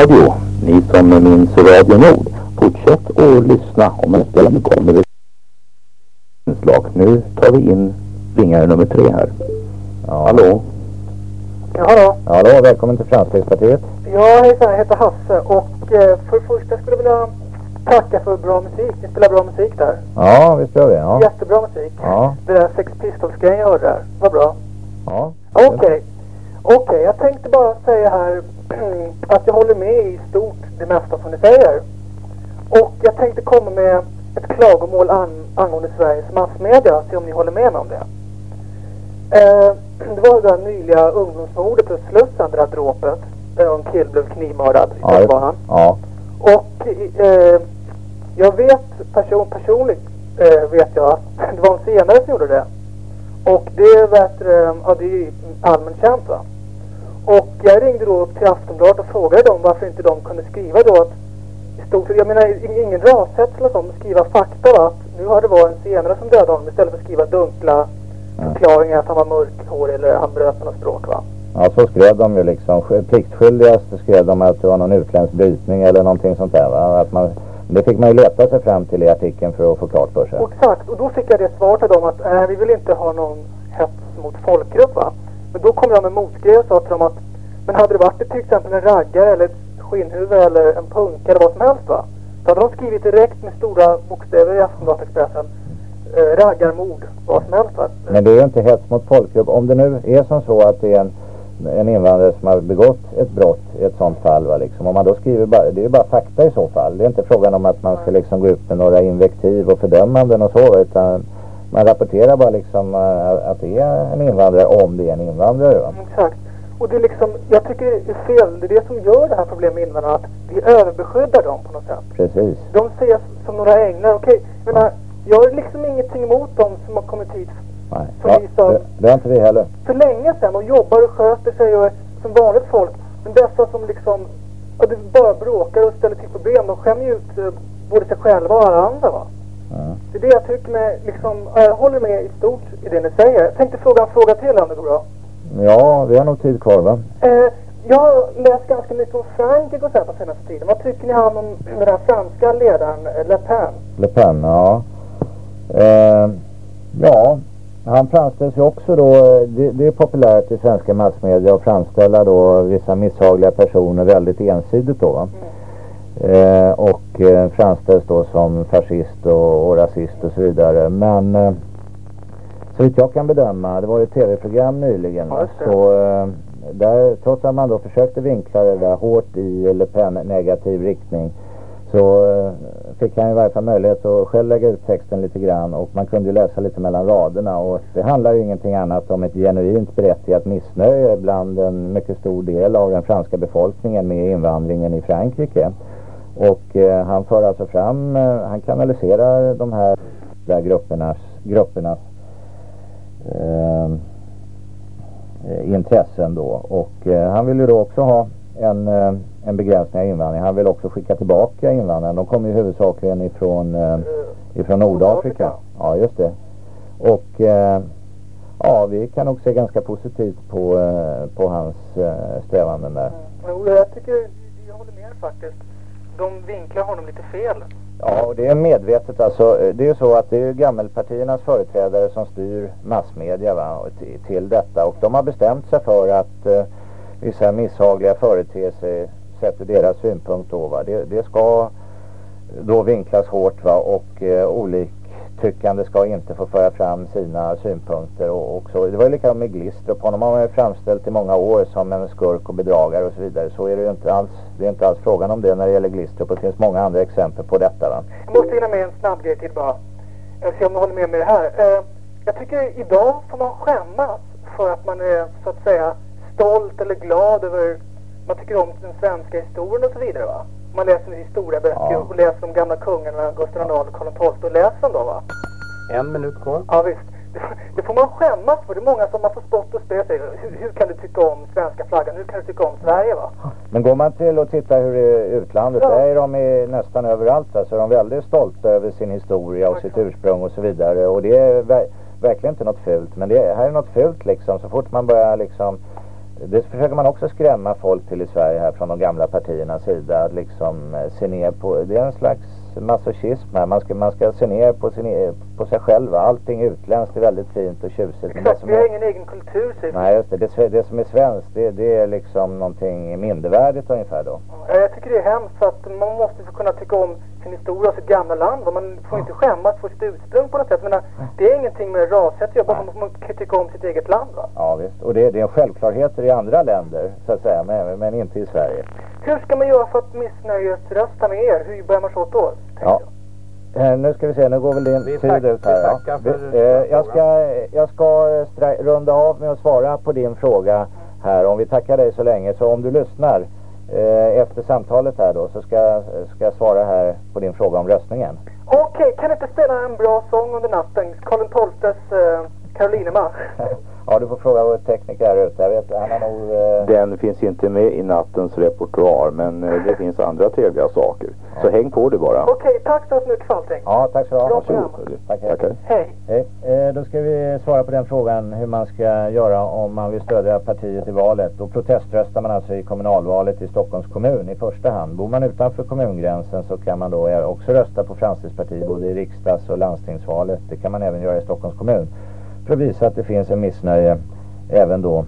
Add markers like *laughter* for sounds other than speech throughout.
Radio. Ni som minns Radio Nord, fortsätt att lyssna om en stund kommer vi inslag. Nu tar vi in ringare nummer tre här. Ja. Hallå? Ja, hallå. Hallå, välkommen till Framstegspartiet. Ja, hejsan. Jag heter Hasse och eh, för det första skulle jag vilja tacka för bra musik. Ni spelar bra musik där. Ja, visst gör vi. Ja. Jättebra musik. Ja. Det där Sex Pistols-grejen jag hörde där. Vad bra. ja. Okej. Okej, jag tänkte bara säga här att jag håller med i stort det mesta som ni säger. Och jag tänkte komma med ett klagomål an, angående Sveriges massmedia. Se om ni håller med mig om det. Eh, det var det där nyliga ungdomsmordet på Slussen, det där dråpet. Där en kille blev knivmördad i Ja, det- tunnelbanan. Ja. Och eh, jag vet person, personligt eh, vet jag att *laughs* det var en senare som gjorde det. Och det, vet, eh, ja, det är ju allmänt känt va. Och jag ringde då upp till Aftonbladet och frågade dem varför inte de kunde skriva då att i stort jag menar ing- ingen rashets eller så, men skriva fakta va. Att nu har det varit en senare som dödade honom istället för att skriva dunkla förklaringar att han var mörkhårig eller han bröt något språk va. Ja, så skrev de ju liksom. sk- Pliktskyldigast skrev de att det var någon utländsk brytning eller någonting sånt där va. Att man, det fick man ju leta sig fram till i artikeln för att få klart för sig. Exakt, och då fick jag det svaret av dem att äh, vi vill inte ha någon hets mot folkgrupp va. Men då kom jag med motgrejer och sa till dem att men hade det varit till exempel en raggare eller ett skinnhuvud eller en punka eller vad som helst va. Så hade de skrivit direkt med stora bokstäver i Aftonbladet Expressen äh, raggarmord, vad som helst va. Men det är ju inte hets mot folkgrupp. Om det nu är som så att det är en, en invandrare som har begått ett brott i ett sånt fall va, liksom. Om man då skriver bara, det är ju bara fakta i så fall. Det är inte frågan om att man ska liksom gå ut med några invektiv och fördömanden och så utan man rapporterar bara liksom äh, att det är en invandrare om det är en invandrare va. Exakt. Och det är liksom, jag tycker det är fel, det är det som gör det här problemet med invandrarna, att vi överbeskyddar dem på något sätt. Precis. De ses som några änglar. Okej, jag menar, jag har liksom ingenting emot dem som har kommit hit Nej. Ja, vi sa- det, det har inte vi heller. för länge sedan och jobbar och sköter sig och är som vanligt folk. Men dessa som liksom ja, bara bråkar och ställer till problem, de skämmer ju ut eh, både sig själva och alla andra va. Ja. Det är det jag tycker med, liksom, ja, jag håller med i stort i det ni säger. Jag tänkte fråga en fråga till om det går bra. Ja, vi har nog tid kvar va? Eh, jag har läst ganska mycket om Frankrike och så här på senaste tiden. Vad tycker ni han om den här franska ledaren eh, Le Pen? Le Pen, ja. Eh, ja, han framställs ju också då, det, det är populärt i svenska massmedia att framställa då vissa misshagliga personer väldigt ensidigt då va. Eh, och eh, framställs då som fascist och, och rasist och så vidare. Men eh, så vitt jag kan bedöma, det var ju ett tv-program nyligen, Ja, så eh, där, trots att man då försökte vinkla det där hårt i Le Pen negativ riktning så eh, fick han i varje fall möjlighet att själv lägga ut texten lite grann och man kunde ju läsa lite mellan raderna och det handlar ju ingenting annat om ett genuint berättigat missnöje bland en mycket stor del av den franska befolkningen med invandringen i Frankrike. Och eh, han för alltså fram, eh, han kanaliserar de här där gruppernas, gruppernas ehm, eh, intressen då. Och eh, han vill ju då också ha en, eh, en begränsning av invandring. Han vill också skicka tillbaka invandrarna. De kommer ju huvudsakligen ifrån, eh, ifrån Nordafrika. Ja, just det. Och eh, ja, vi kan nog se ganska positivt på, eh, på hans eh, strävanden där. Jo, jag tycker, jag håller med er faktiskt. De vinklar honom lite fel. Ja, och det är medvetet alltså. Eh, det är ju så att det är gammelpartiernas företrädare som styr massmedia va, till, detta. Och de har bestämt sig för att eh, vissa misshagliga företeelser sett ur deras synpunkt då va. Det, det ska då vinklas hårt va och eh, Tyckande ska inte få föra fram sina synpunkter och, och så. Det var ju likadant med Glistrup. Honom har man ju framställt i många år som en skurk och bedragare och så vidare. Så är det ju inte alls. Det är inte alls frågan om det när det gäller Glistrup. Och det finns många andra exempel på detta va. Jag måste hinna med en snabb grej till bara. Jag ska se om du håller med mig det här. Eh, jag tycker idag får man skämmas för att man är så att säga stolt eller glad över man tycker om den svenska historien och så vidare va. Man läser historieböcker Ja. och läser de gamla kungarna, Gustav II Adolf, Karl XII och läser dem då va. En minut kvar. Ja visst. Det, det får man skämmas för. Det är många som har fått spott och spö säger hur, hur kan du tycka om svenska flaggan? Hur kan du tycka om Sverige va? Men går man till och tittar hur det är utlandet, Ja. där är de i nästan överallt. Alltså, de är väldigt stolta över sin historia och sitt ursprung och så vidare. Och det är ver verkligen inte något fult. Men det är, här är något fult liksom. Så fort man börjar liksom det försöker man också skrämma folk till i Sverige här från de gamla partiernas sida. Att liksom eh, se ner på, det är en slags masochism här. Man ska, man ska se ner på, sin, e- på sig själv. Allting utländskt är väldigt fint och tjusigt. Exakt, vi har är, ingen egen kultur nej just det, det, det som är svenskt det, det är liksom någonting mindervärdigt ungefär då. Ja, Jag tycker det är hemskt att man måste få kunna tycka om sin historia och sitt gamla land. va. Man får inte skämmas för sitt ursprung på något sätt. Men det är ingenting med rasrätt att göra, bara man kan tycka om sitt eget land va. Ja visst, och det, det är självklarheter i andra länder så att säga, men, men inte i Sverige. Hur ska man göra för att missnöjesrösta med er? Hur bär man sig åt då? Ja. Eh, nu ska vi se, nu går väl din Vi tid ut här. vi ja. Vi- eh, jag, ska, jag ska eh, runda av med att svara på din fråga här. Om vi tackar dig så länge, så om du lyssnar efter samtalet här då så ska, ska jag svara här på din fråga om röstningen. Okej, kan du inte spela en bra sång under natten? Karl XIIs uh, Karolinemarsch. *laughs* ja, du får fråga vår tekniker här ute. Jag vet, han har nog... Eh, Den finns inte med i nattens repertoar men eh, det finns andra trevliga saker. Så häng på du bara. Okej, tack så mycket för allting. ja, tack så du ha. Bra Varsågod. program. Tack, hej. Tackar. Hej. Hej. Eh, då ska vi svara på den frågan hur man ska göra om man vill stödja partiet i valet. Då proteströstar man alltså i kommunalvalet i Stockholms kommun i första hand. Bor man utanför kommungränsen så kan man då också rösta på Framstegspartiet både i riksdags och landstingsvalet. Det kan man även göra i Stockholms kommun. För att visa att det finns en missnöje även då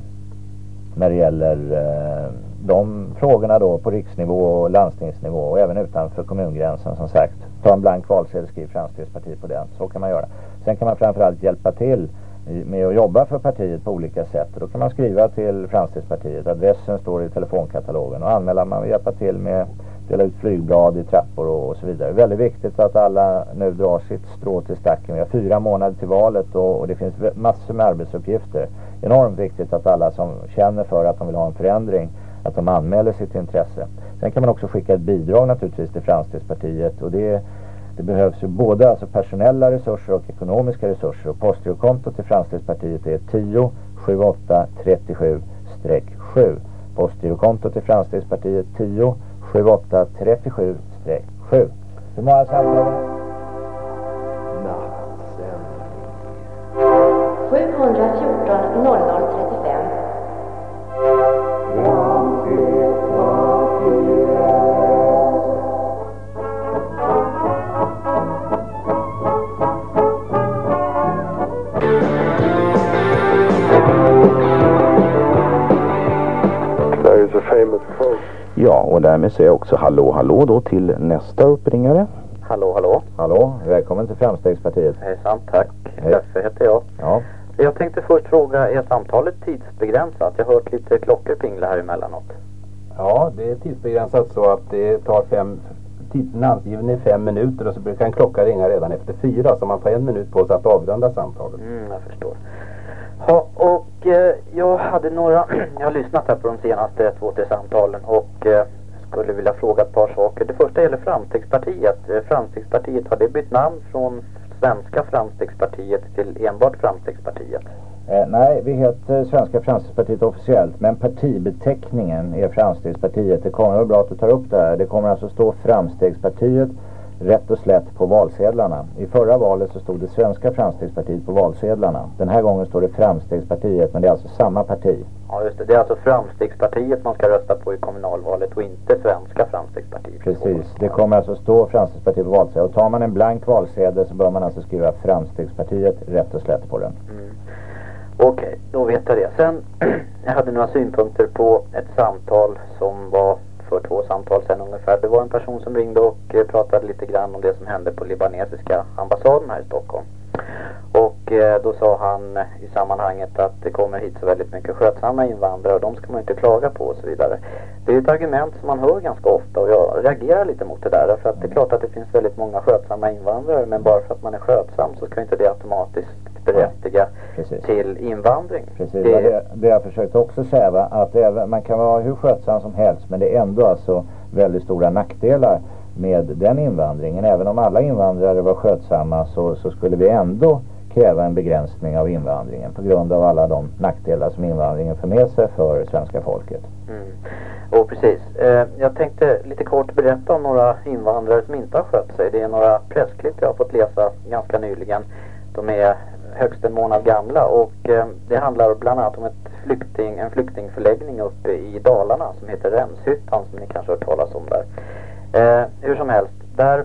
när det gäller eh, de frågorna då på riksnivå och landstingsnivå och även utanför kommungränsen som sagt. Ta en blank valsedel, skriv Framstegspartiet på den. Så kan man göra. Sen kan man framförallt hjälpa till med att jobba för partiet på olika sätt. Och då kan man skriva till Framstegspartiet. Adressen står i telefonkatalogen och anmäla man vill hjälpa till med dela ut flygblad i trappor och, och så vidare. Väldigt viktigt att alla nu drar sitt strå till stacken. Vi har fyra månader till valet och, och det finns massor med arbetsuppgifter. Enormt viktigt att alla som känner för att de vill ha en förändring att de anmäler sitt intresse. Sen kan man också skicka ett bidrag naturligtvis till Framstegspartiet och det, det behövs ju både alltså personella resurser och ekonomiska resurser och postgirokontot till Framstegspartiet är 10 78 37 7. Postgirokontot till Framstegspartiet 10 7837 7. Hur många samtal? 714 0035 Ja, och därmed säger jag också hallå hallå då till nästa uppringare. Hallå, hallå. Hallå, välkommen till Framstegspartiet. Hejsan, tack. Hej. Leffe heter jag. Ja, Jag tänkte först fråga, är samtalet tidsbegränsat? Jag har hört lite klockor pingla här emellanåt. Ja, det är tidsbegränsat så att det tar fem, tiden angiven är fem minuter och så brukar en klocka ringa redan efter fyra så man får en minut på sig att avrunda samtalet. Mm, jag förstår. Ja, och eh, jag hade några, *clears throat* jag har lyssnat här på de senaste två, tre samtalen och eh, skulle vilja fråga ett par saker. Det första gäller Framstegspartiet. Eh, Framstegspartiet, har det bytt namn från Svenska Framstegspartiet till enbart Framstegspartiet? Eh, nej, vi heter Svenska Framstegspartiet officiellt, men partibeteckningen är Framstegspartiet. Det kommer vara bra att du tar upp det här. Det kommer alltså stå Framstegspartiet rätt och slätt på valsedlarna. I förra valet så stod det Svenska Framstegspartiet på valsedlarna. Den här gången står det Framstegspartiet, men det är alltså samma parti. Ja, just det. Det är alltså Framstegspartiet man ska rösta på i kommunalvalet och inte Svenska Framstegspartiet. Precis. Det kommer alltså stå Framstegspartiet på valsedeln. Och tar man en blank valsedel så bör man alltså skriva Framstegspartiet rätt och slätt på den. Mm. Okej, då vet jag det. Sen, *clears throat* jag hade några synpunkter på ett samtal som var för två samtal sedan ungefär. Det var en person som ringde och eh, pratade lite grann om det som hände på libanesiska ambassaden här i Stockholm. Och eh, då sa han i sammanhanget att det kommer hit så väldigt mycket skötsamma invandrare och de ska man inte klaga på och så vidare. Det är ett argument som man hör ganska ofta och jag reagerar lite mot det där. För att det är klart att det finns väldigt många skötsamma invandrare men bara för att man är skötsam så ska inte det automatiskt berättiga Precis. till invandring. Precis, det, det, det jag försökte också säga va, att även, man kan vara hur skötsam som helst men det är ändå alltså väldigt stora nackdelar med den invandringen. Även om alla invandrare var skötsamma så, så skulle vi ändå kräva en begränsning av invandringen på grund av alla de nackdelar som invandringen för med sig för svenska folket. Mm. Och precis. Eh, jag tänkte lite kort berätta om några invandrare som inte har skött sig. Det är några pressklipp jag har fått läsa ganska nyligen. De är högst en månad gamla och eh, det handlar bland annat om ett flykting, en flyktingförläggning uppe i Dalarna som heter Remshyttan som ni kanske har hört talas om där. Eh, hur som helst, där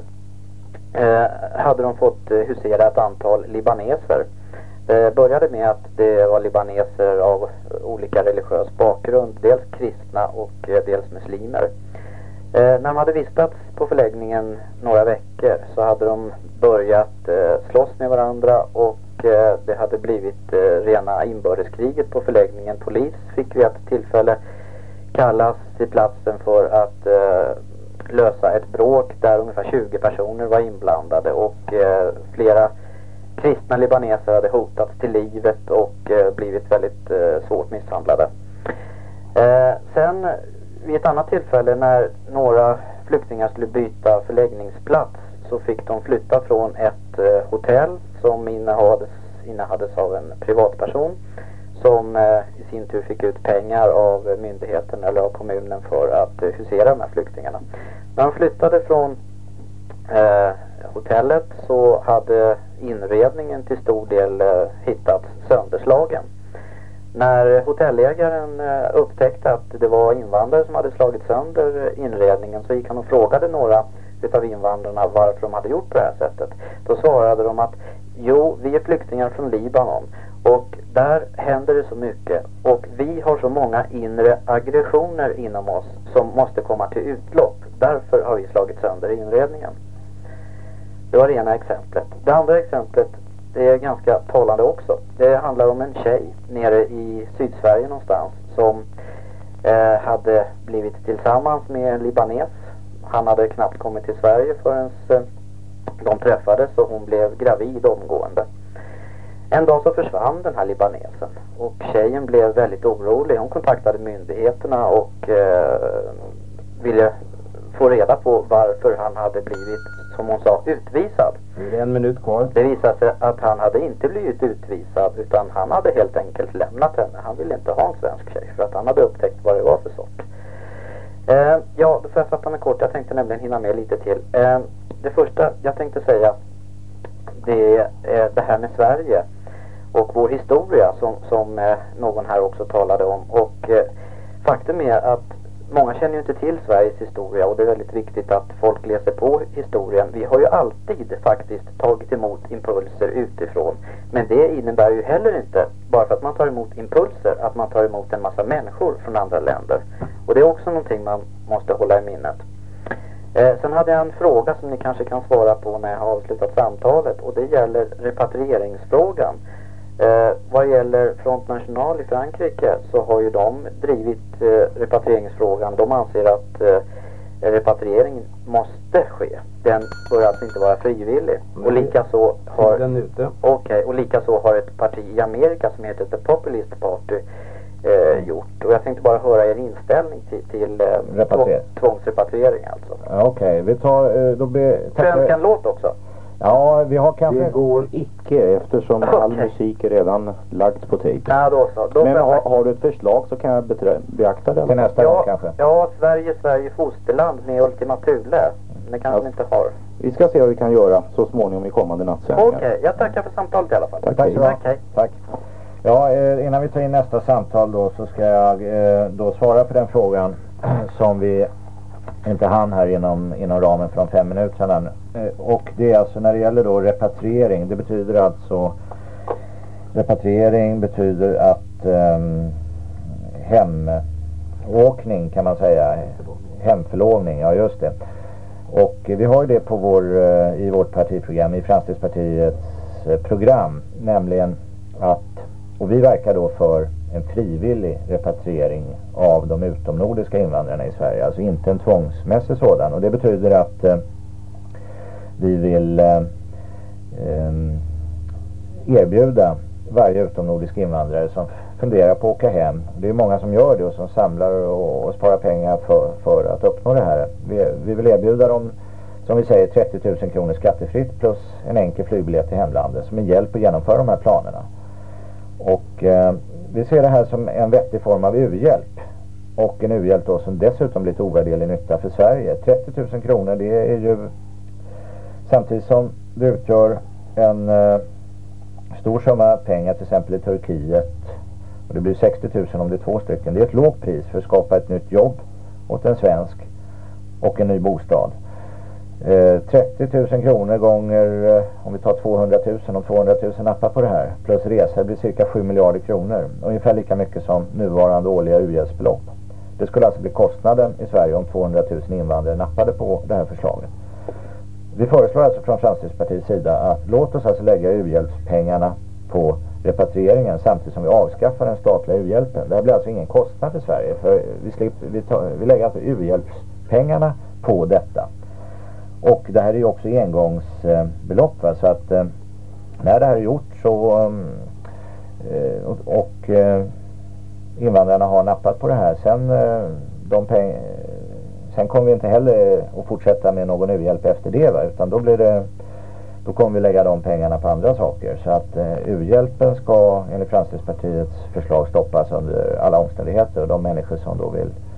eh, hade de fått eh, husera ett antal libaneser. Det började med att det var libaneser av olika religiös bakgrund, dels kristna och eh, dels muslimer. Eh, när de hade vistats på förläggningen några veckor så hade de börjat eh, slåss med varandra och eh, det hade blivit eh, rena inbördeskriget på förläggningen. Polis fick vid ett tillfälle kallas till platsen för att eh, lösa ett bråk där ungefär 20 personer var inblandade och eh, flera kristna libaneser hade hotats till livet och eh, blivit väldigt eh, svårt misshandlade. Eh, sen vid ett annat tillfälle när några flyktingar skulle byta förläggningsplats så fick de flytta från ett eh, hotell som innehades, innehades av en privatperson som eh, i sin tur fick ut pengar av myndigheten eller av kommunen för att eh, husera de här flyktingarna. När de flyttade från eh, hotellet så hade inredningen till stor del eh, hittats sönderslagen. När hotellägaren eh, upptäckte att det var invandrare som hade slagit sönder inredningen så gick han och frågade några utav invandrarna varför de hade gjort på det här sättet. Då svarade de att jo, vi är flyktingar från Libanon och där händer det så mycket och vi har så många inre aggressioner inom oss som måste komma till utlopp. Därför har vi slagit sönder inredningen. Det var det ena exemplet. Det andra exemplet det är ganska talande också. Det handlar om en tjej nere i Sydsverige någonstans som eh, hade blivit tillsammans med en libanes. Han hade knappt kommit till Sverige förrän eh, de träffades och hon blev gravid omgående. En dag så försvann den här libanesen och tjejen blev väldigt orolig. Hon kontaktade myndigheterna och eh, ville få reda på varför han hade blivit, som hon sa, utvisad. Det är en minut kvar. Det visade sig att han hade inte blivit utvisad utan han hade helt enkelt lämnat henne. Han ville inte ha en svensk tjej för att han hade upptäckt vad det var för sort. Eh, ja, då får jag fatta mig kort. Jag tänkte nämligen hinna med lite till. Eh, det första jag tänkte säga det är eh, det här med Sverige och vår historia som, som eh, någon här också talade om. Och eh, faktum är att många känner ju inte till Sveriges historia och det är väldigt viktigt att folk läser på historien. Vi har ju alltid faktiskt tagit emot impulser utifrån. Men det innebär ju heller inte, bara för att man tar emot impulser, att man tar emot en massa människor från andra länder. Och det är också någonting man måste hålla i minnet. Eh, sen hade jag en fråga som ni kanske kan svara på när jag har avslutat samtalet och det gäller repatrieringsfrågan. Eh, vad gäller Front National i Frankrike så har ju de drivit eh, repatrieringsfrågan. De anser att eh, repatriering måste ske. Den bör alltså inte vara frivillig. Och likaså har, Tiden ute. okay, och likaså har ett parti i Amerika som heter The Populist Party eh, gjort. Och jag tänkte bara höra er inställning till, till eh, Repatriering. tvång- tvångsrepatriering alltså. Ja, Okej, vi tar, eh, då blir... Svensk en låt också. Ja, vi har kanske... Det går icke eftersom all musik är redan lagts på tape. Ja, då så. Då Men har, har du ett förslag så kan jag beträ- beakta det. Till nästa gång Ja, kanske. ja, Sverige, Sverige fosterland med Ultima Thule. Det kanske Ja. ni inte har. Vi ska se vad vi kan göra så småningom i kommande nattsändningar. Okej, jag tackar för samtalet i alla fall. Tack, Tack. Tack, hej. Tack. Ja, eh, innan vi tar in nästa samtal då så ska jag eh, då svara på den frågan som vi inte han här inom, inom ramen för de fem minuterna. Eh, och det är alltså när det gäller då repatriering. Det betyder alltså repatriering betyder att um, hemåkning kan man säga. Hemförlovning, ja just det. Och vi har ju det på vår, eh, i vårt partiprogram, i Framstegspartiets eh, program. Nämligen att, och vi verkar då för en frivillig repatriering av de utomnordiska invandrarna i Sverige. Alltså inte en tvångsmässig sådan. Och det betyder att eh, vi vill eh, eh, erbjuda varje utomnordisk invandrare som funderar på att åka hem. Det är många som gör det och som samlar och, och sparar pengar för, för att uppnå det här. Vi, vi vill erbjuda dem, som vi säger, 30 000 kronor skattefritt plus en enkel flygbiljett till hemlandet som en hjälp att genomföra de här planerna. Och eh, vi ser det här som en vettig form av u-hjälp. Och en u-hjälp då som dessutom blir till ovärderlig nytta för Sverige. 30 000 kronor det är ju samtidigt som det utgör en, eh, stor summa pengar till exempel i Turkiet och det blir 60 000 om det är två stycken. Det är ett lågt pris för att skapa ett nytt jobb åt en svensk och en ny bostad. Eh, 30 000 kronor gånger, eh, om vi tar 200 000, om 200 000 nappar på det här, plus resor blir cirka 7 miljarder kronor. Ungefär lika mycket som nuvarande årliga u-hjälpsbelopp. Det skulle alltså bli kostnaden i Sverige om 200 000 invandrare nappade på det här förslaget. Vi föreslår alltså från Framstegspartiets sida att låt oss alltså lägga u-hjälpspengarna på repatrieringen samtidigt som vi avskaffar den statliga u-hjälpen. Det här blir alltså ingen kostnad för Sverige för vi, slipper, vi, tar, vi lägger alltså u-hjälpspengarna på detta. Och det här är ju också engångsbelopp va? så att eh, när det här är gjort så eh, och, eh, invandrarna har nappat på det här sen eh, de peng sen kommer vi inte heller att fortsätta med någon u-hjälp efter det va? utan då blir det då kommer vi lägga de pengarna på andra saker. Så att eh, u-hjälpen ska enligt Framstegspartiets förslag stoppas under alla omständigheter och de människor som då vill eh,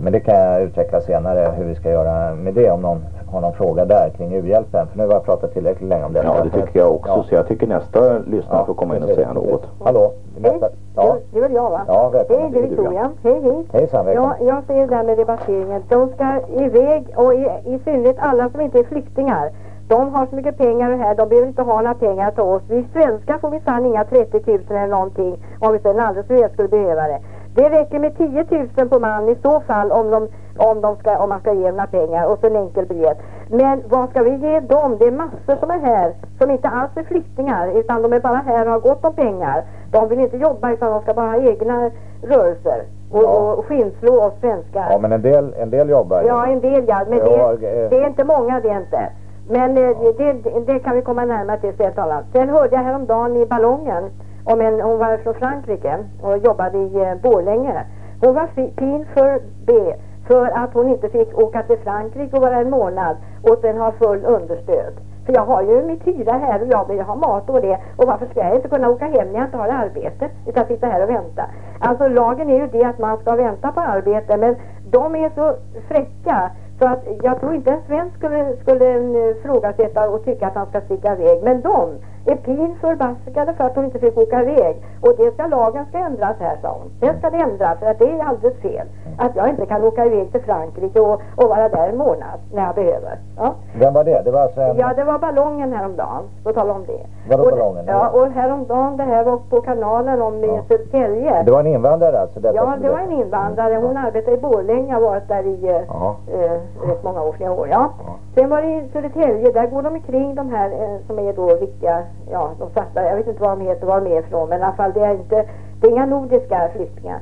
men det kan jag utveckla senare hur vi ska göra med det om någon har någon fråga där kring u-hjälpen. För nu har jag pratat tillräckligt länge om det. Ja, det tycker jag också. Ja. Så jag tycker nästa lyssnare får komma in och säga något. Hallå? Nästa. Ja. Det är väl jag va? Ja, välkommen. Hej, det är Victoria. Hej, hej. Hejsan, välkommen. Ja, jag säger det där med debatteringen. De ska iväg och i, i synnerhet alla som inte är flyktingar. De har så mycket pengar här, de behöver inte ha några pengar till oss. Vi svenskar får minsann inga 30 000 eller någonting om vi sen alldeles för skulle behöva det. Det räcker med 10 000 på man i så fall om, de, om, de ska, om man ska ge dem pengar och så en enkel biljett. Men vad ska vi ge dem? Det är massor som är här som inte alls är flyktingar utan de är bara här och har gott om pengar. De vill inte jobba utan de ska bara ha egna rörelser och, ja. och skinnslå oss svenskar. Ja men en del, en del jobbar Ja en del ja, men det, det är inte många det är inte. Men eh, det, det, kan vi komma närmare till sen talan. Sen hörde jag häromdagen i ballongen om en, hon var från Frankrike och jobbade i eh, Borlänge. Hon var fin för B för att hon inte fick åka till Frankrike och vara en månad och sen ha full understöd. För jag har ju mitt hyra här och jag vill ha mat och det. Och varför ska jag inte kunna åka hem när jag inte har arbete? Utan sitta här och vänta. Alltså lagen är ju det att man ska vänta på arbete. Men de är så fräcka så att jag tror inte en svensk skulle, skulle eh, frågasätta och tycka att han ska sticka iväg. Men de är pin förbaskade för att hon inte fick åka iväg. Och det ska lagen ska ändras här, sa hon. Den ska det ändras för att det är alldeles fel. Att jag inte kan åka iväg till Frankrike och, och vara där en månad när jag behöver. Ja. Vem var det? Det var alltså en... Ja, det var ballongen häromdagen. Då tala om det. Vadå ballongen? Ja, och häromdagen det här var på kanalen om ja. Södertälje. Det var en invandrare alltså? Ja, det var en invandrare. Hon arbetar i Borlänge och har varit där i eh, eh, rätt många år, flera år. Ja. ja. Sen var det i Södertälje. Där går de omkring de här eh, som är då riktiga ja, de svarta, jag vet inte vad de heter, var de är ifrån, men i alla fall det är inte, det är inga nordiska flyktingar.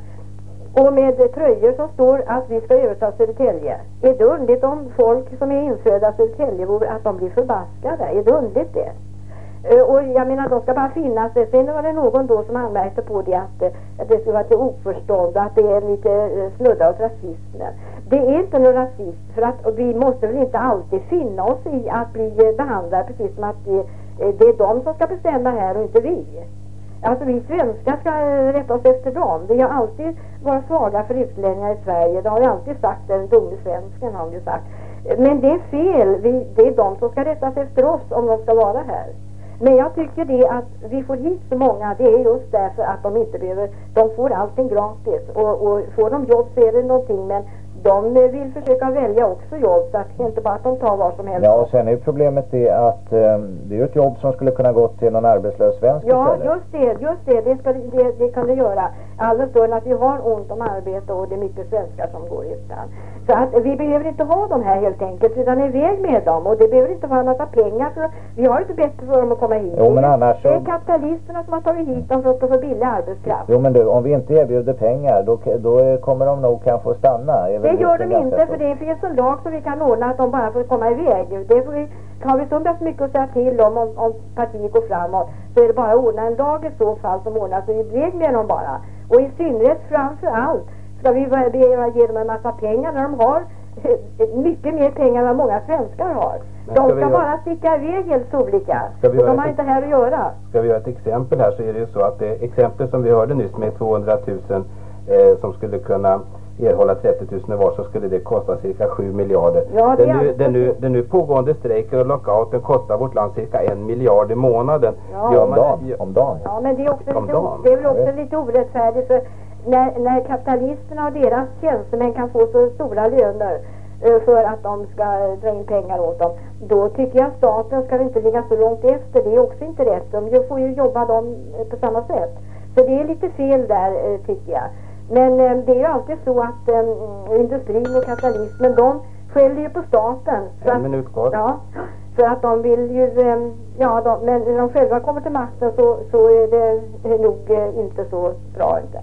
Och med tröjor som står att vi ska överta Södertälje. Är det underligt om folk som är infödda Södertäljebor att de blir förbaskade? Är det underligt det? Eh, och jag menar de ska bara finnas där. Sen var det någon då som anmärkte på det att, eh, att det skulle vara till oförstånd och att det är lite eh, snudda åt rasismen. Det är inte någon rasism för att vi måste väl inte alltid finna oss i att bli behandlade precis som att vi Eh, det är de som ska bestämma här och inte vi. Alltså vi svenskar ska eh, rätta oss efter dem. Vi har alltid varit svaga för utlänningar i Sverige. Det har vi alltid sagt, den dumme svensken har vi sagt. Men det är fel. Vi, det är de som ska rättas efter oss om de ska vara här. Men jag tycker det att vi får hit så många, det är just därför att de inte behöver, de får allting gratis. Och, och får de jobb så är det någonting, men de vill försöka välja också jobb så att det inte bara att de tar vad som helst. Ja och sen är problemet det att um, det är ett jobb som skulle kunna gå till någon arbetslös svensk Ja istället. just det, just det, det, ska, det, det kan det göra. Alldeles stund att vi har ont om arbete och det är mycket svenskar som går utan. Så att vi behöver inte ha dem här helt enkelt utan iväg med dem och det behöver inte vara en massa pengar för vi har inte bättre för dem att komma hit. Jo men annars så... Det är kapitalisterna som har tagit hit dem för att få billig arbetskraft. Jo men du, om vi inte erbjuder pengar då, då kommer de nog kanske att stanna. Det gör de inte för det finns en lag som vi kan ordna att de bara får komma iväg. Det får vi, har vi så pass mycket att säga till om, om, om partiet går framåt så är det bara att ordna en lag i så fall som ordnas iväg med dem bara. Och i synnerhet framför allt ska vi ge dem en massa pengar när de har mycket mer pengar än vad många svenskar har. Men de ska, ska bara sticka iväg helt sonika. Och de har inte här att göra. Ska vi göra ett exempel här så är det ju så att det exempel som vi hörde nyss med 200 000 eh, som skulle kunna erhålla 30 000 var så skulle det kosta cirka 7 miljarder. Ja, den, nu, den, nu, den nu pågående strejken och lockouten kostar vårt land cirka en miljard i månaden. Ja, om, dagen, om dagen. Ja, men det är, också lite, det är väl också lite orättfärdigt för när, när kapitalisterna och deras tjänstemän kan få så stora löner eh, för att de ska dra in pengar åt dem. Då tycker jag staten ska inte ligga så långt efter. Det är också inte rätt. De får ju jobba dem eh, på samma sätt. Så det är lite fel där eh, tycker jag. Men det är ju alltid så att um, industrin och kapitalismen de skäller ju på staten. En minut kvar. Ja, för att de vill ju, um, ja de, men när de själva kommer till makten så, så är det nog uh, inte så bra inte.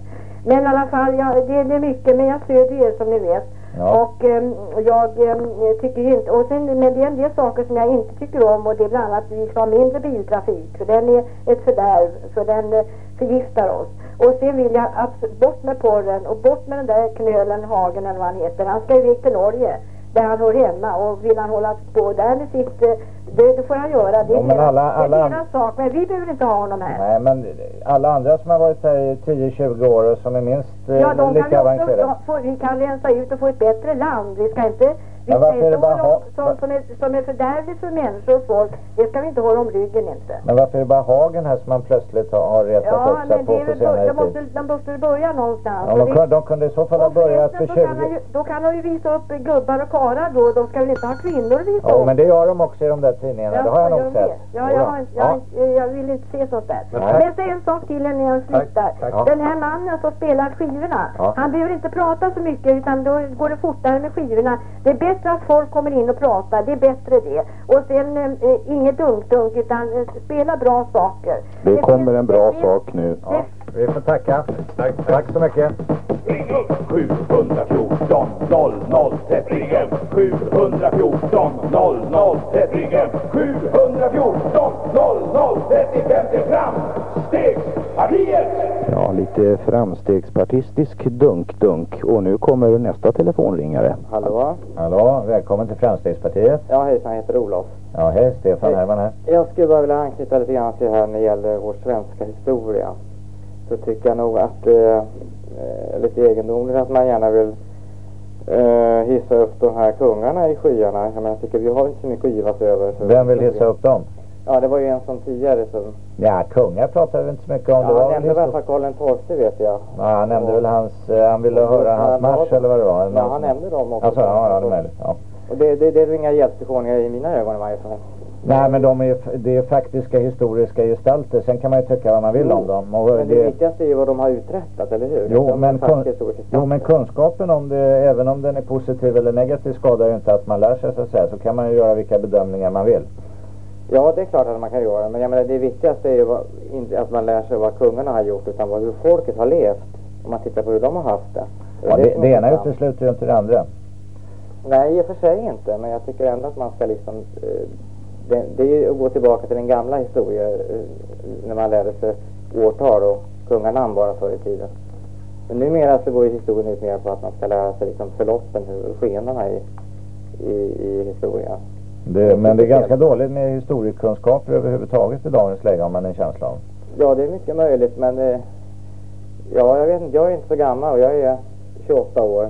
Men i alla fall, ja, det, det är mycket, men jag stödjer er som ni vet. Ja. Och um, jag um, tycker ju inte, och sen, men det är en del saker som jag inte tycker om och det är bland annat att vi ska ha mindre biltrafik för den är ett fördärv, för den uh, förgiftar oss. Och sen vill jag att bort med porren och bort med den där knölen Hagen eller vad han heter. Han ska iväg till Norge där han hör hemma och vill han hålla på där med sitt, det, det får han göra. Det är, ja, deras, alla, alla, det är deras sak, men vi behöver inte ha honom här. Nej, men alla andra som har varit här i 10-20 år och som är minst ja, de lika avancerade. Ja, vi kan rensa ut och få ett bättre land. Vi ska inte vi ska inte hålla om sånt som är, som är fördärvligt för människor och folk. Det ska vi inte hålla om ryggen inte. Men varför är det bara Hagen här som man plötsligt har, har retat ja, upp sig på på senare de måste, de måste börja någonstans. Ja, de, de, de kunde i så fall ha börjat för 20... Kan ju, då kan de ju visa upp gubbar och karlar då. De ska väl inte ha kvinnor att visa ja, upp? men det gör de också i de där tidningarna. Ja, det har jag nog sett. Ja, jag, har, jag, ja. jag, vill inte se sånt där. Men jag säger en sak till innan jag slutar. Den här mannen som spelar skivorna. Han behöver inte prata så mycket utan då går det fortare med skivorna. Det är bättre att folk kommer in och pratar, det är bättre det. Och sen eh, inget dunk-dunk utan eh, spela bra saker. Det, det kommer en bra det, sak nu. Ja, vi får tacka. Tack, tack så mycket. Ring upp 714 00 tättringen 714 00 tättringen 714 00 35 till Framstegspartiet! Ja, lite framstegspartistisk dunk-dunk. Och nu kommer nästa telefonringare. Hallå? Hallå, välkommen till Framstegspartiet. Ja, hejsan, jag heter Olof. Ja, hej, Stefan Herman här. Jag skulle bara vilja anknyta lite grann till här när det gäller vår svenska historia. Så tycker jag nog att det eh, är lite egendomligt att man gärna vill eh, hissa upp de här kungarna i skyarna. Jag menar, jag tycker vi har inte så mycket att givas över. Vem vill hissa upp dem? Ja, det var ju en som tidigare som... Ja, kungar pratade vi inte så mycket om. Ja, det han nämnde i alla fall Karl XII vet jag. Ja, han nämnde och, väl hans... Eh, han ville höra hans marsch eller vad det var. Ja, han nämnde dem också. Alltså, ja, det är möjligt. Ja. Och det, det, det är inga hjältekonungar i mina ögon i varje fall. Nej men de är, det är faktiska historiska gestalter. Sen kan man ju tycka vad man vill jo, om dem. Och men det, det viktigaste är ju vad de har uträttat, eller hur? Jo men, kun, jo men kunskapen om det, även om den är positiv eller negativ skadar ju inte att man lär sig så att säga. Så kan man ju göra vilka bedömningar man vill. Ja, det är klart att man kan göra. Men jag menar, det viktigaste är ju vad, inte att man lär sig vad kungarna har gjort utan vad, hur folket har levt. Om man tittar på hur de har haft det. Ja, det, det, det ena utesluter ju inte det andra. Nej, i och för sig inte. Men jag tycker ändå att man ska liksom... Eh, det, det är ju att gå tillbaka till den gamla historien eh, när man lärde sig årtal och kunganamn bara förr i tiden. Men numera så går ju historien ut mer på att man ska lära sig liksom förloppen, hur skenorna i, i, i historien. Det, men det är ganska dåligt med historiekunskaper överhuvudtaget i dagens läge har man en känsla av. Ja, det är mycket möjligt men eh, ja, jag vet inte, jag är inte så gammal och jag är 28 år.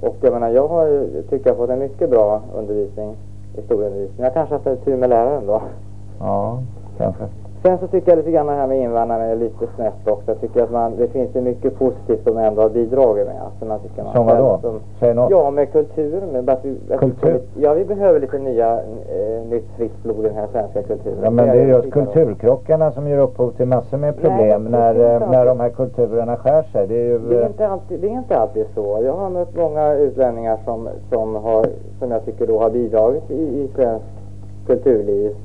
Och jag menar, jag har, tycker jag fått en mycket bra undervisning, historieundervisning. Jag kanske har tur med läraren då. Ja, kanske. Sen så tycker jag lite grann det här med invandrarna är lite snett också. Jag tycker att man, det finns ju mycket positivt som ändå har bidragit med. Alltså man tycker man som vadå? Som, Säg något. Ja, med kultur. Med, att vi, kultur? ja, vi behöver lite nya, eh, nytt friskt blod i den här svenska kulturen. Ja, men det är just kulturkrockarna som ger upphov till massor med problem Nej, när, eh, när de här kulturerna skär sig. Det är ju... Det är, inte alltid, det är inte alltid så. Jag har mött många utlänningar som, som, har, som jag tycker då har bidragit i, i svensk kulturliv.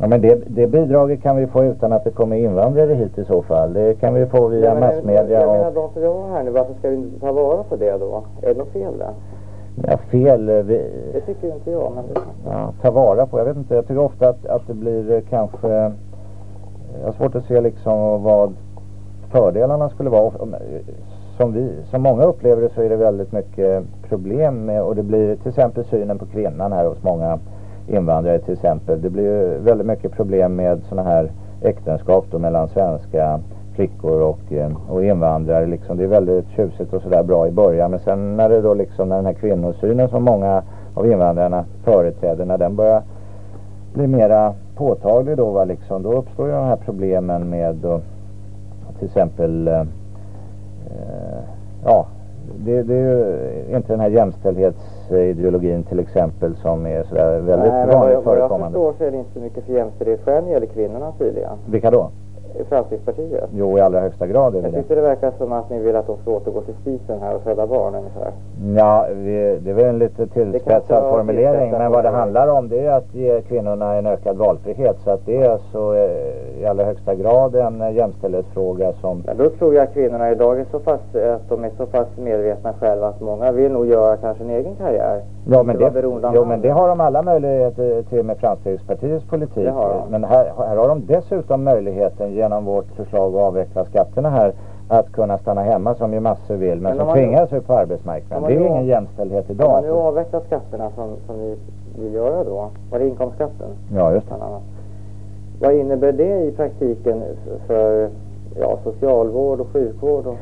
Ja men det, det bidraget kan vi få utan att det kommer invandrare hit i så fall. Det kan vi få via ja, massmedia. Jag, jag menar de som har här nu, varför ska vi inte ta vara på det då? Är det något fel där? Ja, fel. Eh, vi... Det tycker inte jag. Men det... ja, ta vara på. Jag vet inte. Jag tycker ofta att, att det blir eh, kanske... Jag har svårt att se liksom vad fördelarna skulle vara. Som vi, som många upplever det så är det väldigt mycket problem med och det blir till exempel synen på kvinnan här hos många invandrare till exempel. Det blir ju väldigt mycket problem med sådana här äktenskap då mellan svenska flickor och, eh, och invandrare liksom. Det är väldigt tjusigt och sådär bra i början men sen när det då liksom när den här kvinnosynen som många av invandrarna företräder när den börjar bli mera påtaglig då va liksom då uppstår ju de här problemen med då, till exempel eh, eh ja det, det, är ju inte den här jämställdhetsideologin till exempel som är sådär väldigt Nej, vanligt förekommande. Vad jag förstår så är det inte så mycket för jämställdhet själv när det gäller kvinnorna tydligen. Vilka då? Framstegspartiet? Jo, i allra högsta grad är det Jag tycker det verkar som att ni vill att de ska återgå till spisen här och föda barn ungefär. Ja, det är väl en lite tillspetsad formulering. Men vad det handlar om det är att ge kvinnorna en ökad valfrihet. Så att det är alltså eh, i allra högsta grad en eh, jämställdhetsfråga som... Men då tror jag att kvinnorna idag är så pass, att de är så pass medvetna själva att många vill nog göra kanske en egen karriär. Ja, men det, jo, men det har de alla möjligheter till med Framstegspartiets politik. Men här, här har de dessutom möjligheten genom vårt förslag att avveckla skatterna här att kunna stanna hemma som ju massor vill men, men som tvingas ut på arbetsmarknaden. Det är ju ingen jämställdhet idag. Om man nu avvecklar skatterna som, som ni vill göra då, var det inkomstskatten? Ja, just det. Vad innebär det i praktiken för ja, socialvård och sjukvård och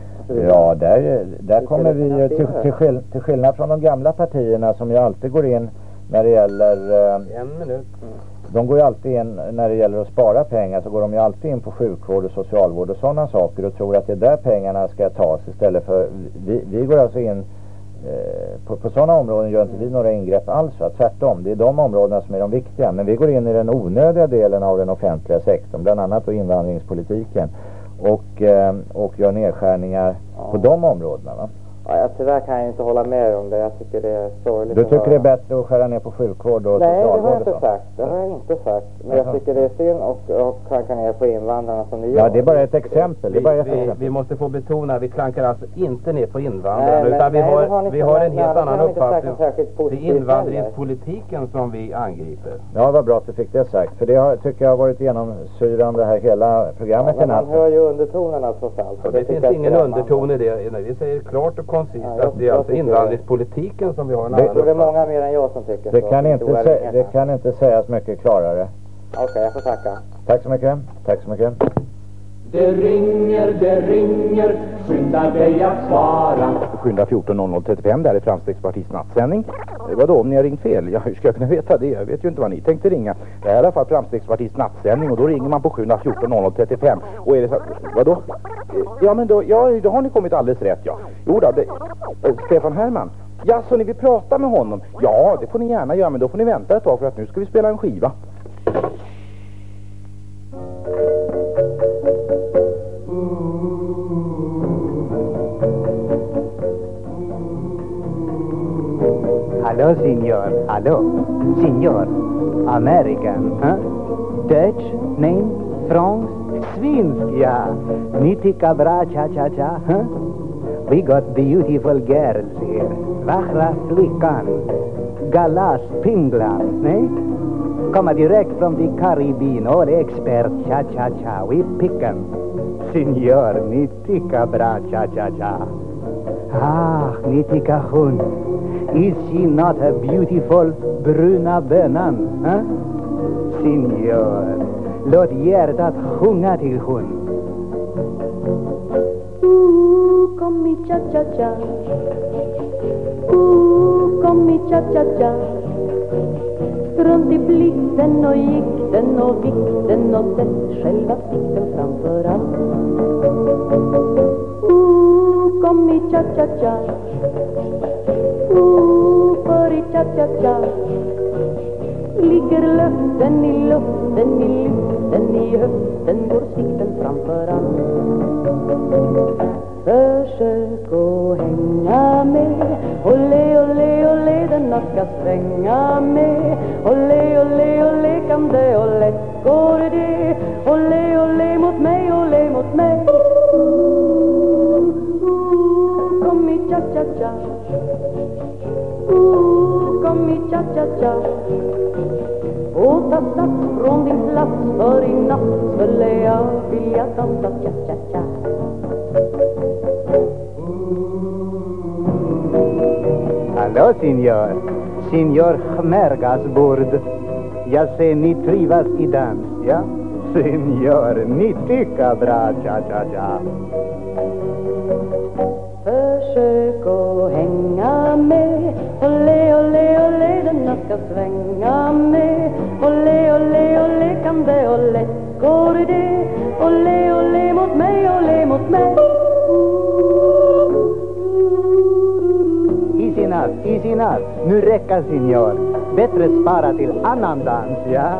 Ja, där, där kommer vi till, till, skill till skillnad från de gamla partierna som ju alltid går in när det gäller... Eh, en minut. Mm de går ju alltid in, när det gäller att spara pengar så går de ju alltid in på sjukvård och socialvård och sådana saker och tror att det är där pengarna ska tas istället för, vi, vi går alltså in eh, på, på sådana områden gör inte vi några ingrepp alls va? tvärtom, det är de områdena som är de viktiga men vi går in i den onödiga delen av den offentliga sektorn, bland annat då invandringspolitiken och, eh, och gör nedskärningar på de områdena va? Ja, tyvärr kan jag inte hålla med om det. Jag tycker det är sorgligt Du tycker det är bättre att skära ner på sjukvård och Nej, det har jag inte sagt. Det har jag inte sagt. Men jag tycker det är synd att klanka ner på invandrarna som ni gör. Ja, det är bara ett exempel. Vi, det är bara ett vi, exempel. vi måste få betona, vi klankar alltså inte ner på invandrarna. Nej, utan vi nej, har, har vi har en helt annan uppfattning. Det är invandringspolitiken som vi angriper. Ja, vad bra att du fick det sagt. För det har, tycker jag har varit genomsyrande här hela programmet ja, men man hör ju undertonerna trots allt. Ja, det, det finns ingen underton i det. Vi säger klart och koncist ja, att det är alltså invandringspolitiken som vi har en det, annan uppfattning. Det är många mer än jag som tycker det så. Kan inte sä det kan inte sägas mycket klarare. Okej, okay, jag får tacka. Tack så mycket. Tack så mycket. Det ringer, det ringer, skynda dig att svara. Skynda 14 0035, där är Framstegspartiets nattsändning. Vadå, om ni har ringt fel? Ja, hur ska jag kunna veta det? Jag vet ju inte vad ni tänkte ringa. Det här är i alla fall Framstegspartiets nattsändning och då ringer man på 714 035. Och är det så, vadå? Ja, men då, ja, då har ni kommit alldeles rätt, ja. Jo då, det, eh, Stefan Herman. Ja, så ni vill prata med honom? Ja, det får ni gärna göra, men då får ni vänta ett tag för att nu ska vi spela en skiva. Hallå signor. Hallå. Signor. American, huh? Dutch? Name? France? Svensk, ja. Ni tycker bra cha-cha-cha, huh? We got beautiful girls here. Vackra flickan. Galas Pinglan, nej? Kommer direkt från de Karibien och är expert cha-cha-cha. We pick 'em. Signor, ni tycker bra cha-cha-cha. Ah, ni tycker hon. Is she not a beautiful bruna bönan? Huh? Signor, låt hjärtat sjunga till hon. Ooh, kom i cha-cha-cha. Ooh, kom i cha-cha-cha. Strunt i plikten och gikten och vikten och sätt själva sikten framför allt. Ooh, kom i cha-cha-cha. Ooh, för i cha-cha-cha Ligger löften i luften, i luften, i höften Går sikten framför allt. Försök att hänga med Olé, olé, olé, denna ska svänga med. Olé, olé, olé, kan det och lätt går det. Olé, olé mot mig, olé mot mig. Ooh, ooh, kom i cha-cha-cha Ooh, kom i cha-cha-cha och ta sats från din plats För i natt skulle jag vilja dansa cha-cha-cha Hallå, signor. Signor Khmergas bord. Jag ser ni trivas i dans, ja? Signor, ni tycker bra, cha-cha-cha. Försök att hänga med Olé, olé, olé, denna ska svänga med Olé, olé, olé, kan det och går det Olé, olé mot mig, olé mot mig Easy enough, easy enough. Nu räcker signor. Bättre spara till annan dans, ja?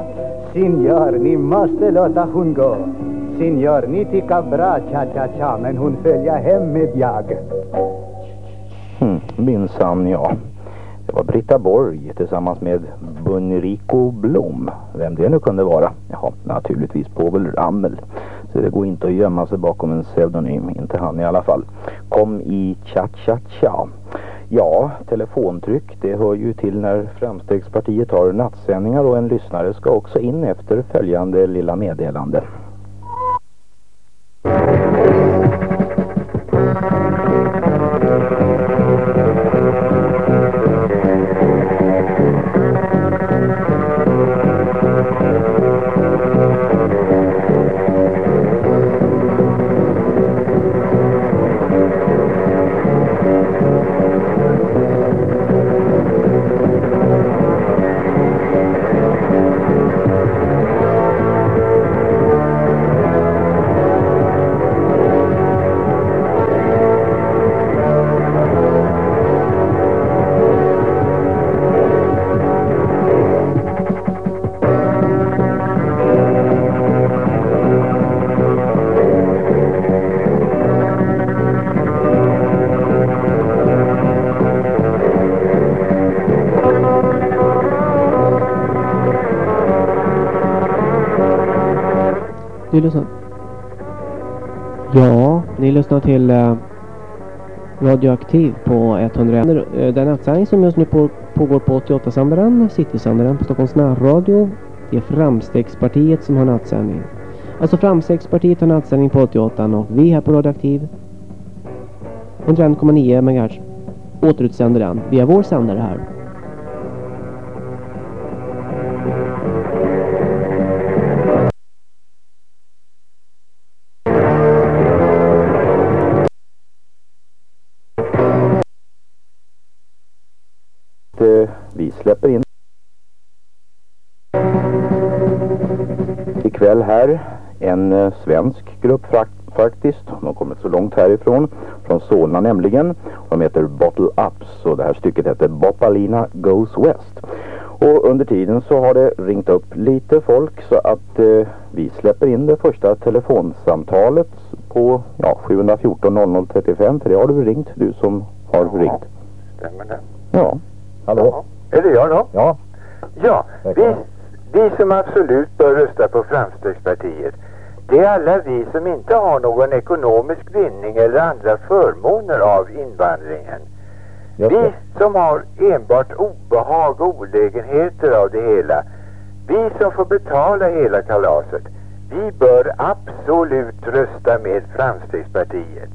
Signor, ni måste låta hon gå. Signor, ni tycker bra cha-cha-cha, men hon följa hem med jag. Hmm, minsann ja. Det var Britta Borg tillsammans med Bunrico Blom. Vem det nu kunde vara. Jaha, naturligtvis Povel Ramel. Så det går inte att gömma sig bakom en pseudonym. Inte han i alla fall. Kom i cha-cha-cha. Ja, telefontryck det hör ju till när Framstegspartiet har nattsändningar och en lyssnare ska också in efter följande lilla meddelande. Thank you. Ni lyssnar till uh, Radioaktiv på 101. Den eh, nattsändning som just nu på, pågår på 88-sändaren, City-sändaren på Stockholms närradio. Det är Framstegspartiet som har nattsändning. Alltså Framstegspartiet har nattsändning på 88 och vi här på Radioaktiv 101,9 MHz återutsänder den via vår sändare här. En eh, svensk grupp fakt- faktiskt. De har kommit så långt härifrån. Från Solna nämligen. De heter Bottle Ups och det här stycket heter Bopalina Goes West. Och under tiden så har det ringt upp lite folk så att eh, vi släpper in det första telefonsamtalet på ja, 714 00 35 för det har du ringt du som har ringt. Stämmer det? Ja. Hallå? Är det jag då? Ja. Ja, vi, vi som absolut bör rösta på Framstegspartiet, det är alla vi som inte har någon ekonomisk vinning eller andra förmåner av invandringen. Vi som har enbart obehag och olägenheter av det hela, vi som får betala hela kalaset, vi bör absolut rösta med Framstegspartiet.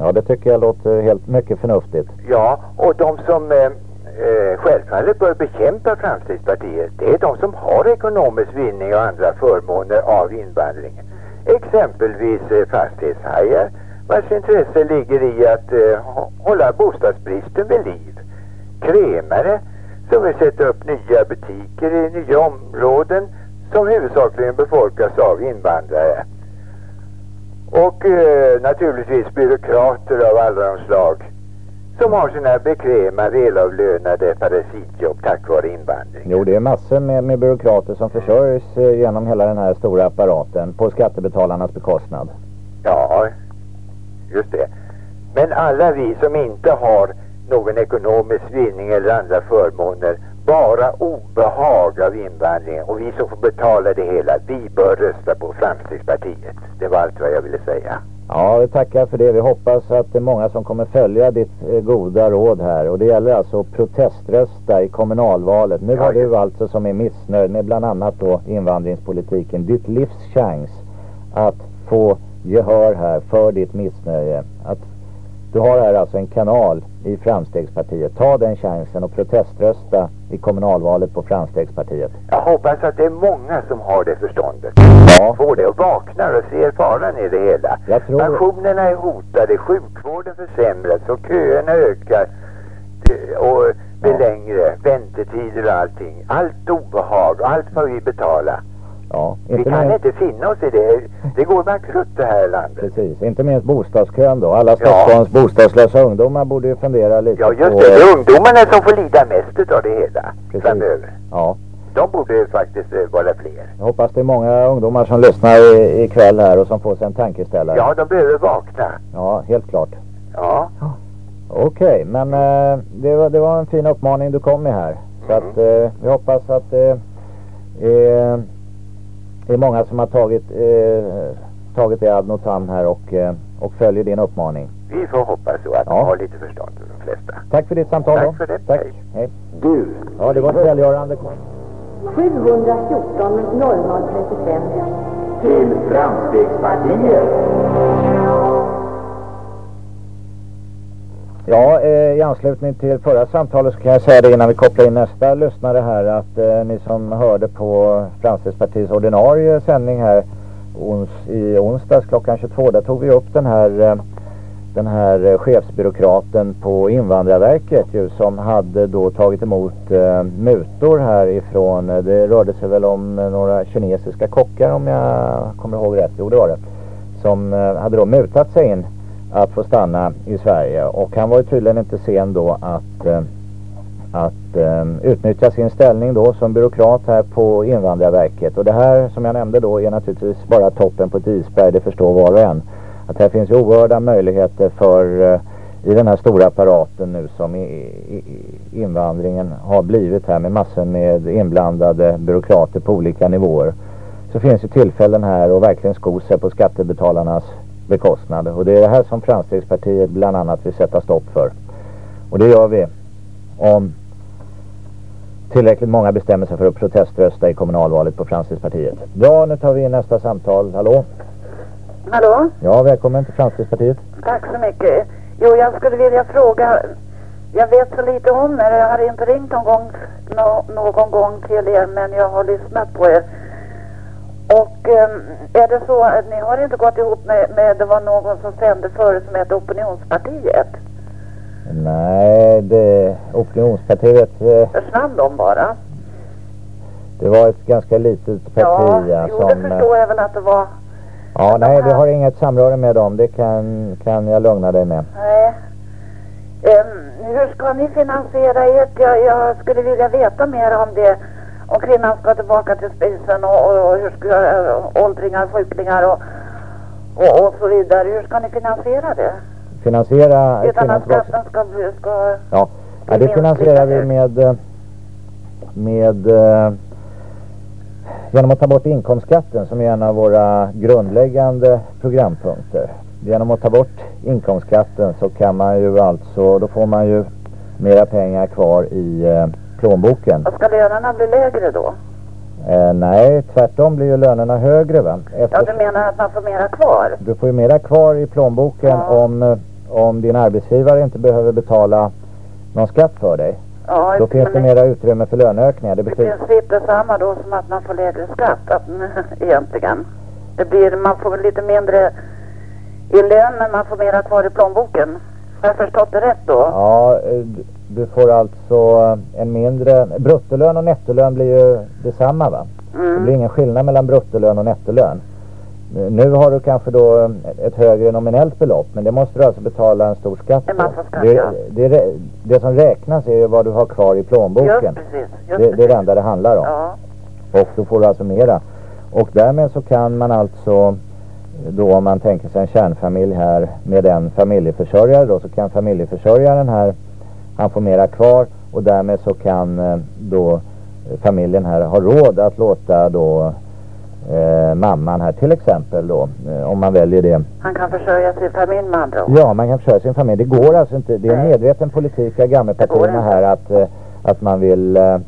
Ja, det tycker jag låter helt mycket förnuftigt. Ja, och de som eh, eh, självfallet bör bekämpa Framstegspartiet, det är de som har ekonomisk vinning och andra förmåner av invandringen. Exempelvis eh, fastighetshajar vars intresse ligger i att eh, hålla bostadsbristen vid liv. Krämare som vill sätta upp nya butiker i nya områden som huvudsakligen befolkas av invandrare. Och eh, naturligtvis byråkrater av alla de slag som har sina bekväma, välavlönade parasitjobb tack vare invandring. Jo, det är massor med, med byråkrater som försörjs eh, genom hela den här stora apparaten på skattebetalarnas bekostnad. Ja, just det. Men alla vi som inte har någon ekonomisk vinning eller andra förmåner, bara obehag av invandringen och vi som får betala det hela, vi bör rösta på Framstegspartiet. Det var allt vad jag ville säga. Ja, vi tackar för det. Vi hoppas att det är många som kommer följa ditt eh, goda råd här. Och det gäller alltså att proteströsta i kommunalvalet. Nu har du alltså som är missnöjd med bland annat då invandringspolitiken ditt livs chans att få gehör här för ditt missnöje. Att Du har här alltså en kanal i Framstegspartiet. Ta den chansen och proteströsta i kommunalvalet på Framstegspartiet. Jag hoppas att det är många som har det förståndet. Ja. Får det och vaknar och ser faran i det hela. Jag tror... Pensionerna är hotade, sjukvården försämras och köerna ökar. Och blir Ja. längre, väntetider och allting. Allt obehag, allt får vi betala. Ja, Vi kan minst, inte finna oss i det. Det går bankrutt det här landet. precis, inte minst bostadskön då. Alla Stockholms bostadslösa ungdomar borde ju fundera lite Ja, just på... det. Det är ungdomarna som får lida mest utav det hela Precis. framöver. Ja, De borde faktiskt eh, vara fler. jag hoppas det är många ungdomar som lyssnar i- ikväll här och som får sig en tankeställare. Ja, de behöver vakna. Ja, helt klart. Ja. Okej, men eh, det, var, det var en fin uppmaning du kom med här. Så Mm. att eh, vi hoppas att det är, många som har tagit, eh, tagit det ad notam här och, eh, och följer din uppmaning. Vi får hoppas så att Ja. de har lite förstånd, de flesta. Tack för ditt samtal Tack då. för det. Tack. Hej. Hej. Du. Ja, det var ett välgörande. 714 0035. Till Framstegspartiet. Ja, eh, i anslutning till förra samtalet så kan jag säga det innan vi kopplar in nästa lyssnare här att eh, ni som hörde på Framstegspartiets ordinarie sändning här ons, i onsdags klockan 22 där tog vi upp den här eh, den här eh, chefsbyråkraten på Invandrarverket ju som hade då tagit emot eh, mutor härifrån. Eh, det rörde sig väl om eh, några kinesiska kockar om jag kommer ihåg rätt, jo det var det. Som eh, hade då mutat sig in att få stanna i Sverige och han var ju tydligen inte sen då att eh, att eh, utnyttja sin ställning då som byråkrat här på Invandrarverket och det här som jag nämnde då är naturligtvis bara toppen på ett isberg, det förstår var och en. Att här finns ju oerhörda möjligheter för eh, i den här stora apparaten nu som i, i invandringen har blivit här med massor med inblandade byråkrater på olika nivåer. Så finns ju tillfällen här att verkligen sko sig på skattebetalarnas bekostnad. Och det är det här som Framstegspartiet bland annat vill sätta stopp för. Och det gör vi om tillräckligt många bestämmer sig för att proteströsta i kommunalvalet på Framstegspartiet. Bra, nu tar vi in nästa samtal. Hallå? Hallå? Ja, välkommen till Framstegspartiet. Tack så mycket. Jo, jag skulle vilja fråga. Jag vet så lite om er. Jag har inte ringt någon gång, nå, någon gång till er, men jag har lyssnat på er. Och ehm, är det så att ni har inte gått ihop med, med det var någon som sände före som hette Opinionspartiet? Nej, det opinionspartiet, eh, Försvann de bara? det var ett ganska litet parti ja, jo, som... det eh, förstår jag väl att det var. Ja, nej, vi har inget samröre med dem. Det kan, kan jag lugna dig med. Nej. Ehm, hur ska ni finansiera ert? Jag, jag skulle vilja veta mer om det. Om kvinnan ska tillbaka till spisen och, och, och hur ska äh, åldringar, sjuklingar och, och, och så vidare. Hur ska ni finansiera det? Finansiera Utan att skatten ska bli... Ska, Ja, ja det finansierar vi med, eh, med eh, genom att ta bort inkomstskatten som är en av våra grundläggande programpunkter. Genom att ta bort inkomstskatten så kan man ju alltså, då får man ju mera pengar kvar i eh, plånboken. och ska lönerna bli lägre då? Eh, nej, tvärtom blir ju lönerna högre va? Ja, Efter, du menar att man får mera kvar? du får ju mera kvar i plånboken om, eh, om din arbetsgivare inte behöver betala någon skatt för dig. Ja, Då finns det mera utrymme för löneökningar. Det i betyder... princip detsamma då som att man får lägre skatt att, *laughs* egentligen. Det blir, man får lite mindre i lön men man får mera kvar i plånboken. Har jag förstått det rätt då? Ja, eh, du får alltså en mindre... Bruttolön och nettolön blir ju detsamma va? Mm. Det blir ingen skillnad mellan bruttolön och nettolön. Eh, Nu har du kanske då eh, ett högre nominellt belopp men det måste du alltså betala en stor skatt på. En massa skatt, det, ja. det, det, det som räknas är ju vad du har kvar i plånboken. Just precis. Just Det, det är det enda det handlar om. Ja. Och då får du alltså mera. Och därmed så kan man alltså då om man tänker sig en kärnfamilj här med en familjeförsörjare då så kan familjeförsörjaren här han får mera kvar och därmed så kan eh, då eh, familjen här ha råd att låta då eh, mamman här till exempel då eh, om man väljer det. Han kan försörja sin familj med andra ord. Ja, man kan försörja sin familj. Det går alltså inte. Det är en medveten politik av gammelpartierna här att, eh, att man vill eh,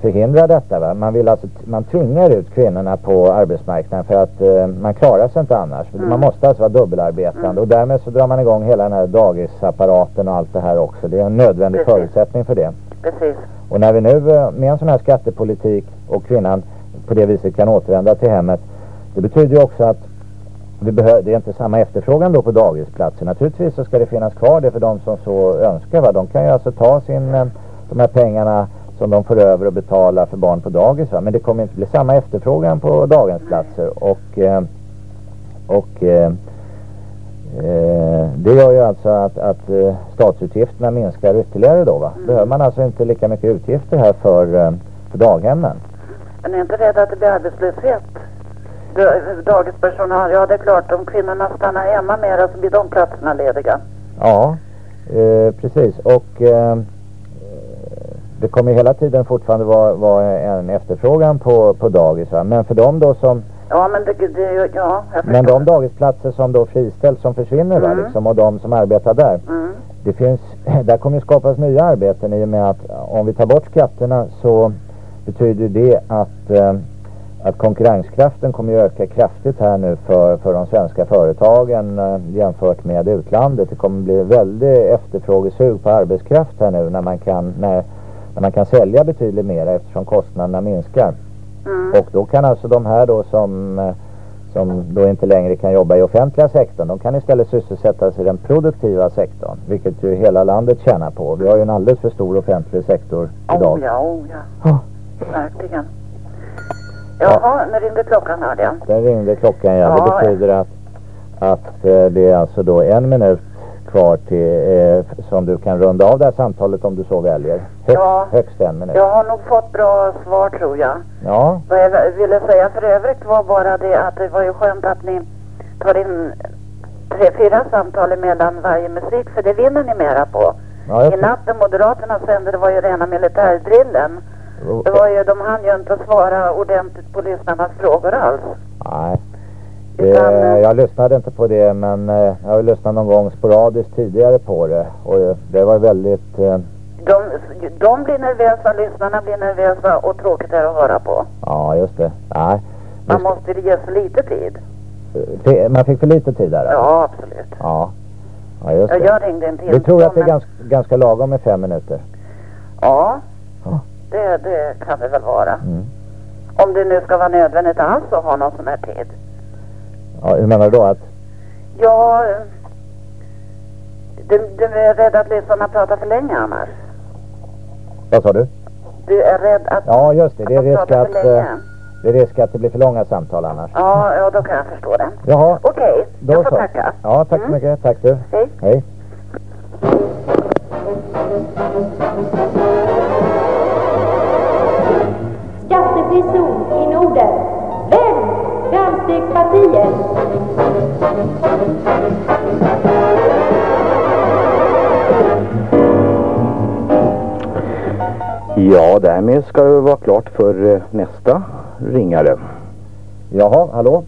förhindra detta. Va? Man, vill alltså, man tvingar ut kvinnorna på arbetsmarknaden för att eh, man klarar sig inte annars. Mm. Man måste alltså vara dubbelarbetande och därmed så drar man igång hela den här dagisapparaten och allt det här också. Det är en nödvändig Precis. förutsättning för det. Precis. Och när vi nu eh, med en sån här skattepolitik och kvinnan på det viset kan återvända till hemmet. Det betyder ju också att vi behöver, det är inte samma efterfrågan då på dagisplatser. Naturligtvis så ska det finnas kvar det för de som så önskar. Va? De kan ju alltså ta sin, eh, de här pengarna som de får över och betala för barn på dagis. Va? Men det kommer inte bli samma efterfrågan på daghemsplatser. Och, eh, och eh, eh, det gör ju alltså att, att statsutgifterna minskar ytterligare då va. Behöver man alltså inte lika mycket utgifter här för, för daghemmen. Är ni inte rädda att det blir arbetslöshet? Da- Dagispersonal, ja det är klart om kvinnorna stannar hemma mera så blir de platserna lediga. Ja, eh, precis. Och eh, det kommer hela tiden fortfarande vara, vara en efterfrågan på, på dagis. Va? Men för dem då som, Ja men det, det ja, men de dagisplatser som då friställs, som försvinner va, liksom, och de som arbetar där. Mm. Det finns, *clears throat* där kommer ju skapas nya arbeten i och med att om vi tar bort skatterna så betyder det att, eh, att konkurrenskraften kommer öka kraftigt här nu för, för de svenska företagen eh, jämfört med utlandet. Det kommer bli väldigt efterfrågesug på arbetskraft här nu när man kan, när, när man kan sälja betydligt mer eftersom kostnaderna minskar. Och då kan alltså de här då som, eh, som då inte längre kan jobba i offentliga sektorn, de kan istället sysselsättas i den produktiva sektorn, vilket ju hela landet tjänar på. Vi har ju en alldeles för stor offentlig sektor idag. Oh ja, oh ja. Verkligen. Jaha, nu ringde klockan hörde jag. Där ringde klockan ja. Ja, Det betyder att, att eh, det är alltså då en minut kvar till, eh, som du kan runda av det här samtalet om du så väljer. Högst, Ja. högst en minut. Jag har nog fått bra svar tror jag. Ja, Vad jag ville säga för övrigt var bara det att det var ju skönt att ni tar in tre, fyra samtal emellan varje musik för det vinner ni mera på. Ja, I natt när Moderaterna sände det var ju rena militärdrillen. Det var ju, de hann ju inte svara ordentligt på lyssnarnas frågor alls. Nej. Det, jag lyssnade inte på det men eh, jag har lyssnat någon gång sporadiskt tidigare på det och eh, det var väldigt eh, De, de blir nervösa, lyssnarna blir nervösa och tråkigt är att höra på. Ja, just det. Nej. Man måste ge sig lite tid. Man fick för lite tid där? alltså? Ja, absolut. Ja. Ja, just Ja, det. jag ringde en till. Vi tror att det är ganska, ganska lagom med fem minuter. Ja, det, det kan det väl vara. Mm. Om det nu ska vara nödvändigt alls att ha någon sån här tid. Ja, hur menar du då? Att, Ja, du, du är rädd att lyssnarna pratar för länge annars. vad sa du? Du är rädd att... Ja, just det. Det är risk att, eh, det är risk att det blir för långa samtal annars. Ja, ja, då kan jag förstå det. Jaha. Okej, Då jag får så. tacka. Ja, tack så mycket. Tack du. Hej. Hej. Skattefri zon i Norden. Framstegspartiet. Ja, därmed ska det vara klart för eh, nästa ringare. Jaha, hallå?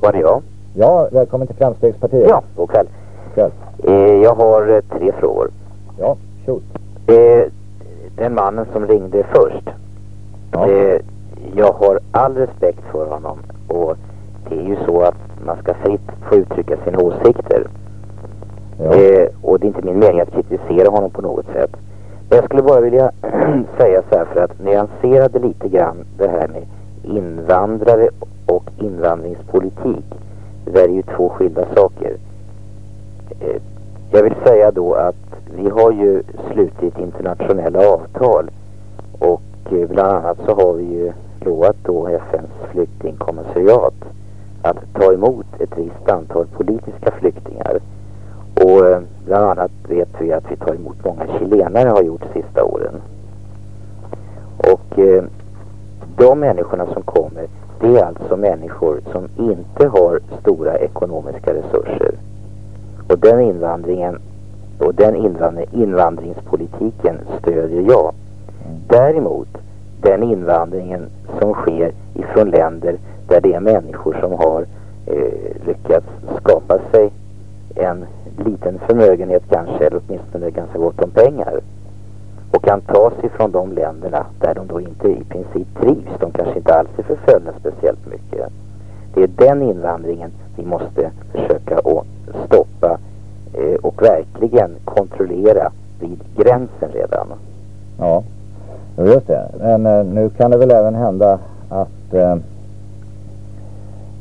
Var det jag? Ja, välkommen till Framstegspartiet. Ja, god kväll. Kväll. Eh, jag har eh, tre frågor. Ja, shoot. Eh, den mannen som ringde först. Eh, jag har all respekt för honom och det är ju så att man ska fritt få uttrycka sina åsikter. Eh, och det är inte min mening att kritisera honom på något sätt. Men jag skulle bara vilja *clears throat* säga så här för att nyansera det lite grann det här med invandrare och invandringspolitik. Det där är ju två skilda saker. Eh, jag vill säga då att vi har ju slutit internationella avtal och eh, bland annat så har vi ju lovat då FNs flyktingkommissariat att ta emot ett visst antal politiska flyktingar. Och eh, bland annat vet vi att vi tar emot många chilenare har gjort de sista åren. Och eh, de människorna som kommer, det är alltså människor som inte har stora ekonomiska resurser. Och den invandringen och den invandring, invandringspolitiken stödjer jag. Däremot den invandringen som sker ifrån länder där det är människor som har eh, lyckats skapa sig en liten förmögenhet kanske, eller åtminstone ganska gott om pengar. och kan tas ifrån de länderna där de då inte i princip trivs. De kanske inte alls är förföljda speciellt mycket. Det är den invandringen vi måste försöka att stoppa eh, och verkligen kontrollera vid gränsen redan. Ja, Jo, just det. Men eh, nu kan det väl även hända att eh,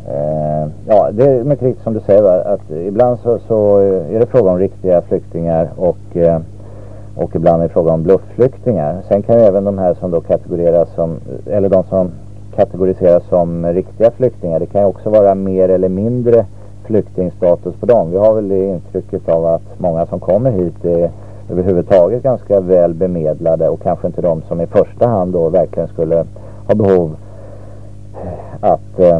eh, ja, det är mycket riktigt som du säger va? att ibland så, så, eh, är det fråga om riktiga flyktingar och, eh, och ibland är det fråga om bluffflyktingar. Sen kan ju även de här som då kategoriseras som, eller de som kategoriseras som riktiga flyktingar, det kan ju också vara mer eller mindre flyktingstatus på dem. Vi har väl det intrycket av att många som kommer hit är överhuvudtaget ganska väl bemedlade och kanske inte de som i första hand då verkligen skulle ha behov eh, att eh,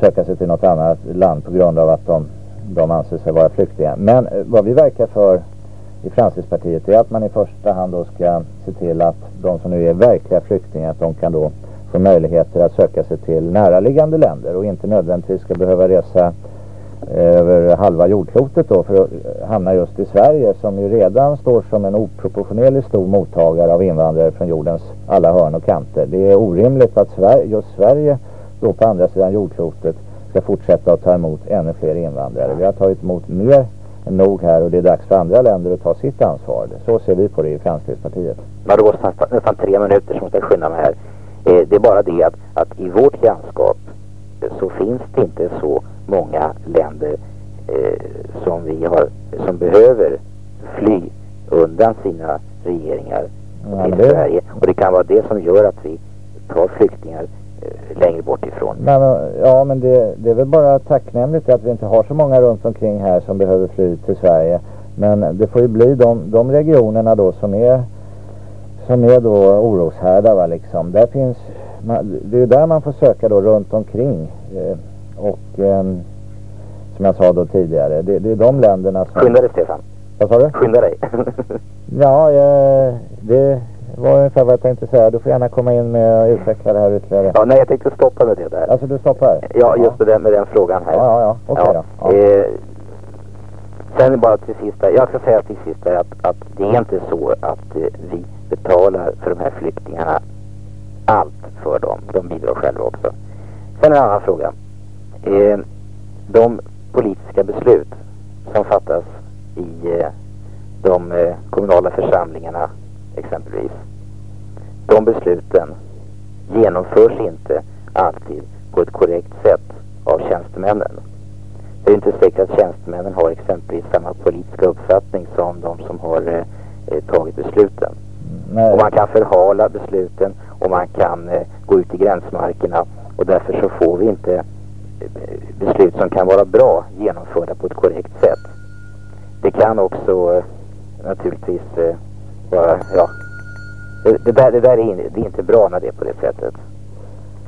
söka sig till något annat land på grund av att de, de anser sig vara flyktingar. Men eh, vad vi verkar för i Framstegspartiet är att man i första hand då ska se till att de som nu är verkliga flyktingar, att de kan då få möjligheter att söka sig till näraliggande länder och inte nödvändigtvis ska behöva resa över halva jordklotet då för att hamna just i Sverige som ju redan står som en oproportionerligt stor mottagare av invandrare från jordens alla hörn och kanter. Det är orimligt att Sverige, just Sverige då på andra sidan jordklotet ska fortsätta att ta emot ännu fler invandrare. Vi har tagit emot mer än nog här och det är dags för andra länder att ta sitt ansvar. Så ser vi på det i Fremskrittspartiet. Ja, det går nästan tre minuter som jag skynda mig här. Eh, det är bara det att, att i vårt grannskap så finns det inte så många länder eh, som vi har som behöver fly undan sina regeringar Ja, till det- Sverige. Och det kan vara det som gör att vi tar flyktingar eh, längre bort ifrån. Men, ja, men det, det är väl bara tacknämligt att vi inte har så många runt omkring här som behöver fly till Sverige. Men det får ju bli de, de regionerna då som är, som är då oroshärdar va liksom. Där finns, man, det är ju där man får söka då runt omkring. Eh, och ehm, som jag sa då tidigare, det, det är de länderna som... Skynda dig Stefan. Vad sa du? Skynda dig. *laughs* Ja, eh, det var ungefär vad jag tänkte säga. Du får gärna komma in med och utveckla det här ytterligare. ja, nej, jag tänkte stoppa med det där. Alltså du stoppar? Ja, just med den, med den frågan här. Ja, ja, ja. Okej då. Ja. Eh, sen bara till sist, där, jag ska säga till sist där att, att det är inte så att eh, vi betalar för de här flyktingarna allt för dem. De bidrar själva också. Sen en annan fråga. Eh, de politiska beslut som fattas i eh, de eh, kommunala församlingarna exempelvis. De besluten genomförs inte alltid på ett korrekt sätt av tjänstemännen. Det är inte säkert att tjänstemännen har exempelvis samma politiska uppfattning som de som har eh, eh, tagit besluten. Nej. Och man kan förhala besluten och man kan gå ut i gränsmarkerna och därför så får vi inte beslut som kan vara bra genomförda på ett korrekt sätt. Det kan också eh, naturligtvis eh, vara, ja, det, där, det där är, in, det är inte bra när det är på det sättet.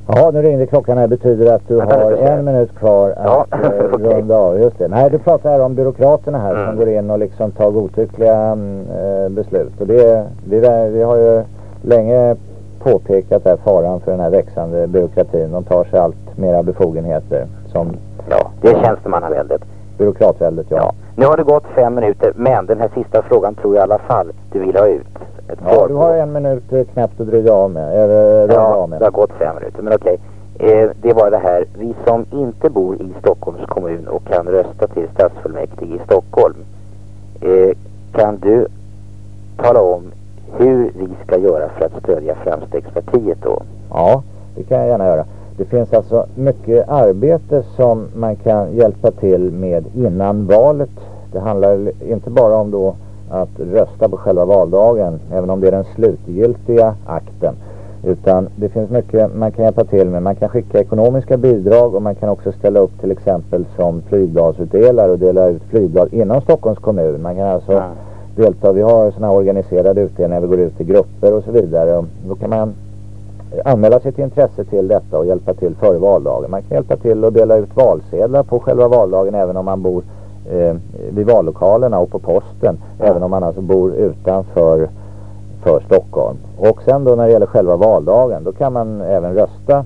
Jaha, nu ringde klockan här. betyder att du har en minut kvar att Ja, *laughs* eh, okej. runda av. Just det. Nej, du pratar här om byråkraterna här som Mm. går in och liksom tar godtyckliga eh, beslut. Och det, det där, vi har ju länge påpekat där faran för den här växande byråkratin. De tar sig allt mera befogenheter som Ja, det är tjänstemannaväldet. byråkratväldet, ja. Ja. Nu har det gått fem minuter, men den här sista frågan tror jag i alla fall du vill ha ut. Ett Ja, du har en minut eh, knappt att dryga av med. Eller runda Ja, av med. det har gått fem minuter, men okej. Eh, det var det här, vi som inte bor i Stockholms kommun och kan rösta till stadsfullmäktige i Stockholm. Eh, kan du tala om hur vi ska göra för att stödja Framstegspartiet då? Ja, det kan jag gärna göra. Det finns alltså mycket arbete som man kan hjälpa till med innan valet. Det handlar inte bara om då att rösta på själva valdagen, även om det är den slutgiltiga akten. Utan det finns mycket man kan hjälpa till med. Man kan skicka ekonomiska bidrag och man kan också ställa upp till exempel som flygbladsutdelare och dela ut flygblad inom Stockholms kommun. Man kan alltså delta. Vi har sådana här organiserade utdelningar, vi går ut i grupper och så vidare. Då kan man anmäla sitt intresse till detta och hjälpa till före valdagen. Man kan hjälpa till att dela ut valsedlar på själva valdagen även om man bor eh, vid vallokalerna och på posten. Även om man alltså bor utanför för Stockholm. Och sen då när det gäller själva valdagen då kan man även rösta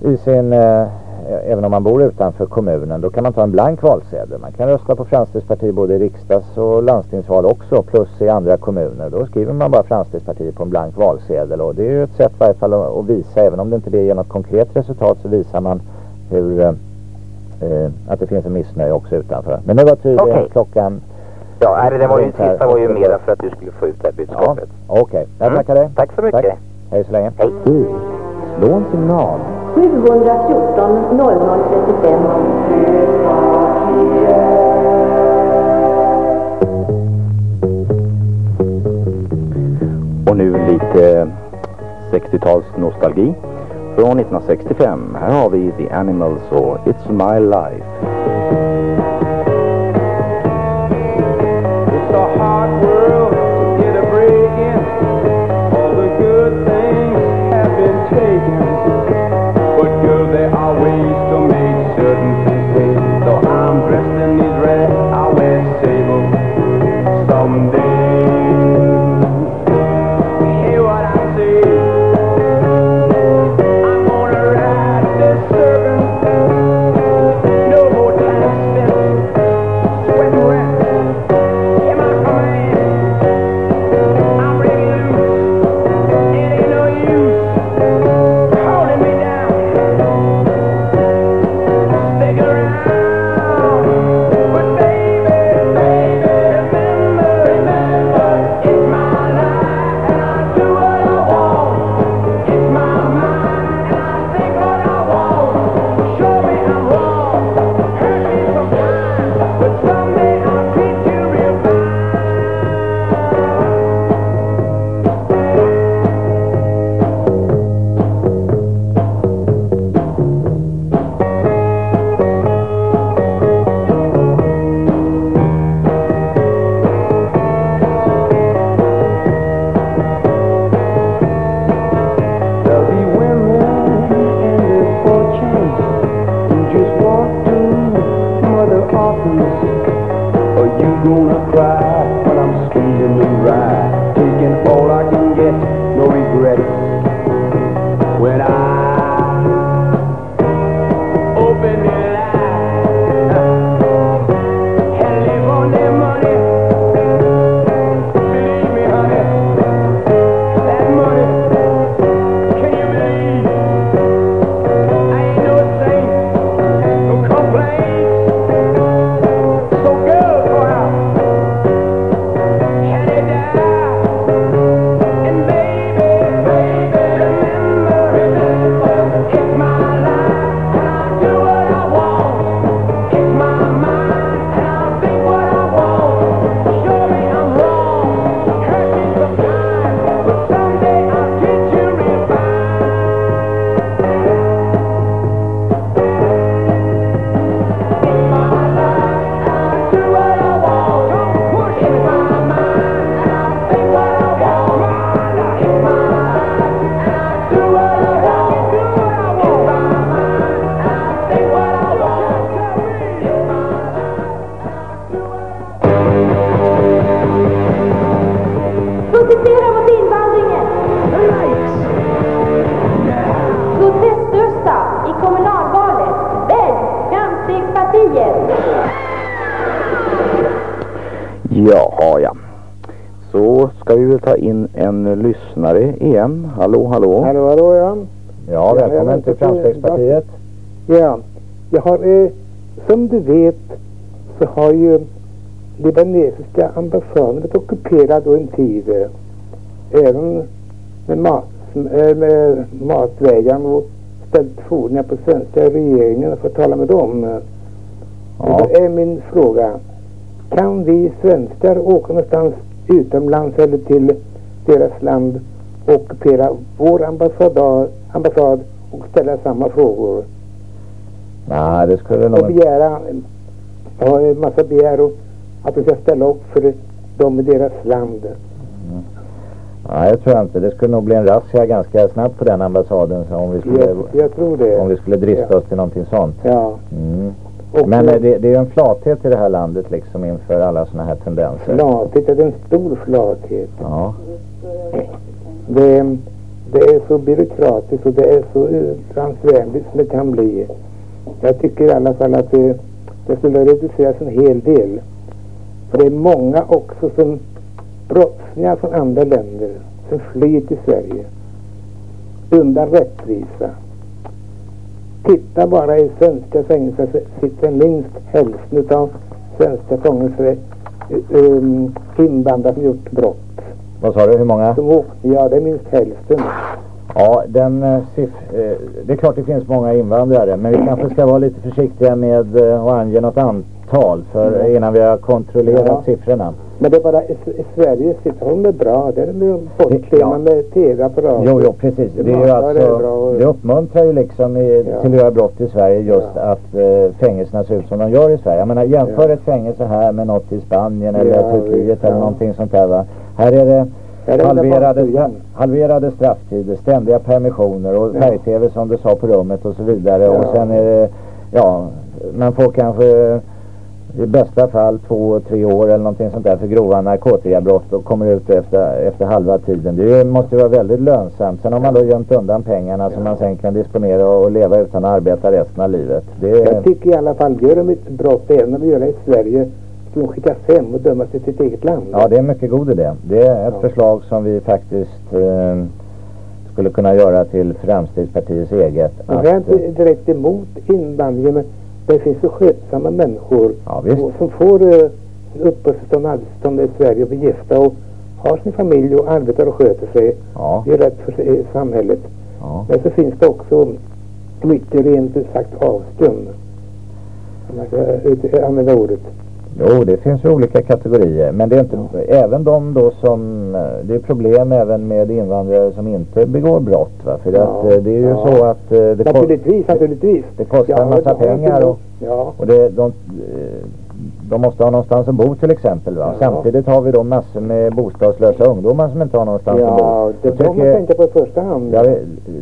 i sin, eh, även om man bor utanför kommunen, då kan man ta en blank valsedel. Man kan rösta på Framstegspartiet både i riksdags och landstingsval också, plus i andra kommuner. Då skriver man bara Framstegspartiet på en blank valsedel och det är ju ett sätt i varje fall att, visa, även om det inte ger något konkret resultat, så visar man hur eh, eh, att det finns en missnöje också utanför. Men nu var tydligen Okej. klockan... Ja, nej, det var ju, här. sista var ju mera för att du skulle få ut det här budskapet. Okej, jag Mm. tackar dig. Tack så mycket. Tack. Hej så länge. Hej. Slå en signal. 714 0035. Och nu lite 60-tals nostalgi från 1965. Här har vi The Animals och It's My Life. It's igen. Hallå, hallå. Hallå, hallå, ja. Ja, välkommen till Framstegspartiet. Ja, jag har, eh, som du vet så har ju libanesiska ambassaden varit ockuperad då en tid. eh, Även med, mat, eh, med matvägran och ställt fordringar på svenska regeringen för att tala med dem. Och Då är min fråga, kan vi svenskar åka någonstans utomlands eller till deras land ockupera vår ambassad, ambassad och ställa samma frågor? Nej, det skulle och nog... begära, ha en massa begär och att de ska ställa upp för dem i deras land. Nej, jag tror inte. Det skulle nog bli en razzia ganska snabbt på den ambassaden så om vi skulle, Jag, jag om vi skulle drista oss till någonting sånt. Ja. Mm. Och Men eh, det, det är ju en flathet i det här landet liksom inför alla sådana här tendenser. flathet, det är en stor flathet. Ja. Det, är- det är så byråkratiskt och det är så eh, transvänligt som det kan bli. Jag tycker i alla fall att det, det skulle reduceras en hel del. För det är många också som brottslingar från andra länder som flyr till Sverige undan rättvisa. Titta bara i svenska fängelser så sitter minst hälften av svenska fångar um, eh, eh, invandrare som gjort brott. Vad sa du, hur många? Ja, det är minst hälften. Ja, den, eh, eh, det är klart det finns många invandrare men vi kanske ska vara lite försiktiga med eh, att ange något antal för Mm. innan vi har kontrollerat Ja. siffrorna. Men det är bara i, i Sverige sitter hon är bra. Där är ju bortklämda med tv-apparater. Jo, jo, precis. Det, är ju Ja, det alltså, det uppmuntrar ju liksom i, till att göra brott i Sverige just att eh, fängelserna ser ut som de gör i Sverige. Jag menar jämför ett fängelse här med något i Spanien eller Ja, Turkiet eller ja. någonting sånt där va. Här är det halverade, halverade strafftider, ständiga permissioner och Ja. färg-tv som du sa på rummet och så vidare. Ja. Och sen är det, ja, man får kanske i bästa fall två, tre år eller någonting sånt där för grova narkotikabrott och kommer ut efter, efter halva tiden. Det måste ju vara väldigt lönsamt. Sen har man då gömt undan pengarna som man sen kan disponera och, leva utan att arbeta resten av livet. Det Jag tycker i alla fall, gör de ett brott även om de gör det i Sverige, de skickas hem och dömas till sitt eget land. ja, det är en mycket god idé. Det är ett förslag som vi faktiskt eh, skulle kunna göra till Framstegspartiets eget. Och jag är inte direkt emot invandringen, men det finns ju skötsamma människor visst. och- som får uh, uppehållstillstånd och arbetstillstånd i Sverige och blir gifta och har sin familj och arbetar och sköter sig. Ja. Det är rätt för sig, samhället. Ja. Men så finns det också mycket rent ut sagt avskum. Om man ska använda ordet. Jo, det finns ju olika kategorier. Men det är inte, även de då som, det är problem även med invandrare som inte begår brott va. För Ja, att eh, det är ju ja. så att eh, det, Naturligtvis, naturligtvis. det kostar Ja, en massa pengar och, Ja. och det, de, eh, de måste ha någonstans att bo till exempel va. Ja. Samtidigt har vi då massor med bostadslösa ungdomar som inte har någonstans att bo. Ja, det Jag får man tänka på i första hand. Ja, det-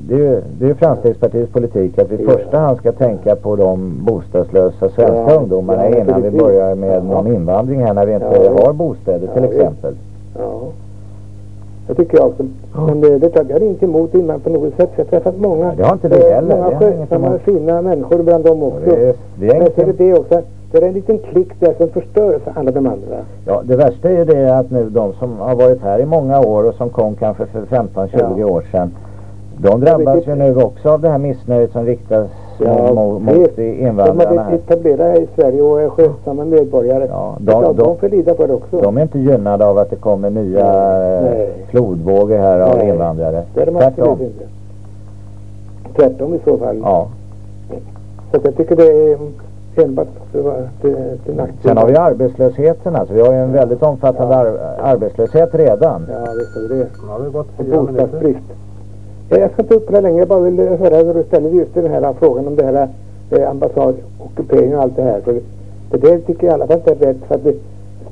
det är ju det är Framstegspartiets politik att vi i Ja. första hand ska tänka på de bostadslösa svenska Ja, ungdomarna ja, innan vi börjar med någon invandring här när vi inte Ja, har bostäder till Ja, exempel. Ja. Det tycker jag också. Men det, det, jag är inte emot invandring på något sätt. Jag har träffat många, det har inte eh, heller. Det många skötsamma, fina människor bland dem också. Det är- det är Men så är det det Det är en liten klick där som förstör för alla de andra. Ja, det värsta är ju det att nu de som har varit här i många år och som kom kanske för 15-20 år sedan. De drabbas ju nu också av det här missnöjet som riktas Ja, mot, mot visst. De invandrarna har här. blivit etablerade i Sverige och är skötsamma medborgare. Ja, de- de, de- får lida på det också. De är inte gynnade av att det kommer nya Nej, eh, flodvågor här av Nej, invandrare. Det är de Tvärtom. absolut inte. Tvärtom i så fall. Ja. Så jag tycker det är enbart till, till, till nackdel. Sen har vi arbetslösheten alltså. Vi har ju en väldigt omfattande ar arbetslöshet redan. Ja, visst har vi det. Ja, det har gått Och fyra bostadsbrist. Ja, jag ska inte upp det här längre. Jag bara vill höra hur du ställer dig just till den här frågan om det här eh, ambassadockupering och allt det här. För det där tycker jag i alla fall inte är rätt. För att det,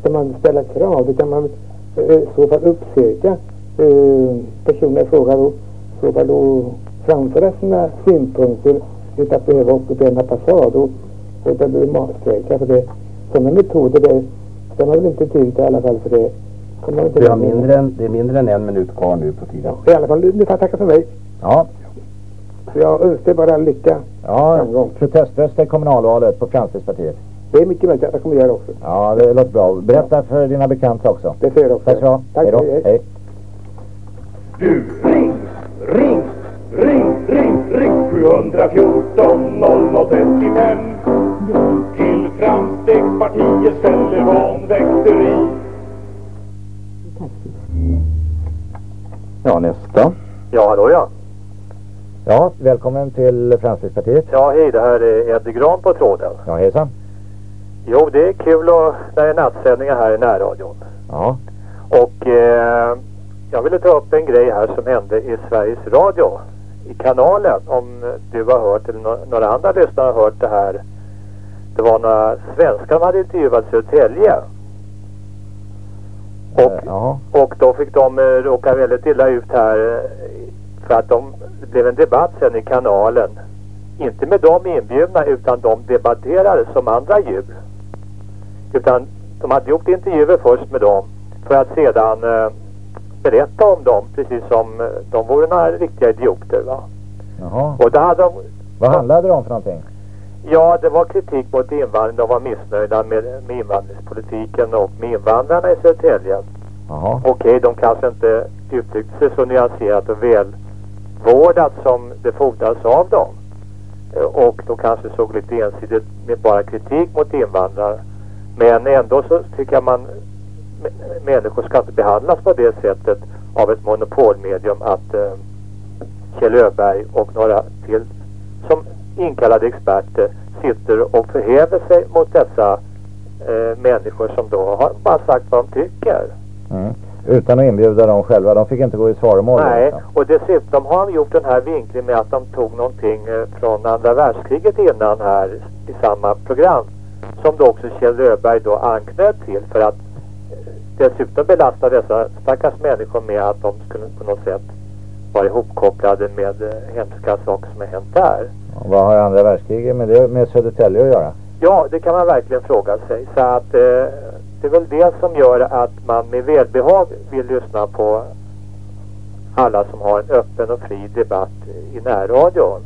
ska man ställa krav, då kan man eh, i så fall uppsöka eh, personer i fråga och så fall då framföra sina synpunkter utan att behöva ockupera en ambassad och, behöva matstrejka. För det, sådana metoder, det ska man väl inte till i alla fall för det. kommer inte Vi har mindre än, det är mindre än en minut kvar nu på tiden. I alla fall, nu får jag tacka för mig. Ja. Så jag önskar bara lycka. Ja, proteströsta i kommunalvalet på Framstegspartiet. Det är mycket möjligt att jag kommer göra också. Ja, det låter bra. Berätta för dina bekanta också. Det får jag också. Tack så Tack, Hej då. Hej. Du, ring, ring, ring, ring, ring 714 0035 Till Framstegspartiet ställer vanväkteri Ja, nästa. Ja, hallå ja. Ja, välkommen till Framstegspartiet. Ja, hej, det här är Eddie Gran på tråden. Ja, hejsan. Jo, det är kul och det är nattsändningar här i närradion. Ja. Och eh, jag ville ta upp en grej här som hände i Sveriges Radio. I kanalen, om du har hört eller nå- några andra lyssnare har hört det här. Det var några svenskar som hade intervjuat Södertälje. Och, ja. och då fick de eh, råka väldigt illa ut här eh, för att de, det blev en debatt sen i kanalen. Inte med dem inbjudna utan de debatterade som andra djur. Utan de hade gjort intervjuer först med dem för att sedan eh, berätta om dem precis som eh, de vore några riktiga idioter va. Jaha. Och då hade de, Vad handlade det om för någonting? Ja, det var kritik mot invandring. De var missnöjda med, med invandringspolitiken och med invandrarna i Södertälje. Okej, de kanske inte uttryckte sig så nyanserat och välvårdat som det fordras av dem. Eh, Och de kanske såg lite ensidigt med bara kritik mot invandrare. Men ändå så tycker jag man människor ska inte behandlas på det sättet av ett monopolmedium att eh, Kjell Öberg och några till som inkallade experter sitter och förhäver sig mot dessa eh, människor som då har bara sagt vad de tycker. Mm. Utan att inbjuda dem själva. De fick inte gå i svaromål. Nej, alltså. och dessutom har de gjort den här vinklingen med att de tog någonting eh, från andra världskriget innan här i samma program. Som då också Kjell Öberg då anknöt till för att dessutom belasta dessa stackars människor med att de skulle på något sätt vara ihopkopplade med eh, hemska saker som har hänt där. Och Vad har andra världskriget med, det, med Södertälje att göra? Ja, det kan man verkligen fråga sig. Så att eh, det är väl det som gör att man med välbehag vill lyssna på alla som har en öppen och fri debatt i närradion.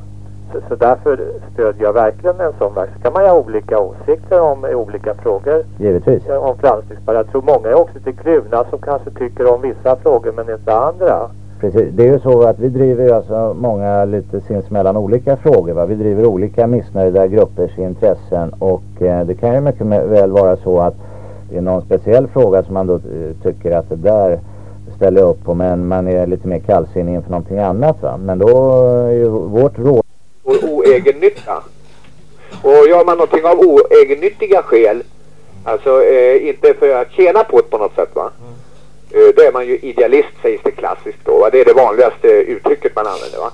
Så, så därför stödjer jag verkligen en sån verksamhet. kan man ju ha olika åsikter om olika frågor. Givetvis. Om framstegsbar. Jag tror många är också lite kluvna som kanske tycker om vissa frågor men inte andra. Precis. Det är ju så att vi driver ju alltså många lite sinsemellan olika frågor. Va? Vi driver olika missnöjda gruppers intressen och eh, det kan ju mycket väl vara så att det är någon speciell fråga som man då eh, tycker att det där ställer upp på men man är lite mer kallsinnig inför någonting annat va. Men då är ju vårt råd vår oegennytta. Och gör man någonting av oegennyttiga skäl, alltså eh, inte för att tjäna på det på något sätt va. Eh, då är man ju idealist sägs det klassiskt då va? Det är det vanligaste uttrycket man använder va.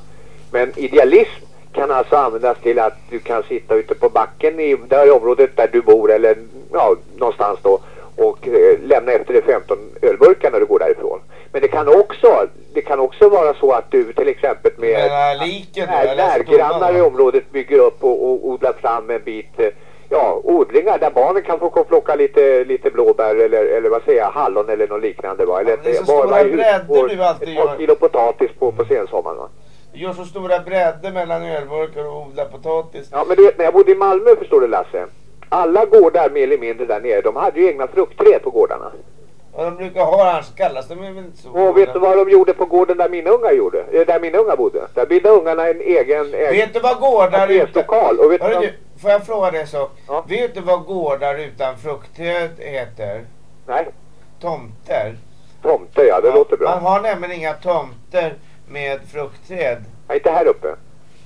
Men idealism kan alltså användas till att du kan sitta ute på backen i det här området där du bor eller ja, någonstans då och eh, lämna efter dig 15 ölburkar när du går därifrån. Men det kan också, det kan också vara så att du till exempel med menar liken då? när, Jag läser närgrannar domarna. i området bygger upp och, och odlar fram en bit eh, ja, odlingar där barnen kan få gå och plocka lite, lite blåbär eller, eller vad säger jag, hallon eller något liknande va? Eller det är så ett- bara stora får du alltid ett par gör. kilo potatis på, på sensommaren va? Du gör så stora brädor mellan ölburkar och odlar potatis. Ja men du vet när jag bodde i Malmö förstår du Lasse. Alla gårdar mer eller mindre där nere, de hade ju egna fruktträd på gårdarna. Och de brukar ha, annars kallas de väl inte så. Och vet du vad de gjorde på gården där mina ungar gjorde? Eh, Där mina ungar bodde? Där bildade ungarna en egen... Vet du vad gårdar lokal och vet du Hörru du, får jag fråga dig en sak? Vet du vad gårdar utan fruktträd heter? Nej. Tomter. Tomter ja, det låter bra. Man har nämligen inga tomter med fruktträd. Nej, inte här uppe.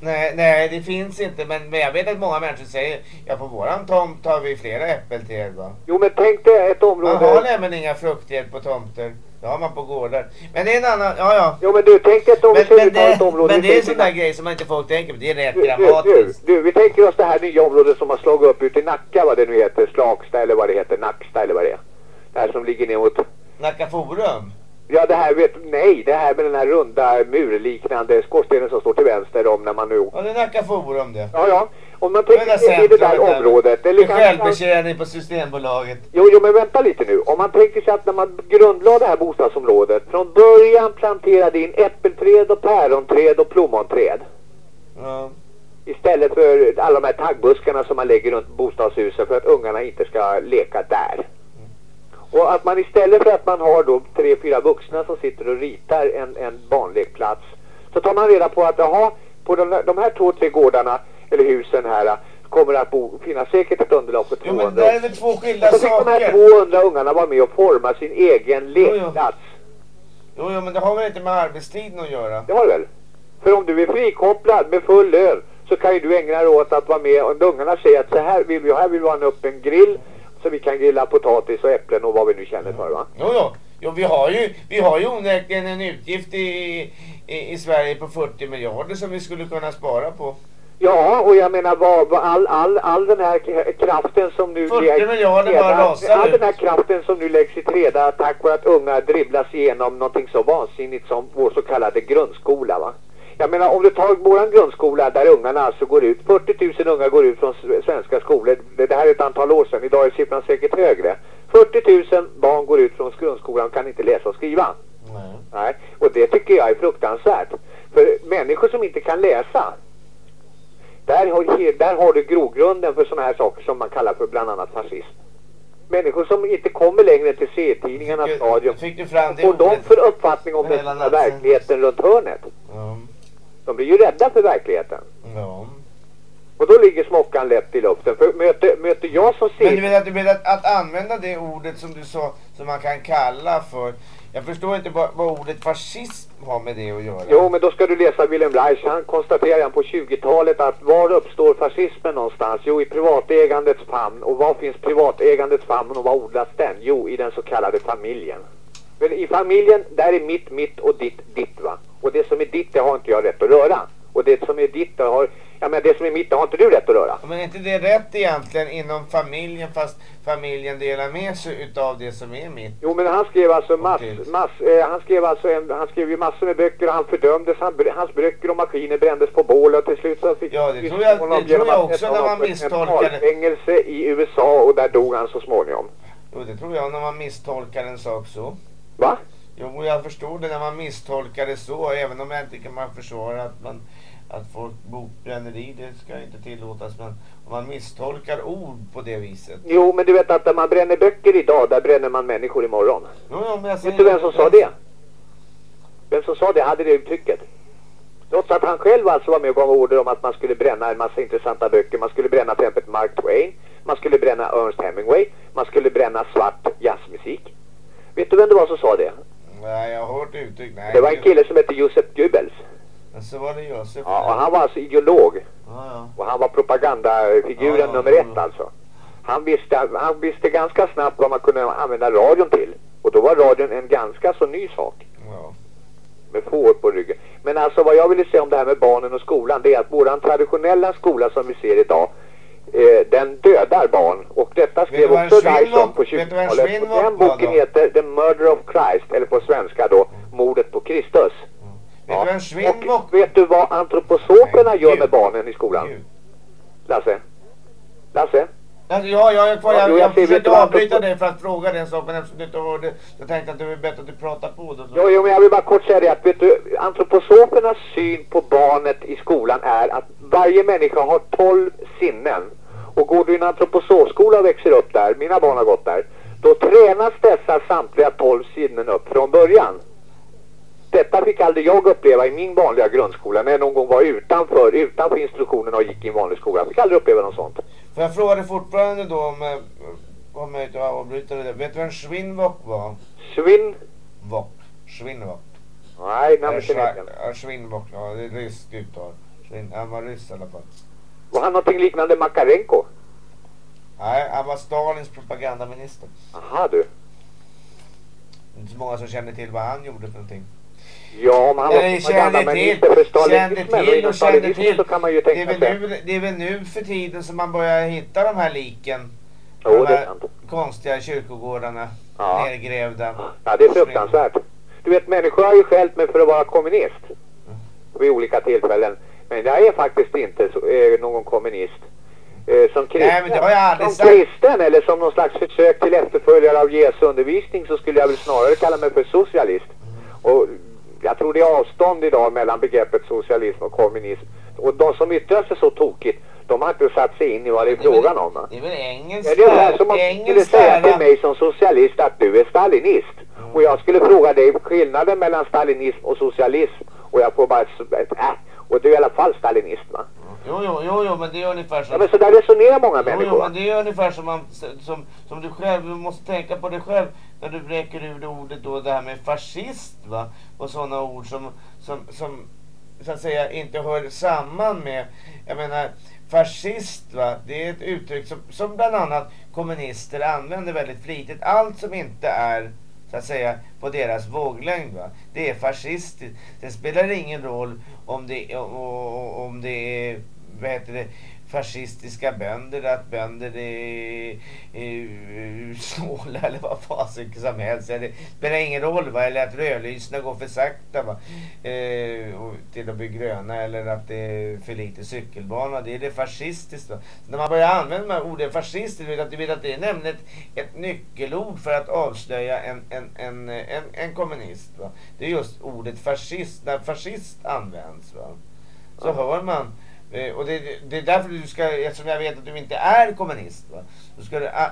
Nej, nej, det finns inte. Men, men jag vet att många människor säger ja på våran tomt har vi flera äppelträd va. Jo men tänk dig ett område... Man har nämligen inga fruktträd på tomter. Det har man på gårdar. Men det är en annan, ja ja. Jo men du, tänk dig ett Men, område... men, det, ett område men det är en sån där grej som man inte folk tänker på. Det är rätt du, dramatiskt. du, du, vi tänker oss det här nya området som har slagit upp ute i Nacka, vad det nu heter, Slagsta eller vad det heter, Nacksta eller vad det är. Det här som ligger ner mot... Nacka Forum? Ja det här, vet nej, det här med den här runda murliknande skorstenen som står till vänster om när man nu... Ja, det är Nacka Forum det. Ja, ja. Om man tänker Det sig i det där området, eller Med kanske... självbetjäning på Systembolaget. Jo, jo, men vänta lite nu. Om man tänker sig att när man grundlade det här bostadsområdet, från början planterade in äppelträd och päronträd och plommonträd. Ja. Istället för alla de här taggbuskarna som man lägger runt bostadshusen för att ungarna inte ska leka där. Och att man istället för att man har då tre, fyra vuxna som sitter och ritar en, en barnlekplats så tar man reda på att jaha, på de, här- de här två, tre gårdarna eller husen här kommer att bo, finnas säkert ett underlag på 200. Jo men det är väl två skilda så fick de här saker. 200 ungarna vara med och forma sin egen lekplats. Jo, jo men det har väl inte med arbetstiden att göra? Det har det väl? För om du är frikopplad med full lön så kan ju du ägna dig åt att vara med och ungarna säger att så här vill vi, här vill vi ha upp en grill så vi kan grilla potatis och äpplen och vad vi nu känner för va? Jo, jo. Jo, vi har ju, vi har ju onekligen en utgift i, i, i Sverige på 40 miljarder som vi skulle kunna spara på. Ja, och jag menar vad, vad all, all, all den här kraften som nu 40 läggs- miljarder bara rasar All ut. den här kraften som nu läggs i träda tack vare att unga dribblas igenom någonting så vansinnigt som vår så kallade grundskola va. Jag menar om du tar våran grundskola där ungarna alltså går ut, 40 000 unga går ut från svenska skolor. Det, här är ett antal år sedan, idag är siffran säkert högre. 40 000 barn går ut från grundskolan och kan inte läsa och skriva. Nej, och det tycker jag är fruktansvärt. För människor som inte kan läsa, Där har, där har du grogrunden för sådana här saker som man kallar för bland annat fascism. Människor som inte kommer längre till serietidningarnas stadium. Fick du fram det får de för uppfattning om den verkligheten runt hörnet? Ja. De blir ju rädda för verkligheten. Ja. Och då ligger smockan lätt i luften. För möter, möter jag som Men du ser... vet att du vet att, att använda det ordet som du sa, som man kan kalla för... Jag förstår inte vad, vad ordet fascism har med det att göra. Jo, men då ska du läsa Wilhelm Reich. Han konstaterar han på 20-talet att var uppstår fascismen någonstans? Jo, i privatägandets famn. Och var finns privatägandets famn och var odlas den? Jo, i den så kallade familjen. Men i familjen, där är mitt, mitt och ditt, ditt va? Och det som är ditt, det har inte jag rätt att röra. Och det som är ditt, det har... Ja, men det som är mitt, det har inte du rätt att röra. Men är inte det rätt egentligen inom familjen fast familjen delar med sig utav det som är mitt? Jo, men han skrev alltså mass, mass, eh, han skrev alltså en, han skrev ju massor med böcker och han fördömdes, han, hans böcker och maskiner brändes på bål och till slut så fick Ja, det tror jag- det tror jag också när man misstolkar det. fängelse i USA och där dog han så småningom. Jo, det tror jag när man misstolkar en sak så. Va? Jo, jag förstår det när man misstolkar det så, även om jag inte kan man försvara att man att folk bokbränneri, det ska inte tillåtas, men om man misstolkar ord på det viset. Jo, men du vet att när man bränner böcker idag, där bränner man människor imorgon. Jo, jo, men jag säger Vet du vem som sa det? Vem som sa det hade det uttrycket. Trots att han själv alltså var med och gav order om att man skulle bränna en massa intressanta böcker. Man skulle bränna till Mark Twain. Man skulle bränna Ernst Hemingway. Man skulle bränna svart jazzmusik. Vet du vem det var som sa det? Nej, jag har hört uttryck. Nej, Det var en kille som hette Josef Goebbels. Men så var det Josef. Ja, och han var alltså ideolog. Ja, ja. Och han var propagandafiguren nummer ett alltså. Han visste, han visste ganska snabbt vad man kunde använda radion till. Och då var radion en ganska så ny sak. Ja. Med får på ryggen. Men alltså vad jag ville säga om det här med barnen och skolan det är att våran traditionella skola som vi ser idag eh, den dödar barn. Och detta skrev också Dyson på vet du vad en 20-talet. Och Schwinlock den boken heter The Murder of Christ, eller på svenska då, Mordet på Kristus. Schwinlock... Och vet du vad antroposoferna gör med barnen i skolan? Lasse? Lasse? Alltså, ja, jag är kvar. Ja, Jag, jag, jag försökte avbryta dig för att fråga dig en sak, men eftersom du inte hörde, jag tänkte att det var bättre att du pratar på. Då. Jo, jo, men jag vill bara kort säga det att vet du, antroposofernas syn på barnet i skolan är att varje människa har 12 sinnen. Och går du i en antroposofskola och växer upp där, mina barn har gått där, då tränas dessa samtliga 12 sinnen upp från början. Detta fick aldrig jag uppleva i min vanliga grundskola när jag någon gång var utanför, utanför instruktionerna och gick i en vanlig skola. Jag fick aldrig uppleva något sånt. För jag frågade fortfarande då om, eh, om jag inte avbryter det. Vet du vad en Schwinvock var? Swin? Vock. Schwinvock. Nej, namnet känner jag inte. Ja, Schwinvock, ja, det är ryskt uttal. Han var ryss i alla fall. Var han någonting liknande Makarenko? Nej, han var Stalins propagandaminister. Aha du. Det är inte så många som känner till vad han gjorde för någonting. Ja, om han var Eller kände propagandaminister för kände stalinismen och till inom och kände stalinismen till. så kan man ju Det är, väl nu, det är väl nu för tiden som man börjar hitta de här liken. Jo, de här konstiga kyrkogårdarna. Ja. Nergrävda. Ja, det är fruktansvärt. Du vet, människor har ju skällt mig för att vara kommunist. Vid olika tillfällen. Men jag är faktiskt inte så, eh, någon kommunist. Eh, som kristen, Nej, men det har jag aldrig som kristen eller som någon slags försök till efterföljare av Jesu undervisning så skulle jag väl snarare kalla mig för socialist. Och jag tror det är avstånd idag mellan begreppet socialism och kommunism. Och de som yttrar sig så tokigt, de har inte satt sig in i vad det är frågan om. va? Det är väl Ja, engelska. det är det här som man skulle säga är till det- mig som socialist att du är stalinist. Och jag skulle fråga dig skillnaden mellan stalinism och socialism. Och jag får bara ett, ett äh. Och du är i alla fall stalinist va? Jo, jo, jo, jo, men det är ungefär som... Ja men så där resonerar många Jo, människor jo, men det är ungefär som, man, som, som du själv, du måste tänka på dig själv när du bräcker ur det ordet då, det här med fascist va? Och sådana ord som, som, som så att säga inte hör samman med, jag menar fascist va, det är ett uttryck som, som bland annat kommunister använder väldigt flitigt. Allt som inte är så att säga på deras våglängd va? det är fascistiskt. Det spelar ingen roll om det, om, om det är, vad heter det, fascistiska bönder, att bönder är, är snåla eller vad fasiken som helst. Det spelar ingen roll va, eller att rödlyserna går för sakta va, eh, och till att bli gröna eller att det är för lite cykelbana. Det är det fascistiskt när man börjar använda orden fascistiskt, vet att, du vet att det är nämligen ett, ett nyckelord för att avslöja en, en, en, en, en kommunist va. Det är just ordet fascist, när fascist används va. Så hör man och det, det är därför du ska, eftersom jag vet att du inte är kommunist, va? Då ska du ah,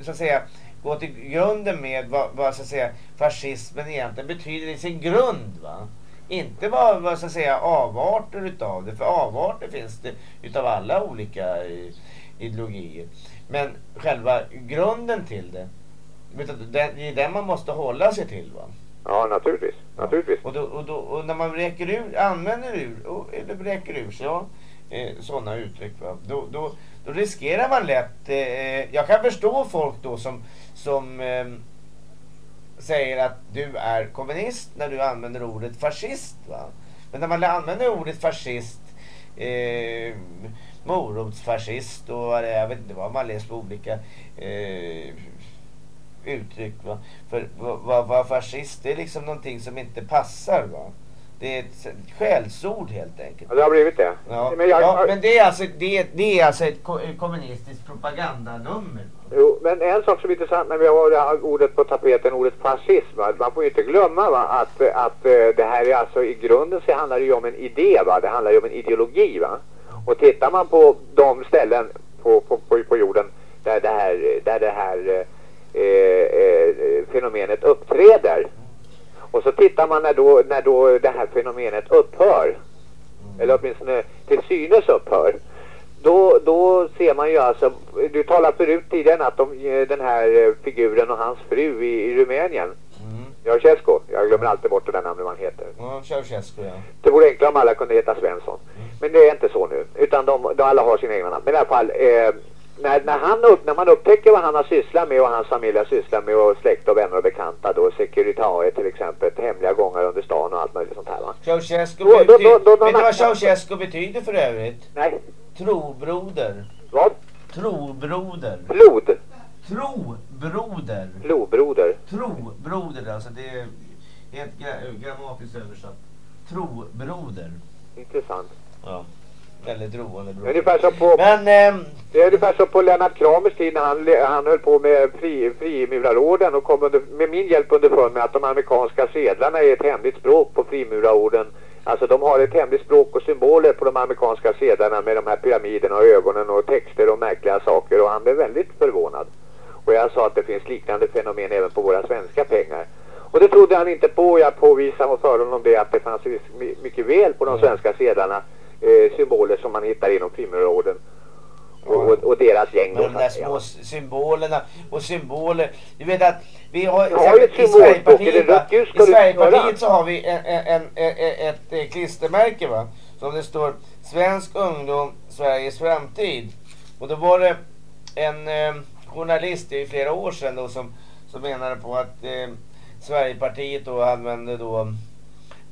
så att säga gå till grunden med vad, vad så att säga fascismen egentligen betyder i sin grund. Va? Inte vad, vad så att säga avarter utav det, för avarter finns det utav alla olika ideologier. Men själva grunden till det, det är den man måste hålla sig till. va? Ja, naturligtvis. Naturligtvis. Och, då, och, då, och när man vräker ur, använder ur, eller vräker ur sig, ja, eh, sådana uttryck, va? Då, då, då riskerar man lätt, eh, eh jag kan förstå folk då som, som eh, säger att du är kommunist när du använder ordet fascist. Va? Men när man använder ordet fascist, eh, morotsfascist och vad det är, jag vet inte vad man läser på olika eh, uttryck. Va? För vad, va, fascist, det är liksom någonting som inte passar. Va? Det är ett skällsord helt enkelt. Ja, det har blivit det. Ja, Men jag- ja, men det är alltså, det, det är alltså ett ko- kommunistiskt propagandanummer. Jo, men en sak som är intressant när vi har det här ordet på tapeten, ordet fascism, va? man får ju inte glömma va? Att, att eh, det här är alltså i grunden så handlar det ju om en idé, va? det handlar ju om en ideologi. Va? Och tittar man på de ställen på, på, på, på jorden där det här, där det här eh, eh, fenomenet uppträder och så tittar man när då, när då det här fenomenet upphör, eller åtminstone till synes upphör, då, då ser man ju alltså, du talade förut tidigare att de, den här figuren och hans fru i, i Rumänien, Ceausescu, jag glömmer alltid bort det där namnet man heter. Ja, Ceausescu ja. Det vore enklare om alla kunde heta Svensson. Men det är inte så nu, utan de, de alla har sina egna namn. Men i alla fall, eh, när, när, han upp, när man upptäcker vad han har sysslat med och hans familj har sysslat med och släkt och vänner och bekanta då, Securitae till exempel, hemliga gångar under stan och allt möjligt sånt här va. Ceausescu Då- då- då- då- vet du vad Ceausescu betyder för övrigt? Nej. Trobroder. Vad? Trobroder. Blod. Trobroder. Blodbroder. Trobroder, alltså det är helt gra- grammatiskt översatt. Trobroder. Intressant. Ja. Är broder. ungefär som på, Men, ehm, det är ungefär som på Lennart Kramers tid när han, han höll på med fri, frimurarorden och kom under, med min hjälp underfund med att de amerikanska sedlarna är ett hemligt språk på frimurarorden. Alltså de har ett hemligt språk och symboler på de amerikanska sedlarna med de här pyramiderna och ögonen och texter och märkliga saker och han blev väldigt förvånad. Och jag sa att det finns liknande fenomen även på våra svenska pengar. Och det trodde han inte på. Jag påvisade för honom det att det fanns mycket väl på de svenska sedlarna eh, symboler som man hittar inom frimurarorden. Och, och, och deras gäng de där små symbolerna och symboler. Du vet att vi har, Vi har ju ett i symbolspråk. Va? i Sverigepartiet så har vi en, en, en, ett, eh, klistermärke va. Som det står Svensk ungdom, Sveriges framtid. Och då var det en eh, journalist är flera år sedan då som, som menade på att eh, Sverigepartiet då använde då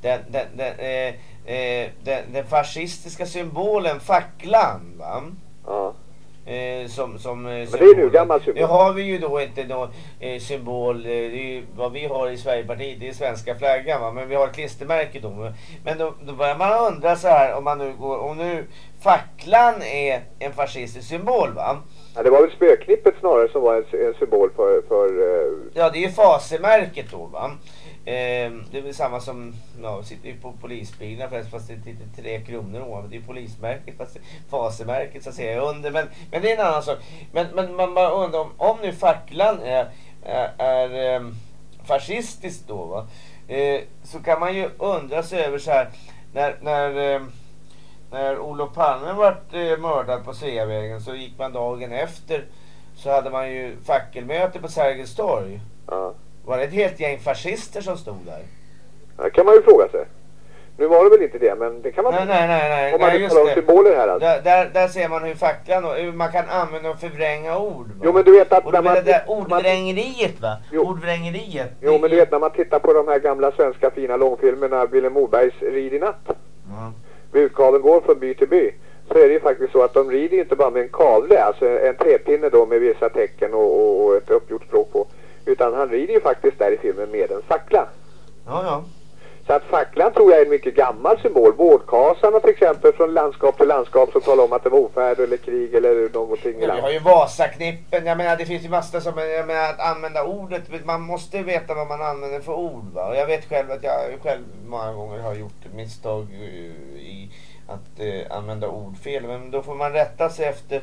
den, den, den, eh, eh, den, den fascistiska symbolen facklan va. Ja. Eh, som, som, eh, Men det är ju gammal symbol. Nu har vi ju då inte någon eh, symbol, eh, det är ju, vad vi har i Sverigepartiet, det är svenska flaggan va? men vi har klistermärke då. Men då, då börjar man undra så här om man nu går, om nu facklan är en fascistisk symbol va? Ja, det var väl spöknippet snarare som var en, en symbol för, för Ja det är ju fasemärket då va. Eh, det är väl samma som, ja, sitter ju på polisbilarna fast, fast det är inte tre kronor ovan. Det är polismärket fast det är fasemärket så att säga under. Men, men det är en annan sak. Men, men man bara undrar om, om nu facklan är, är, är eh, fascistisk då va. Eh, så kan man ju undra sig över så här när, när eh, när Olof Palme vart eh, mördad på Sveavägen så gick man dagen efter så hade man ju fackelmöte på Sergels torg. Mm. Var det ett helt gäng fascister som stod där? Det kan man ju fråga sig. Nu var det väl inte det, men det kan man... Nej, nej, nej, nej. Om man nej talar om symboler här alltså. Där, där, där ser man hur facklan hur man kan använda och förvränga ord. Va? Jo, men du vet att och när man- det där ordvrängeriet va? Ordvrängeriet. Jo, men du vet när man tittar på de här gamla svenska fina långfilmerna, Vilhelm Mobergs Rid i natt. Ja. Budkaveln går från by till by. Så är det ju faktiskt så att de rider inte bara med en kavle, alltså en träpinne då med vissa tecken och, och, och ett uppgjort språk på. Utan han rider ju faktiskt där i filmen med en fackla. Ja, ja. Så att facklan tror jag är en mycket gammal symbol. Vårdkasarna till exempel från landskap till landskap som talar om att det var ofärd eller krig eller någonting. Ja, vi har ju Vasaknippen. Jag menar det finns ju massor som, jag menar att använda ordet. Man måste veta vad man använder för ord va. Och jag vet själv att jag själv många gånger har gjort misstag eh, i att eh, använda ord fel. Men då får man rätta sig efter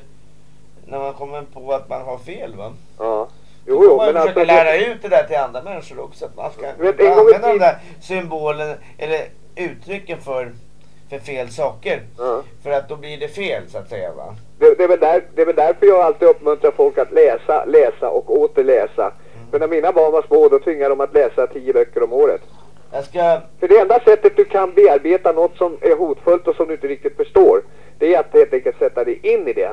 när man kommer på att man har fel va? Ja. Jo, Jo, man men försöka alltså... lära ut det där till andra människor också. Att man ska vet, använda de tiden- där symbolen eller uttrycken för, för fel saker. Ja. För att då blir det fel så att säga va? Det, det, är väl där, det är väl därför jag alltid uppmuntrar folk att läsa, läsa och åter läsa. För när mina barn var små då tvingade de att läsa tio böcker om året. Ska... För det enda sättet du kan bearbeta något som är hotfullt och som du inte riktigt förstår, det är att helt enkelt sätta dig in i det.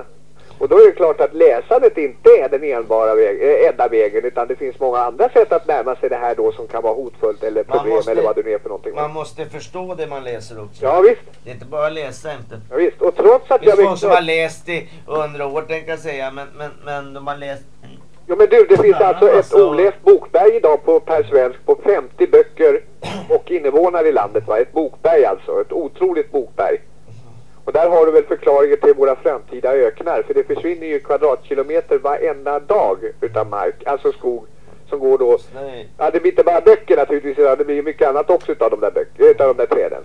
Och då är det klart att läsandet inte är den enbara väg, eh, enda vägen, utan det finns många andra sätt att närma sig det här då som kan vara hotfullt eller problem måste- eller vad det nu är för någonting. Man måste förstå det man läser också. Ja, visst. Det är inte bara att läsa inte. Ja, visst. Och trots att det finns jag folk växte som har läst i hundra år tänkte jag säga, men, men, men de har läst... Ja men du, det finns alltså ett oläst bokberg idag på, per svensk på 50 böcker och invånare i landet va? Ett bokberg alltså, ett otroligt bokberg. Och där har du väl förklaringen till våra framtida öknar, för det försvinner ju kvadratkilometer varenda dag utav mark, alltså skog som går då... Nej. Ja det blir inte bara böcker naturligtvis, utan det blir mycket annat också utav de där, böcker, utav de där träden.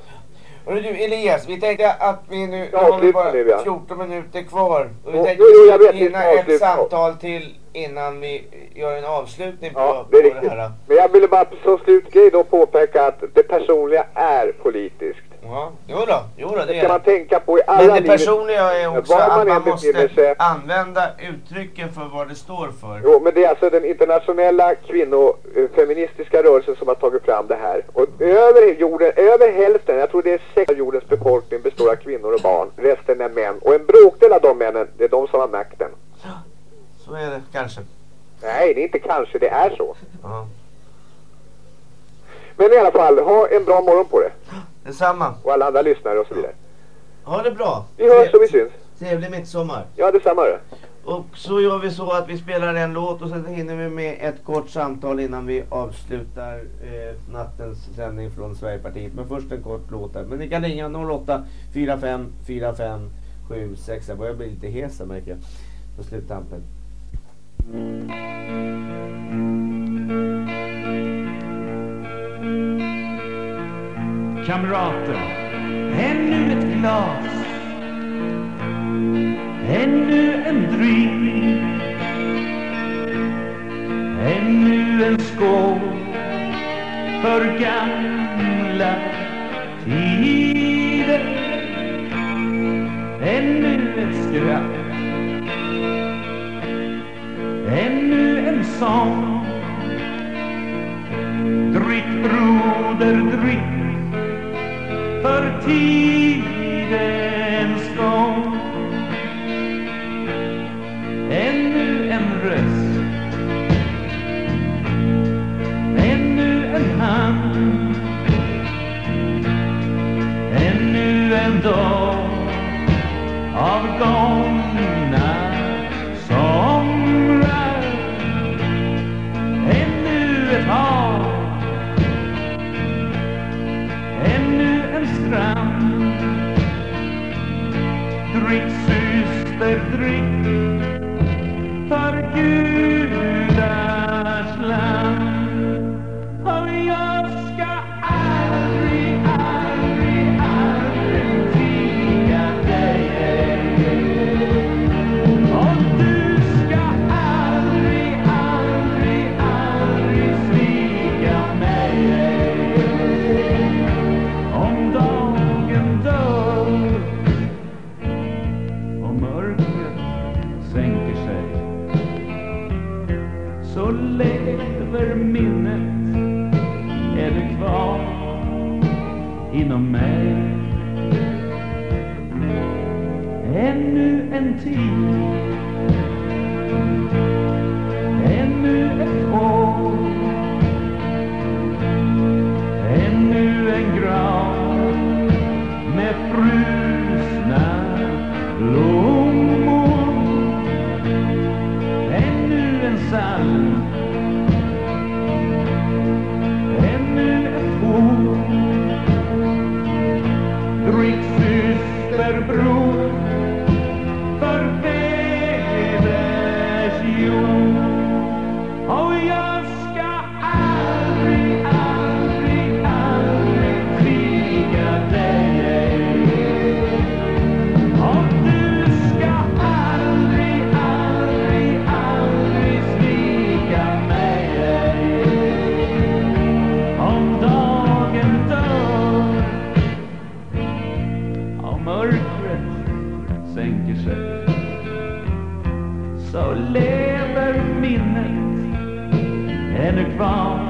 Hörru du Elias, vi tänkte att vi nu, Ja, har vi bara nu, ja. 14 minuter kvar. Och vi tänkte jo, jo, jag vet, hinna ett samtal till innan vi gör en avslutning på, Ja, på det är det riktigt. här. Men jag ville bara som slutgrej då påpeka att det personliga är politiskt. Ja, jo då, jo då, det Det ska man tänka på i alla Men det personliga är också att man måste sig. använda uttrycken för vad det står för. Jo, men det är alltså den internationella kvinnofeministiska rörelsen som har tagit fram det här. Och över jorden, över hälften, jag tror det är sex av jordens befolkning består av kvinnor och barn. Resten är män. Och en bråkdel av de männen, det är de som har makten. Så är det kanske. Nej, det är inte kanske, det är så. Ja. Men i alla fall, ha en bra morgon på det. Detsamma. Och alla andra lyssnare och så vidare. Ha det bra. Vi hörs och vi syns. Trevlig midsommar. Ja, detsamma du. Och så gör vi så att vi spelar en låt och sen hinner vi med ett kort samtal innan vi avslutar eh, nattens sändning från Sverigepartiet. Men först en kort låt här. Men ni kan ringa 08 45 45 76. Jag börjar bli lite hes här märker jag. På sluttampen. Kamrater, ännu ett glas. Ännu en drink. Ännu en skål för gamla tider. Ännu ett skratt. Ännu en sång. Drick broder, drick för tidens gång. Ännu en röst Ännu en hand Ännu en dag av gångna Drick syster, drick för gudars land ännu ännu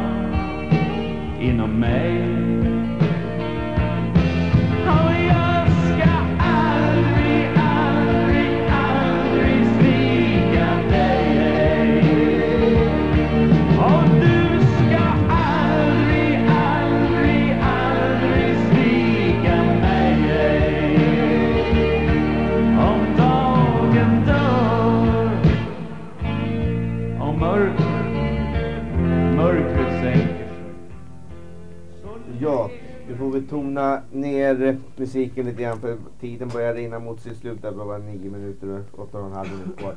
tona ner musiken lite grann för tiden börjar rinna mot sitt slut. Det var bara nio minuter och åtta och en halv minut kvar.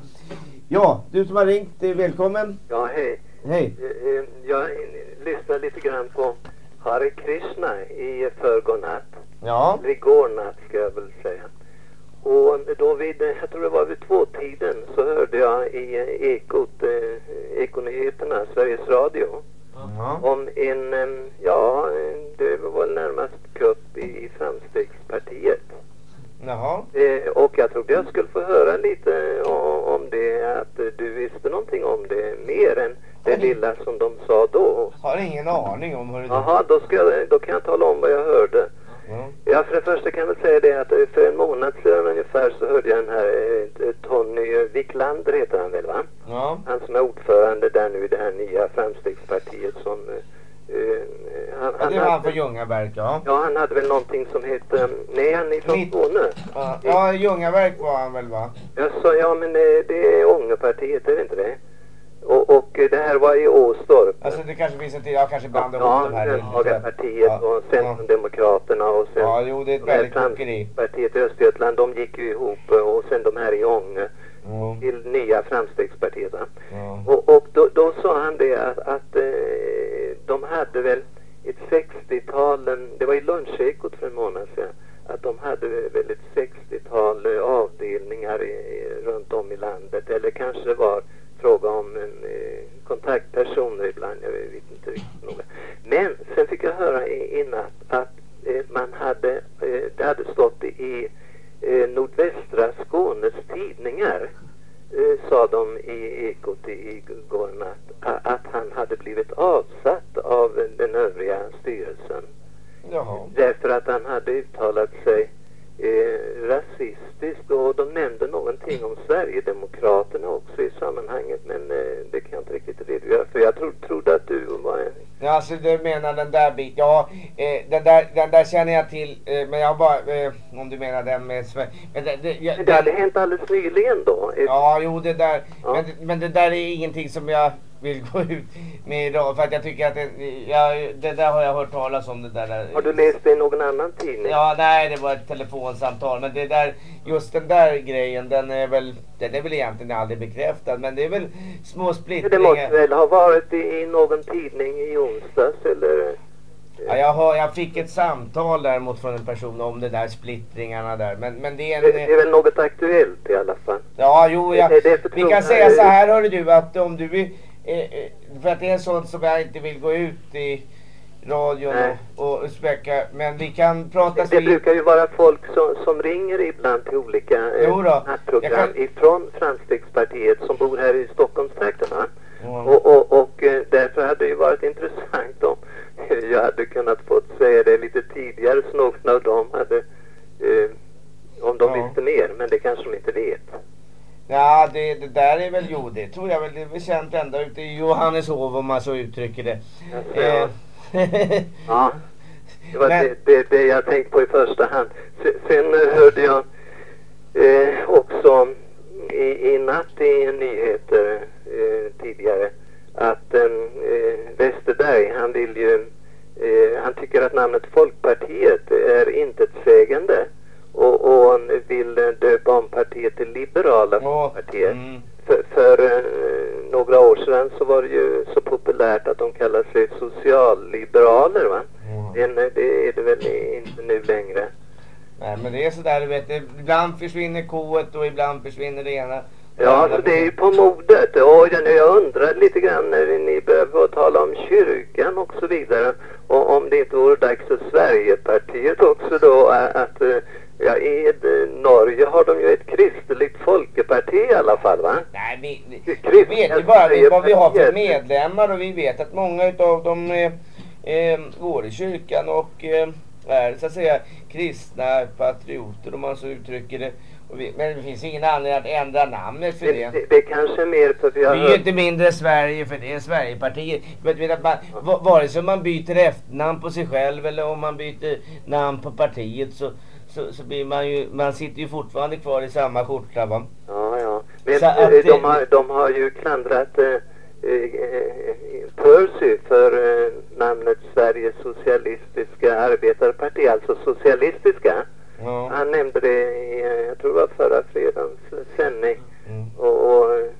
Ja, du som har ringt, eh, välkommen. Ja, hej. Hej. Eh, eh, Jag lyssnade lite grann på Hare Krishna i förrgår natt. Ja. Eller igår natt ska jag väl säga. Och då vid, jag tror det var vid tvåtiden så hörde jag i Ekot, Ekonyheterna, Sveriges Radio. Om en, ja, det var närmast kupp i, Framstegspartiet. Jaha. Eh, och jag trodde jag skulle få höra lite om det, att du visste någonting om det mer än det lilla som de sa då. Har ingen aning om hur det Jaha, då, ska jag, då kan jag tala om vad jag hörde. Ja. Ja, för det första kan jag väl säga det att för en månad sedan ungefär så hörde jag den här eh, Tony Wiklander heter han väl va? Ja. Han som är ordförande där nu i det här nya Framstegspartiet som... eh, han, Ja, det var han från Ljungaverk, ja. Ja, han hade väl någonting som hette... Nej, han är från Skåne. Ja, Ja, Ljungaverk var han väl va? Jag sa, ja men eh, det är Ångerpartiet, är det inte det? Och, och det här var i Åstorp. Alltså det kanske finns en till, jag kanske blandar Ja, ihop de här. Löntagarpartiet och Centrumdemokraterna och sen... Ja, jo, det är ett väldigt. Partiet i Östergötland, de gick ju ihop eh, och sen de här i Ånge till nya Framstegspartiet. va? Och, och då, då sa han det att, att eh, de hade väl ett 60-tal, eh, det var i lunchekot för en månad sedan, att de hade väl ett 60-tal eh, avdelningar i, runt om i landet. Eller kanske det var fråga om en eh, kontaktpersoner ibland, jag vet inte riktigt noga. Men sen fick jag höra i, i natt att eh, man hade, eh, det hade stått i nordvästra Skånes tidningar sa de i Ekot i- igår natt att han hade blivit avsatt av den övriga styrelsen. Jaha. Därför att han hade uttalat sig eh, rasistiskt och de nämnde någonting om Sverigedemokraterna också i sammanhanget men eh, det kan jag inte riktigt redogöra för. Jag tro, trodde att du var en... Ja, alltså du menar den där biten. Ja, eh, den, där, den där känner jag till. Eh, men jag bara, eh, om du menar den med. Men det, det, jag, Det hade hänt alldeles nyligen då. Ja, jo det där. Men, det- men det där är ingenting som jag vill gå ut med idag. För att jag tycker att det, jag, det där har jag hört talas om. Det där. Har du läst det i någon annan tidning? Ja, nej det var ett telefonsamtal. Men det där, just den där grejen, den är väl, den är väl egentligen aldrig bekräftad. Men det är väl små Det måste splittringar. väl ha varit i, någon tidning i onsdags eller? Ja, jag, har, jag fick ett samtal däremot från en person om de där splittringarna där. Men, men det är en... Det, det är väl något aktuellt i alla fall. Ja, jo, jag, Det- det vi kan säga så här hörru du att om du vill, för att det är sånt som jag inte vill gå ut i radion Nej. och, och späcka, men vi kan prata Det brukar ju vara folk som, som ringer ibland till olika eh, nattprogram kan- ifrån Framstegspartiet som bor här i Stockholmstrakterna. Ja. Och, och, och eh, därför hade det ju varit intressant om *laughs* jag hade kunnat fått säga det lite tidigare så någon av dem hade eh, om de visste mer, men det kanske de inte vet. Ja, det, det där är väl, jo det tror jag väl, det är väl känt ända ute i Johanneshov om man så uttrycker det. Ja. Eh, *laughs* Ja, det var Men- det, det, det jag tänkte på i första hand. Sen, sen eh, hörde jag eh, också i, i natt i nyheter eh, tidigare att eh, Westerberg, han vill ju, han tycker att namnet Folkpartiet är intetsägande och, och vill eh, döpa om partiet till Liberala Folkpartiet. För, för eh, några år sedan så var det ju så populärt att de kallade sig socialliberaler va? Men, eh, det är det väl inte nu längre. Nej men det är sådär du vet, det- ibland försvinner koet och ibland försvinner det ena. Ja, så det är ju på modet. Och jag, undrar lite grann när ni få tala om kyrkan och så vidare. Och om det inte vore dags för Sverigepartiet också då att, eh, Ja, i eh, Norge har de ju ett kristligt folkeparti i alla fall va? Nej, vi, vi vet ju bara vad vi har för medlemmar och vi vet att många av dem eh, eh, går i kyrkan och eh, är så att säga kristna patrioter om man så uttrycker det. Vi, men det finns ingen anledning att ändra namnet för det. Det, det, det kanske mer för att vi har... Vi är ju inte mindre Sverige för det är Sverigepartiet. Vare sig man byter efternamn på sig själv eller om man byter namn på partiet så, så, så blir man ju, man sitter ju fortfarande kvar i samma skjorta va. Ja, ja. Men Så eh, att de, har, de har ju klandrat eh, eh, Percy för eh, namnet Sveriges socialistiska arbetarparti, alltså socialistiska. Ja. Han nämnde det i, eh, jag tror det var förra fredagens sändning. Och, och, eh,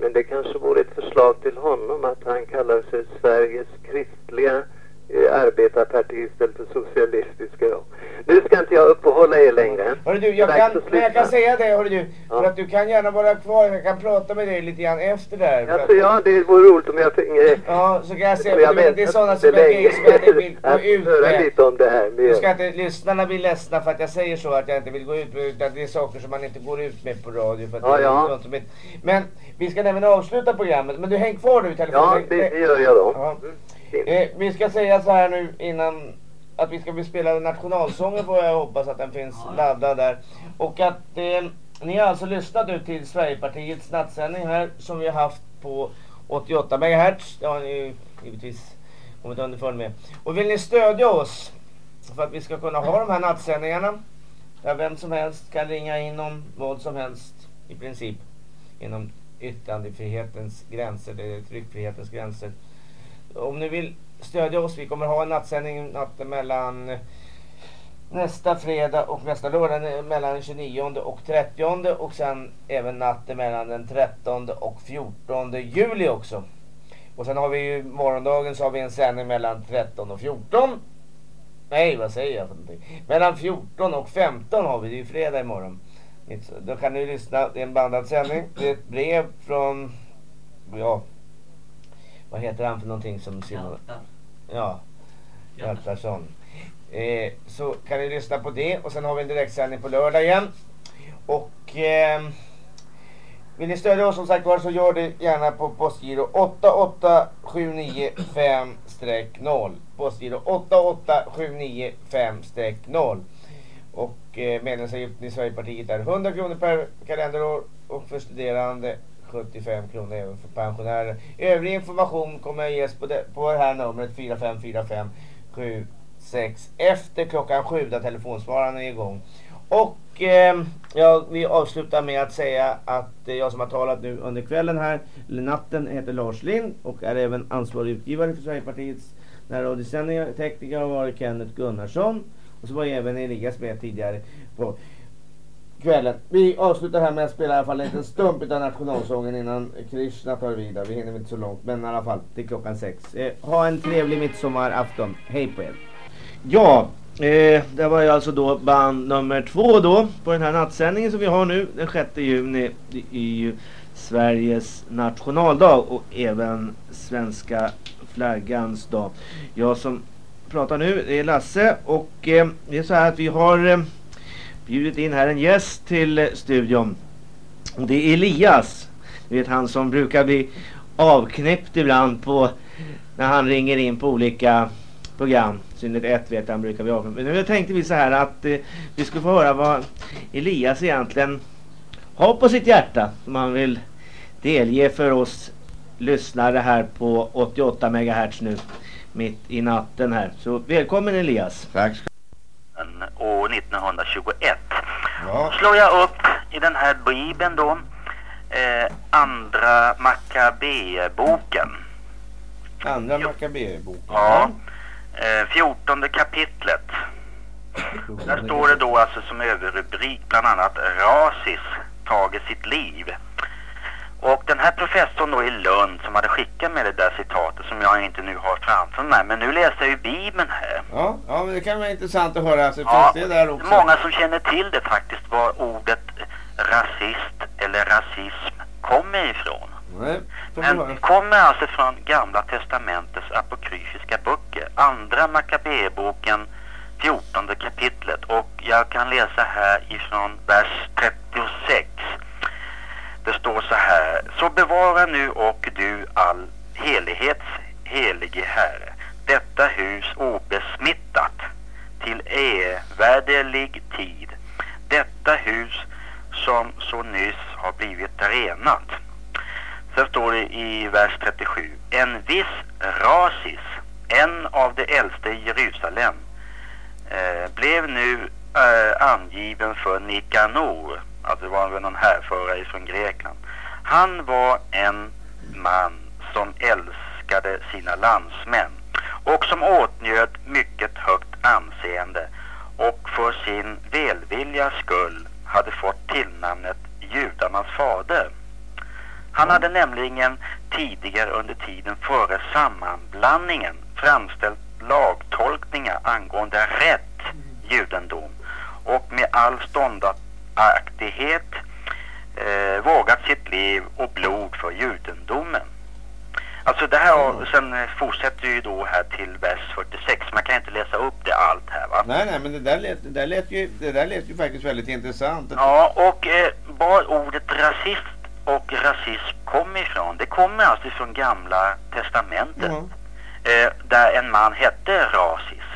men det kanske vore ett förslag till honom att han kallar sig Sveriges kristliga eh, arbetarparti istället för socialistiska. då. Nu ska inte jag uppehålla er längre. Hörru du, jag kan, men jag kan säga det hörru du. För att du kan gärna vara kvar, jag kan prata med dig lite grann efter det här. Alltså att- ja, det vore roligt om jag finge... Ja, så kan jag säga, jag men det är sådana som jag, som jag inte vill *laughs* gå ut med. lite om det här Nu med... ska inte lyssnarna bli ledsna för att jag säger så att jag inte vill gå ut med utan det är saker som man inte går ut med på radio för att Ja, ja. som Men vi ska nämligen avsluta programmet men du häng kvar du i telefonen. Ja, det, det gör jag då. Ja. Eh, vi ska säga så här nu innan att vi ska bli spelade nationalsången får jag hoppas att den finns laddad där. Och att eh, ni har alltså lyssnat nu till Sverigepartiets nattsändning här som vi har haft på 88 MHz. Det har ni ju givetvis kommit underfund med. Och vill ni stödja oss för att vi ska kunna ha de här nattsändningarna där vem som helst kan ringa in om vad som helst i princip inom yttrandefrihetens gränser, eller tryckfrihetens gränser. Om ni vill stödja oss, vi kommer ha en nattsändning natten mellan eh, nästa fredag och nästa lördag eh, mellan den 29 och 30 och sen även natten mellan den 13 och 14 juli också. Och sen har vi ju morgondagen så har vi en sändning mellan 13 och 14. Nej, vad säger jag för någonting? Mellan 14 och 15 har vi, det är ju fredag imorgon. Då kan ni lyssna, det är en bandad sändning. Det är ett brev från, ja, vad heter han för någonting som Simon... Ja, Hjaltarsson. Eh, så kan ni lyssna på det och sen har vi en direktsändning på lördag igen. Och ehm, vill ni stödja oss som sagt var så gör det gärna på postgiro 88795-0. Postgiro 88795-0. Och eh, medlemsavgiften i Sverigepartiet är 100 kronor per kalenderår och för studerande 75 kronor även för pensionärer. Övrig information kommer att ges på det, på det här numret 454576 efter klockan 7 där telefonsvararen är igång. Och eh, jag vi avslutar med att säga att eh, jag som har talat nu under kvällen här, eller natten, heter Lars Lind och är även ansvarig utgivare för Sverigepartiets närradiosändningar. Tekniker har varit Kenneth Gunnarsson och så var även Elias med tidigare på kvällen. Vi avslutar här med att spela i alla fall en liten stump av nationalsången innan Krishna tar vidare. Vi hinner inte så långt men i alla fall till klockan sex. Eh, ha en trevlig midsommarafton. Hej på er. Ja, eh, det var ju alltså då band nummer två då på den här nattsändningen som vi har nu den 6 juni. Det är ju Sveriges nationaldag och även svenska flaggans dag. Jag som pratar nu det är Lasse och eh, det är så här att vi har eh, bjudit in här en gäst till eh, studion. Och det är Elias. Du vet han som brukar bli avknäppt ibland på när han ringer in på olika program. Synnerhet ett vet han brukar bli avknäppt. Men nu tänkte vi så här att eh, vi skulle få höra vad Elias egentligen har på sitt hjärta. Som han vill delge för oss lyssnare här på 88 MHz nu. Mitt i natten här. Så välkommen Elias. Tack år 1921. Då slår jag upp i den här bibeln då, eh, andra Makkabeboken. Andra Makkabeboken. Ja. Eh, 14 kapitlet. Där står det då alltså som överrubrik bland annat Rasis tager sitt liv. Och den här professorn då i Lund som hade skickat med det där citatet som jag inte nu har framför mig. Men nu läser jag ju Bibeln här. Ja, ja men det kan vara intressant att höra. Så Ja, finns det där också. Många som känner till det faktiskt var ordet rasist eller rasism kommer ifrån. Nej. Men kommer alltså från Gamla Testamentets apokryfiska böcker. Andra Makkabeboken 14 kapitlet och jag kan läsa här ifrån vers 36 det står så här. Så bevara nu och du all helighets helige Herre detta hus obesmittat till evärdelig tid. Detta hus som så nyss har blivit renat. Sen står det i vers 37. En viss Rasis, en av de äldste i Jerusalem, eh, blev nu eh, angiven för Nikanor. Alltså det var någon härförare från Grekland. Han var en man som älskade sina landsmän och som åtnjöt mycket högt anseende och för sin välvilja skull hade fått tillnamnet judarnas fader. Han hade nämligen tidigare under tiden före sammanblandningen framställt lagtolkningar angående rätt judendom och med all ståndaktighet eh, vågat sitt liv och blod för judendomen. Alltså det här, och sen eh, fortsätter ju då här till vers 46. Man kan inte läsa upp det allt här va? Nej, nej, men det där lät, det där lät, ju, det där lät ju faktiskt väldigt intressant. Ja, och eh, var ordet rasist och rasism kommer ifrån, det kommer alltså från gamla testamentet. Eh, där en man hette Rasis.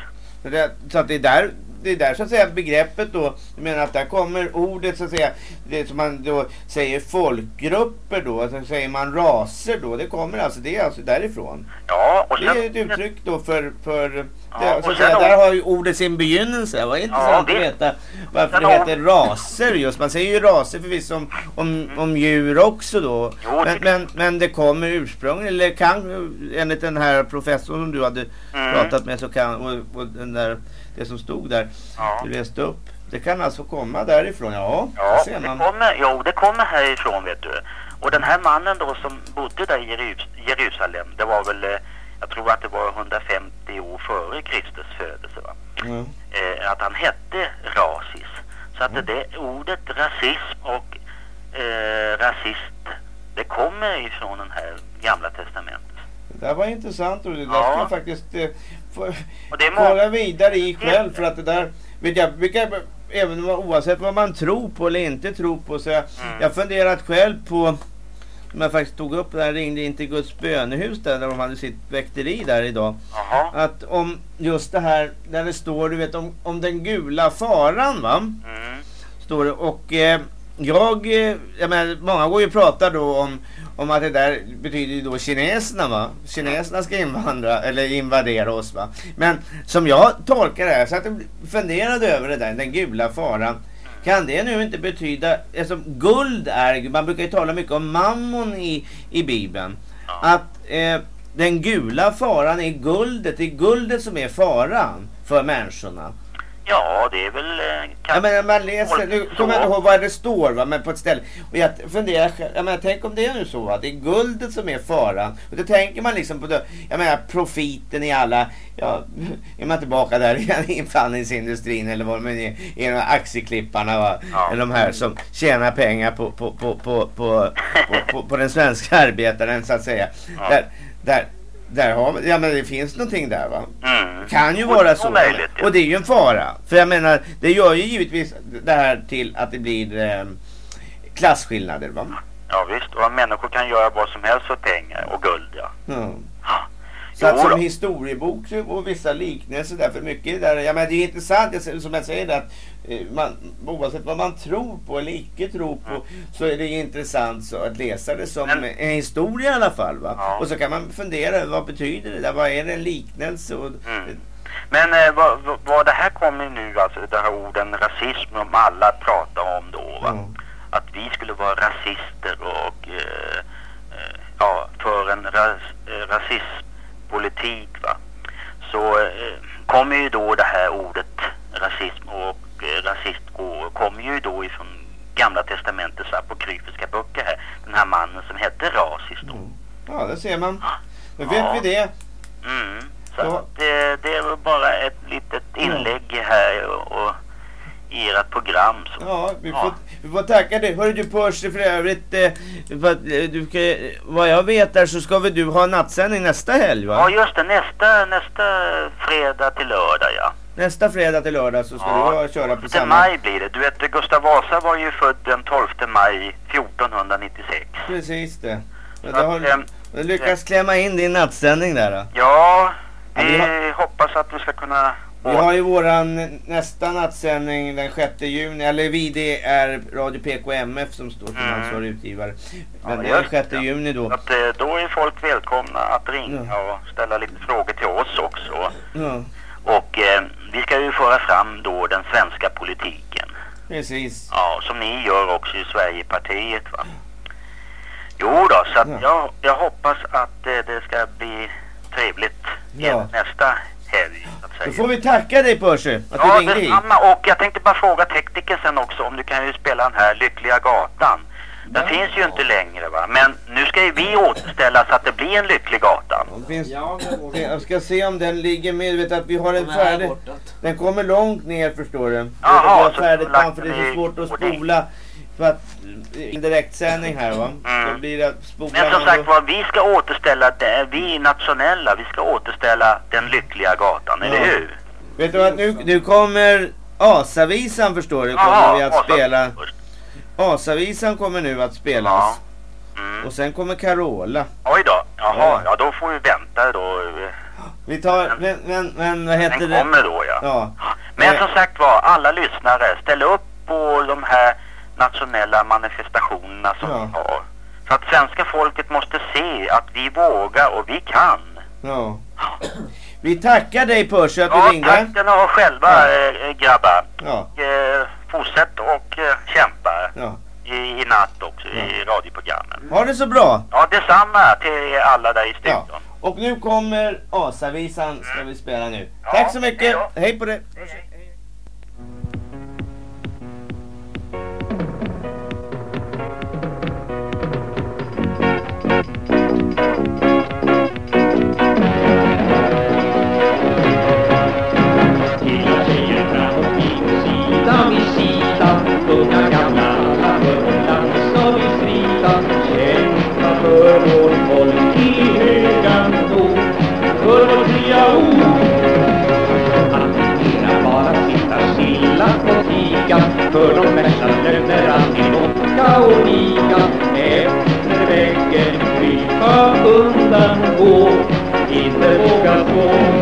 Så, det, så att det är där det är där så att säga begreppet då, jag menar att där kommer ordet så att säga, det som man då säger folkgrupper då, alltså säger man raser då, det kommer alltså, det är alltså därifrån. Ja, och Det sen... är ett uttryck då för, för Ja, det, så att säga, där har ju ordet sin begynnelse. Det var intressant Ja, att visst. veta varför det heter raser just. Man säger ju raser förvisso om, om, om djur också då. Jo, men, men, men det kommer ursprungligen, eller kan enligt den här professorn som du hade Mm. pratat med så kan, och, och den där, det som stod där, Ja. du läste upp. Det kan alltså komma därifrån, ja. Ja, det ser det man. kommer, jo, det kommer härifrån vet du. Och den här mannen då som bodde där i Jerus Jerusalem, det var väl, eh, jag tror att det var 150 år före Kristus födelse va? Mm. Eh, att han hette Rasis. Så att det, det ordet rasism och eh, rasist, det kommer ifrån den här gamla testamentet. Det där var intressant och det där Ja. ska jag faktiskt eh, kolla vidare i själv för att det där, vet jag, vilka, även oavsett vad man tror på eller inte tror på så jag, jag har funderat själv på som jag faktiskt tog upp, där jag ringde in till Guds bönehus där, där de hade sitt väkteri där idag. Att om just det här, där det står, du vet om, om den gula faran va? Står det och eh, jag, eh, jag menar, många går ju och pratar då om, om att det där betyder ju då kineserna va? Kineserna ska invandra, eller invadera oss va? Men som jag tolkar det här, så att jag funderade över det där, den gula faran. Kan det nu inte betyda, eftersom guld är, man brukar ju tala mycket om mammon i, i Bibeln. Att eh, den gula faran är guldet, det är guldet som är faran för människorna. Ja, det är väl... Eh, kan... Ja, men man läser, nu kommer jag inte ihåg vad det står va, men på ett ställe. Och jag funderar, jag menar, tänk om det är nu så va, det är guldet som är faran. Och då tänker man liksom på, det, jag menar profiten i alla, ja, *laughs* är man tillbaka där i infanningsindustrin eller vad det är, i de aktieklipparna va. Eller de här som tjänar pengar på, på, på, på, på, på, på, på den svenska *laughs* arbetaren så att säga. Där, där, där har ja men det finns någonting där va. Mm. Kan ju vara så. möjligt, ja. Och det är ju en fara. För jag menar, det gör ju givetvis det här till att det blir eh, klasskillnader va. Ja visst, och människor kan göra vad som helst för pengar och guld ja. Mm. Så att som historiebok och vissa liknelser där, för mycket där, ja men det är intressant, som jag säger det, att man, oavsett vad man tror på eller icke tror på, så är det intressant så att läsa det som en historia i alla fall va. Och så kan man fundera, över vad betyder det där, vad är det en liknelse och, Men eh, vad, vad- det här kommer nu, alltså det här orden rasism, om alla pratar om då va. Att vi skulle vara rasister och eh, eh, ja, för en ras, eh, rasismpolitik va. Så eh, kommer ju då det här ordet rasism och eh, kommer ju då ifrån gamla testamentets apokryfiska böcker här. Den här mannen som hette Rasis då. ja det ser man. Då vet Ja. vi det. Så att det, det är väl bara ett litet inlägg här och, och i varierat program. Så. Ja, vi får, vi får tacka dig. Hörru du Percy för övrigt, eh, för att, eh, du ska, vad jag vet där så ska väl du ha nattsändning nästa helg va? Ja just det, nästa, nästa fredag till lördag ja. Nästa fredag till lördag så ska Ja, du köra på 12 samma... maj blir det. Du vet Gustav Vasa var ju född den 12 maj 1496. Precis det. Men du har ehm, du lyckats klämma in din nattsändning där då. Ja, Ja, vi vi har- hoppas att vi ska kunna... Vi har ju våran nästa nattsändning den 6 juni, eller vi det är Radio PKMF som står som Mm. ansvarig utgivare. Men Ja, det är den just 6 juni då. Att, eh, då är folk välkomna att ringa och ställa lite frågor till oss också. Ja, Och eh, vi ska ju föra fram då den svenska politiken. precis. Ja, som ni gör också i Sverigepartiet va. Jo då, så att jag, jag hoppas att eh, det ska bli trevligt Ja. nästa helg att Då säga. får vi tacka dig Percy att Ja, du ringde hit. detsamma. Och jag tänkte bara fråga tekniken sen också om du kan ju spela den här Lyckliga Gatan. Den finns ju inte längre va. Men nu ska ju vi återställa så att det blir en Lycklig Gatan. Det Finns, jag ska se om den ligger med. Du vet att vi har en färdig. Den kommer långt ner förstår du. Jaha, vi har så färdigt du har band för det är så svårt att spola. För att direktsändning här va. Blir det. Men som sagt var, vi ska återställa, det, vi nationella, vi ska återställa den lyckliga gatan, eller Ja. hur? Vet du vad, nu, nu kommer Asavisan förstår du, kommer Jaha, vi att Asa- spela. Asavisan kommer nu att spelas. Mm. Och sen kommer Carola. Oj då, jaha, ja då får vi vänta då. Vi tar, men, men, men vad heter Den det? kommer då ja. Ja. Men som sagt var, alla lyssnare, ställ upp på de här nationella manifestationerna som Ja. vi har. Så att svenska folket måste se att vi vågar och vi kan. Ja. *clears throat* Vi tackar dig Percy att du Ja, ringde. tack ska ni ha själva eh, grabbar. Ja. Eh, fortsätt och eh, kämpa Ja. i, i natt också i radioprogrammen. Ha det så bra. Ja, detsamma till alla där i studion. Ja. Och nu kommer Asavisan ska vi spela nu. Tack så mycket. Hej på dig. Sida för de flesta löner alltid åka och nika efter väggen krypa undan gå inte våga gå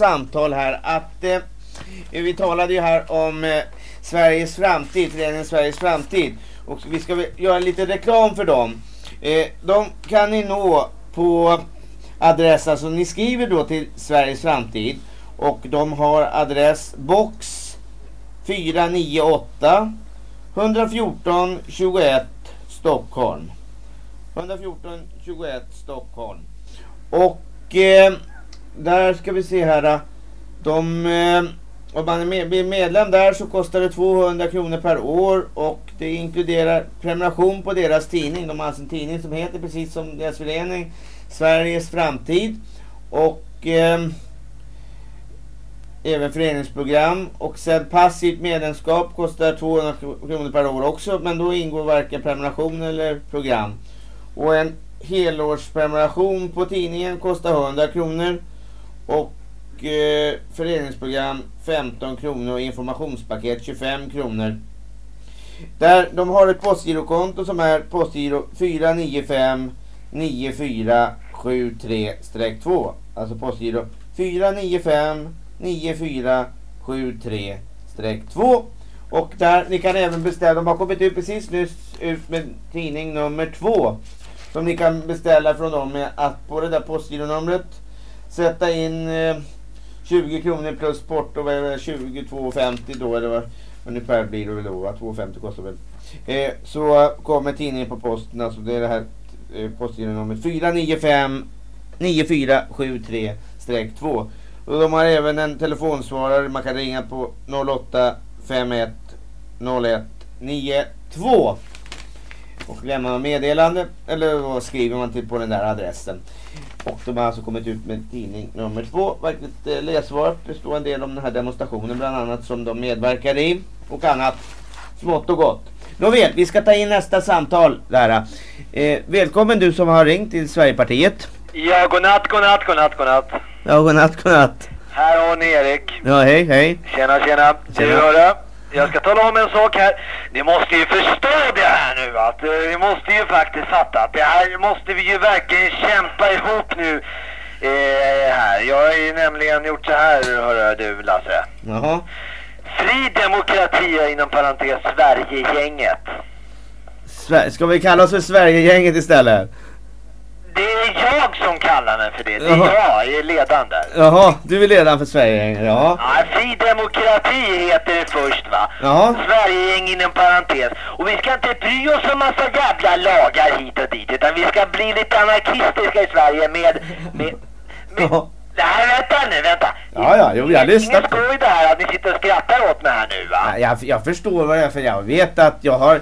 samtal här att eh, vi talade ju här om eh, Sveriges framtid, föreningen Sveriges framtid. Och vi ska göra lite reklam för dem. Eh, de kan ni nå på adress, alltså ni skriver då till Sveriges framtid och de har adress box 498 114 21 Stockholm. 114 21 Stockholm. Och eh, där ska vi se här. Äh, de, eh, om man är med, blir medlem där så kostar det 200 kronor per år och det inkluderar prenumeration på deras tidning. De har alltså en tidning som heter precis som deras förening Sveriges framtid. Och eh, även föreningsprogram och sen passivt medlemskap kostar 200 kronor per år också men då ingår varken prenumeration eller program. Och en helårsprenumeration på tidningen kostar 100 kronor och eh, föreningsprogram 15 kronor och informationspaket 25 kronor. Där de har ett postgirokonto som är postgiro 495 9473-2. Alltså postgiro 495 9473-2. Och där, ni kan även beställa, de har kommit ut precis nyss ut med tidning nummer 2. Som ni kan beställa från dem med att på det där postgironumret sätta in eh, 20 kronor plus porto, vad är det, 22,50 då eller vad ungefär blir det väl då, va? 2,50 kostar väl. Eh, så kommer tidningen på posten, alltså det är det här eh, postgironumret 495 9473-2. Och de har även en telefonsvarare man kan ringa på 08 51 01 92. Och lämnar man meddelande eller vad skriver man till på den där adressen. Och de har alltså kommit ut med tidning nummer två. Verkligt eh, läsvärt. Det står en del om den här demonstrationen bland annat som de medverkar i. Och annat smått och gott. Nåväl, vi ska ta in nästa samtal där. Eh, välkommen du som har ringt till Sverigepartiet. Ja, godnatt, godnatt, godnatt, godnatt. Ja, godnatt, godnatt. Här har ni Erik. Ja, hej, hej. Tjena, tjena. Du Tjena. hörru, jag ska tala om en sak här. Ni måste ju förstå det här nu att eh, ni måste ju faktiskt fatta att det här måste vi ju verkligen kämpa ihop nu. Eh, här. Jag har ju nämligen gjort så här, hörru du Lasse. Jaha. Fri demokrati inom parentes Sverigegänget. Sve- ska vi kalla oss för Sverigegänget istället? Det är jag som kallar mig för det. Det är Jaha. jag, jag är ledaren där. Jaha, du är ledaren för Sverigegänget, ja. Ja, fri demokrati heter det först va? Jaha. Sverigegäng inom parentes. Och vi ska inte bry oss om massa jävla lagar hit och dit. Utan vi ska bli lite anarkistiska i Sverige med... med, med Nej, vänta nu, vänta. Ja, ja, jo, jag lyssnar Ingen på skoj det här att ni sitter och skrattar åt mig här nu va? Ja, Jag, jag förstår vad det är för jag vet att jag har,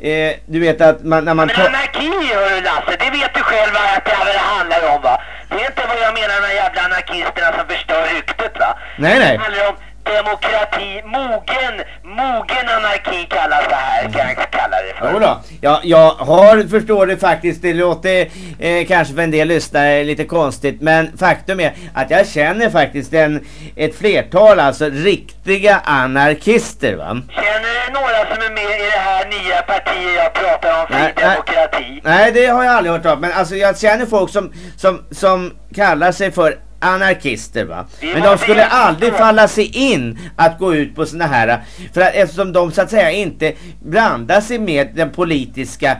eh, du vet att man, när man Men anarki hörru Lasse, det vet du själv vad att det här det handlar om va? Det är inte vad jag menar de här jävla anarkisterna som förstör ryktet va? Nej, nej. Det handlar om demokrati, mogen, mogen anarki kallas det här, kan jag kalla det för. Då. Jag, har, förstår det faktiskt, det låter eh, kanske för en del lyssnare lite konstigt men faktum är att jag känner faktiskt en, ett flertal alltså riktiga anarkister va. Känner du några som är med i det här nya partiet jag pratar om, fri Nej, nej. demokrati? Nej det har jag aldrig hört om men alltså jag känner folk som, som, som kallar sig för anarkister va. Men de skulle aldrig falla sig in att gå ut på såna här för att eftersom de så att säga inte blandar sig med den politiska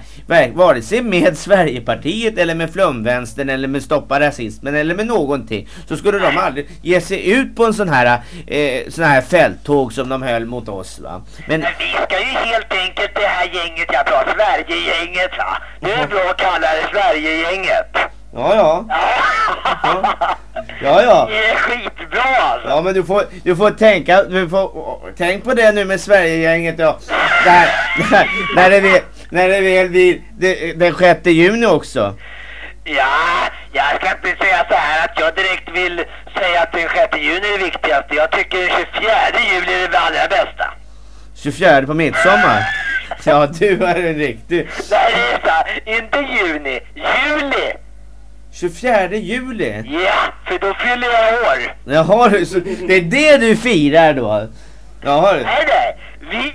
vare sig med *laughs* Sverigepartiet eller med flumvänstern eller med stoppa rasismen eller med någonting så skulle de aldrig ge sig ut på en sån här eh, sån här fälttåg som de höll mot oss va. Men Vi ska ju helt enkelt det här gänget jag pratar Sverigegänget va? Det är bra att kalla det Sverigegänget. Ja ja. Ja ja. Det är skitbra alltså. Ja men du får, du får tänka, du får, tänk på det nu med Sverigegänget då. Där, där, när det väl, när det väl blir det- den 6 juni också. Ja, jag ska inte säga så här att jag direkt vill säga att den 6 juni är det viktigaste. Jag tycker den 24 juli är det allra bästa. 24 på midsommar. Ja du är en riktig. Nej, det är så. Inte juni. Juli. 24 juli. Ja, för då fyller jag år. Jaha du, så det är det du firar då? Jaha du. Nej, nej. Vi...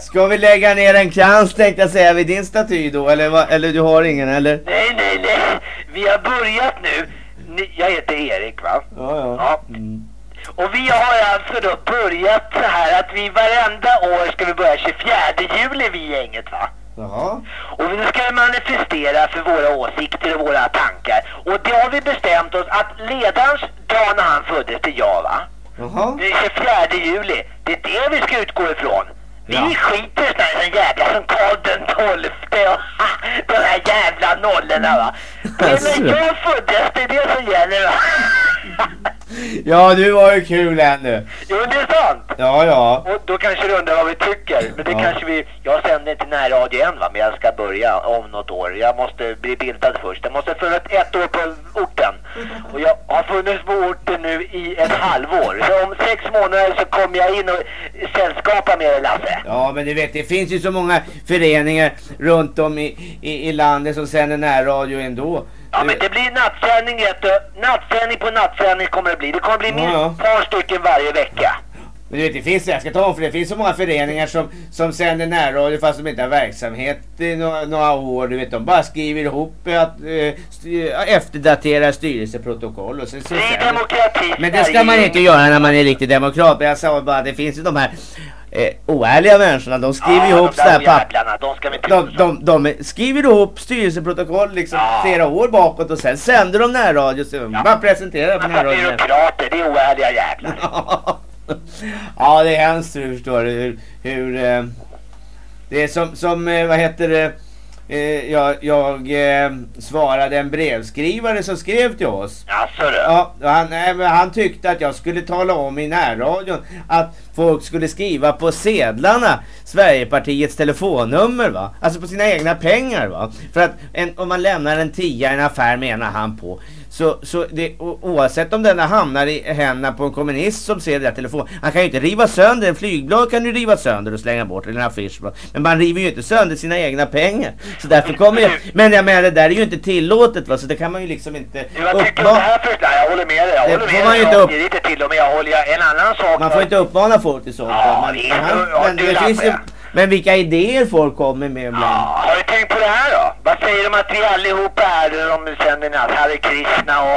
Ska vi lägga ner en krans tänkte jag säga vid din staty då eller, vad- eller du har ingen eller? Nej, nej, nej. Vi har börjat nu. Jag heter Erik va? Ja, ja. Ja. Och vi har alltså då börjat så här att vi varenda år ska vi börja 24 juli vi gänget va? Jaha. Och nu ska vi manifestera för våra åsikter och våra tankar. Och det har vi bestämt oss att ledarens dag när han föddes, det är jag va? Jaha. Det är 24 juli. Det är det vi ska utgå ifrån. Vi skiter i här jävla som Karl den tolfte och *laughs* de här jävla nollorna va. *laughs* Det är när jag föddes, det är det som gäller va. *laughs* Ja, du var ju kul ännu. Jo, det är sant. Ja, ja. Och då kanske du undrar vad vi tycker. Men det Ja. kanske vi... Jag sänder inte närradio än va, men jag ska börja om något år. Jag måste bli bildad först. Jag måste funnits ett år på orten. Och jag har funnits på orten nu i ett halvår. Så om sex månader så kommer jag in och sällskapar med dig Lasse. Ja, men du vet, det finns ju så många föreningar runt om i, i, i landet som sänder närradio ändå. Ja, men det blir nattsändning vet du. Nattsändning på nattsändning kommer det bli. Det kommer bli minst Ja, par stycken varje vecka. Men du vet, det finns, jag ska ta om för det finns så många föreningar som, som sänder närradio fast de inte har verksamhet i några, några år. Du vet, de bara skriver ihop att eh, efterdaterar styrelseprotokoll och så Det är sänder- demokrati. Men det ska man inte göra när man är riktig demokrat. Men jag sa bara att det finns ju de här eh, oärliga människorna. De skriver Ja, ihop sådana här papper. de De, de, de skriver ihop styrelseprotokoll liksom flera år bakåt och sen sänder de närradio. Så bara presenterar på närradio. byråkrater, det är oärliga jävlar. *laughs* Ja, det är hemskt du förstår hur, hur eh, det är som, som eh, vad heter det, eh, jag, jag eh, svarade en brevskrivare som skrev till oss. Jaså du? Ja, han, men han tyckte att jag skulle tala om i närradion att folk skulle skriva på sedlarna Sverigepartiets telefonnummer va. Alltså på sina egna pengar va. För att en, om man lämnar en tia i en affär menar han på. Så, så det, oavsett om denna hamnar i händerna på en kommunist som ser det där telefon. Han kan ju inte riva sönder, en flygblad kan du riva sönder och slänga bort eller en affisch. Men man river ju inte sönder sina egna pengar. Så därför kommer jag, men jag menar det där är ju inte tillåtet va. Så det kan man ju liksom inte Jag det förslaget, jag håller med dig. Jag Det får med man ju inte upp- ger inte till dem, men jag håller en annan sak. Man får inte uppmana folk till sånt. Ja, men, det är- han, men, det Lasse. finns ju, men vilka idéer folk kommer med ibland. Har du tänkt på det här då? Vad säger de att vi allihopa är, de sänder natt, Hare Krishna och,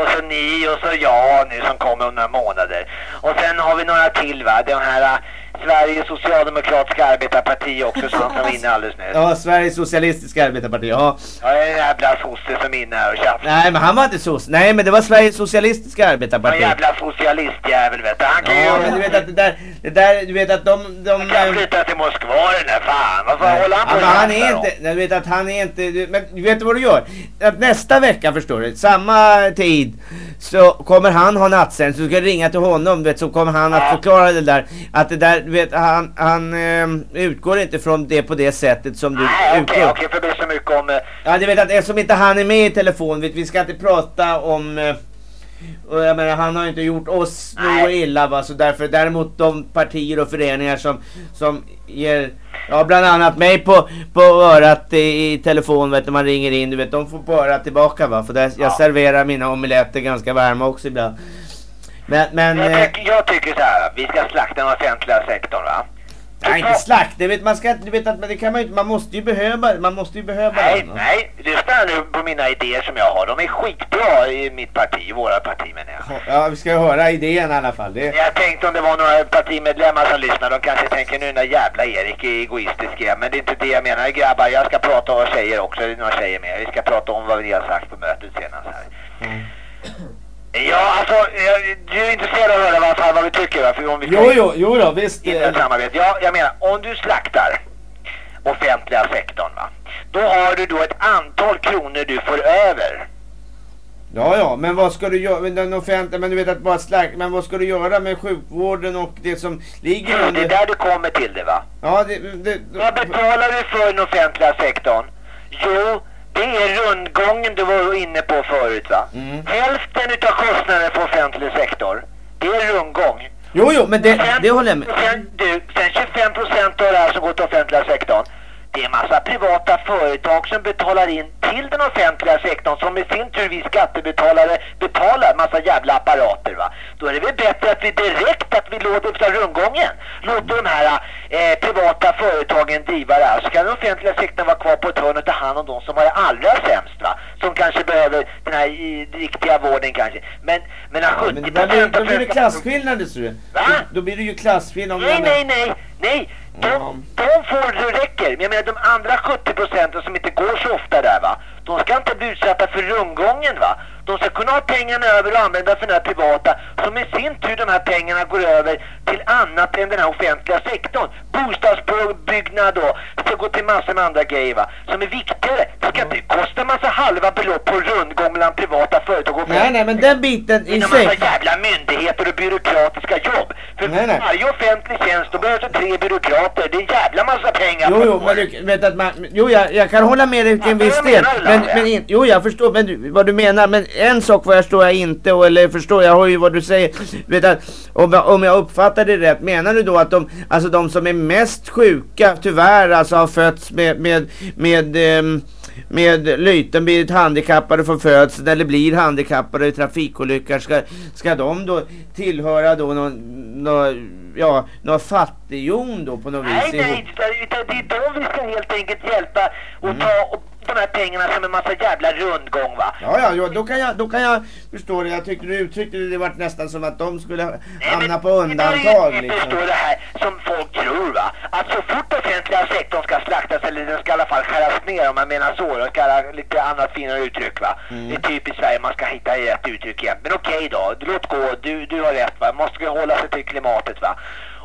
och så ni och så jag nu som kommer om några månader. Och sen har vi några till va, den här Sveriges Socialdemokratiska Arbetarparti också som kom in alldeles nyss. Ja, Sveriges Socialistiska Arbetarparti. Ja. Ja, det är en jävla sosse som är inne här och tjafsar. Nej, men han var inte soc. Nej, men det var Sveriges Socialistiska Arbetarparti. jävla socialistjävel vet du. Han kan Ja, ju... men du vet att det där, det där, du vet att de... de Han kan flytta till Moskva den där fan. Vad Nej. håller han ja, på men och han är inte, du vet att han är inte, du- men du vet vad du gör? Att nästa vecka förstår du, samma tid så kommer han ha nattsändning, så du ska ringa till honom, du vet, så kommer han att förklara det där. Att det där, du vet, han, han ehm, utgår inte från det på det sättet som du Nej, utgår. okej, okej, för det blir så mycket om... eh, Ja, du vet att eftersom inte han är med i telefon, vet, vi ska inte prata om... eh, Och jag menar, han har inte gjort oss något illa va, så därför däremot de partier och föreningar som, som ger, ja bland annat mig på, på örat i, i telefon vet du, man ringer in, du vet, de får på örat tillbaka va, för där, jag serverar mina omeletter ganska varma också ibland. Men, men... Jag, eh, tycker, jag tycker så här, vi ska slakta den offentliga sektorn va? Nej, inte slakt, det vet, man ska, du vet att men det kan man ju man måste ju behöva, man måste ju behöva Nej, den, nej, lyssna nu på mina idéer som jag har. De är skitbra i mitt parti, våra parti menar jag. Ja, vi ska ju höra idén i alla fall. Det... Jag tänkte om det var några partimedlemmar som lyssnar, de kanske tänker nu den där jävla Erik är egoistisk igen. Men det är inte det jag menar grabbar, jag ska prata om tjejer också, det är några tjejer med. Vi ska prata om vad vi har sagt på mötet senast här. Ja, alltså, jag- du är intresserad av att höra vad, vad vi tycker va? För om vi Jo, jo, jo då, visst. in i ett samarbete. Ja, jag menar, om du slaktar offentliga sektorn va? Då har du då ett antal kronor du får över. Ja, ja, men vad ska du göra med den offentliga, men du vet att bara slack, men vad ska du göra med sjukvården och det som ligger Jo, det är under... där du kommer till det va? Ja, det, det, Vad betalar du för den offentliga sektorn? Jo, det är rundgången du var inne på förut va? Mm. Hälften utav kostnaden för offentlig sektor, det är rundgång. Jo, jo, men det, det håller jag med. Sen, du, sen 25 procent av det här som går till offentliga sektorn, det är massa privata företag som betalar in till den offentliga sektorn som i sin tur vi skattebetalare betalar massa jävla apparater va. Då är det väl bättre att vi direkt att vi låter rundgången, låter de här eh, privata företagen driva det här så kan den offentliga sektorn vara kvar på ett hörn och ta hand om de som har det allra sämst va. Sektorn kanske behöver den här i, riktiga vården kanske. Men, men när 70 Men då blir, då blir det klasskillnader ser du. Va? Då, då blir det ju klasskillnad om Nej, nej, nej, nej. De, de får det räcker. Men jag menar de andra 70 procenten som inte går så ofta där va. De ska inte bli utsatta för rundgången va. De ska kunna ha pengarna över och använda för den här privata som i sin tur de här pengarna går över till annat än den här offentliga sektorn. Bostadsbyggnad. Det ska gå till massor med andra grejer va. Som är viktigare. Det ska inte kosta massa halva belopp på rundgång mellan privata företag och Nej, nej, men den biten i sig. massa jävla myndigheter och byråkratiska jobb. För Nej, nej. varje offentlig tjänst då behövs det tre byråkrater. Det är en jävla massa pengar. Jo, jo, men du vet att man, jo, jag, jag kan hålla med dig till en viss del. Men, men in, jo, jag förstår men du, vad du menar. Men en sak förstår jag inte, och, eller förstår jag hör ju vad du säger. Vet att, om, jag, om jag uppfattar det rätt, menar du då att de, alltså de som är mest sjuka, tyvärr, alltså har fötts med, med, med, med, med lyten blivit handikappade från födseln eller blir handikappade i trafikolyckor ska, ska de då tillhöra då någon, någon ja, någon fattighjon då på något Nej, vis? ihop? nej, det, det, är de vi ska helt enkelt hjälpa och ta och, de här pengarna som en massa jävla rundgång va. Ja, ja, ja, då kan jag, då kan jag förstå det. Jag tyckte du uttryckte det, det var nästan som att de skulle hamna på undantag Det liksom. står det här som folk tror va. Att så fort offentliga sektorn ska slaktas eller den ska i alla fall skäras ner om man menar så. Det ska lite annat finare uttryck va. Mm. Det är typiskt Sverige man ska hitta rätt uttryck igen. Men okej då, låt gå. Du, du har rätt va. Man måste hålla sig till klimatet va.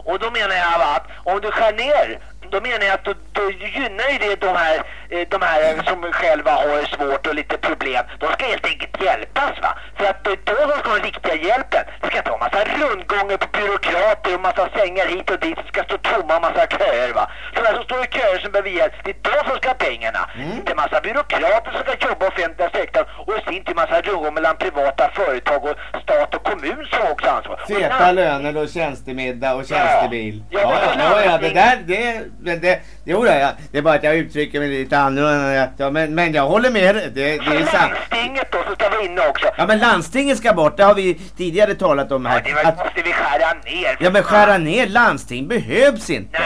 Och då menar jag att om du skär ner då menar jag att då, då gynnar ju det de här, eh, de här som själva har det svårt och lite problem. De ska helt enkelt hjälpas va. För att det är då de ska ha den riktiga hjälpen. Det ska inte vara massa rundgångar på byråkrater och massa sängar hit och dit som ska stå tomma och massa köer va. Sådana som står i köer som behöver hjälp, det är de som ska ha pengarna. Inte massa byråkrater som ska jobba i offentliga sektorn och i sin tur massa rundgång mellan privata företag och stat och kommun som också ansvar. Feta löner och tjänstemiddag och tjänstebil. Ja, Ja, ja, så ja, ja, det där, det, men det, jo, då, ja, det är bara att jag uttrycker mig lite annorlunda. Ja, men, men jag håller med det, det är sant. Landstinget då som ska vara inne också. Ja, men landstinget ska bort, det har vi tidigare talat om här. Det var- Att, måste vi skära ner. ja, men skära ner landsting behövs inte.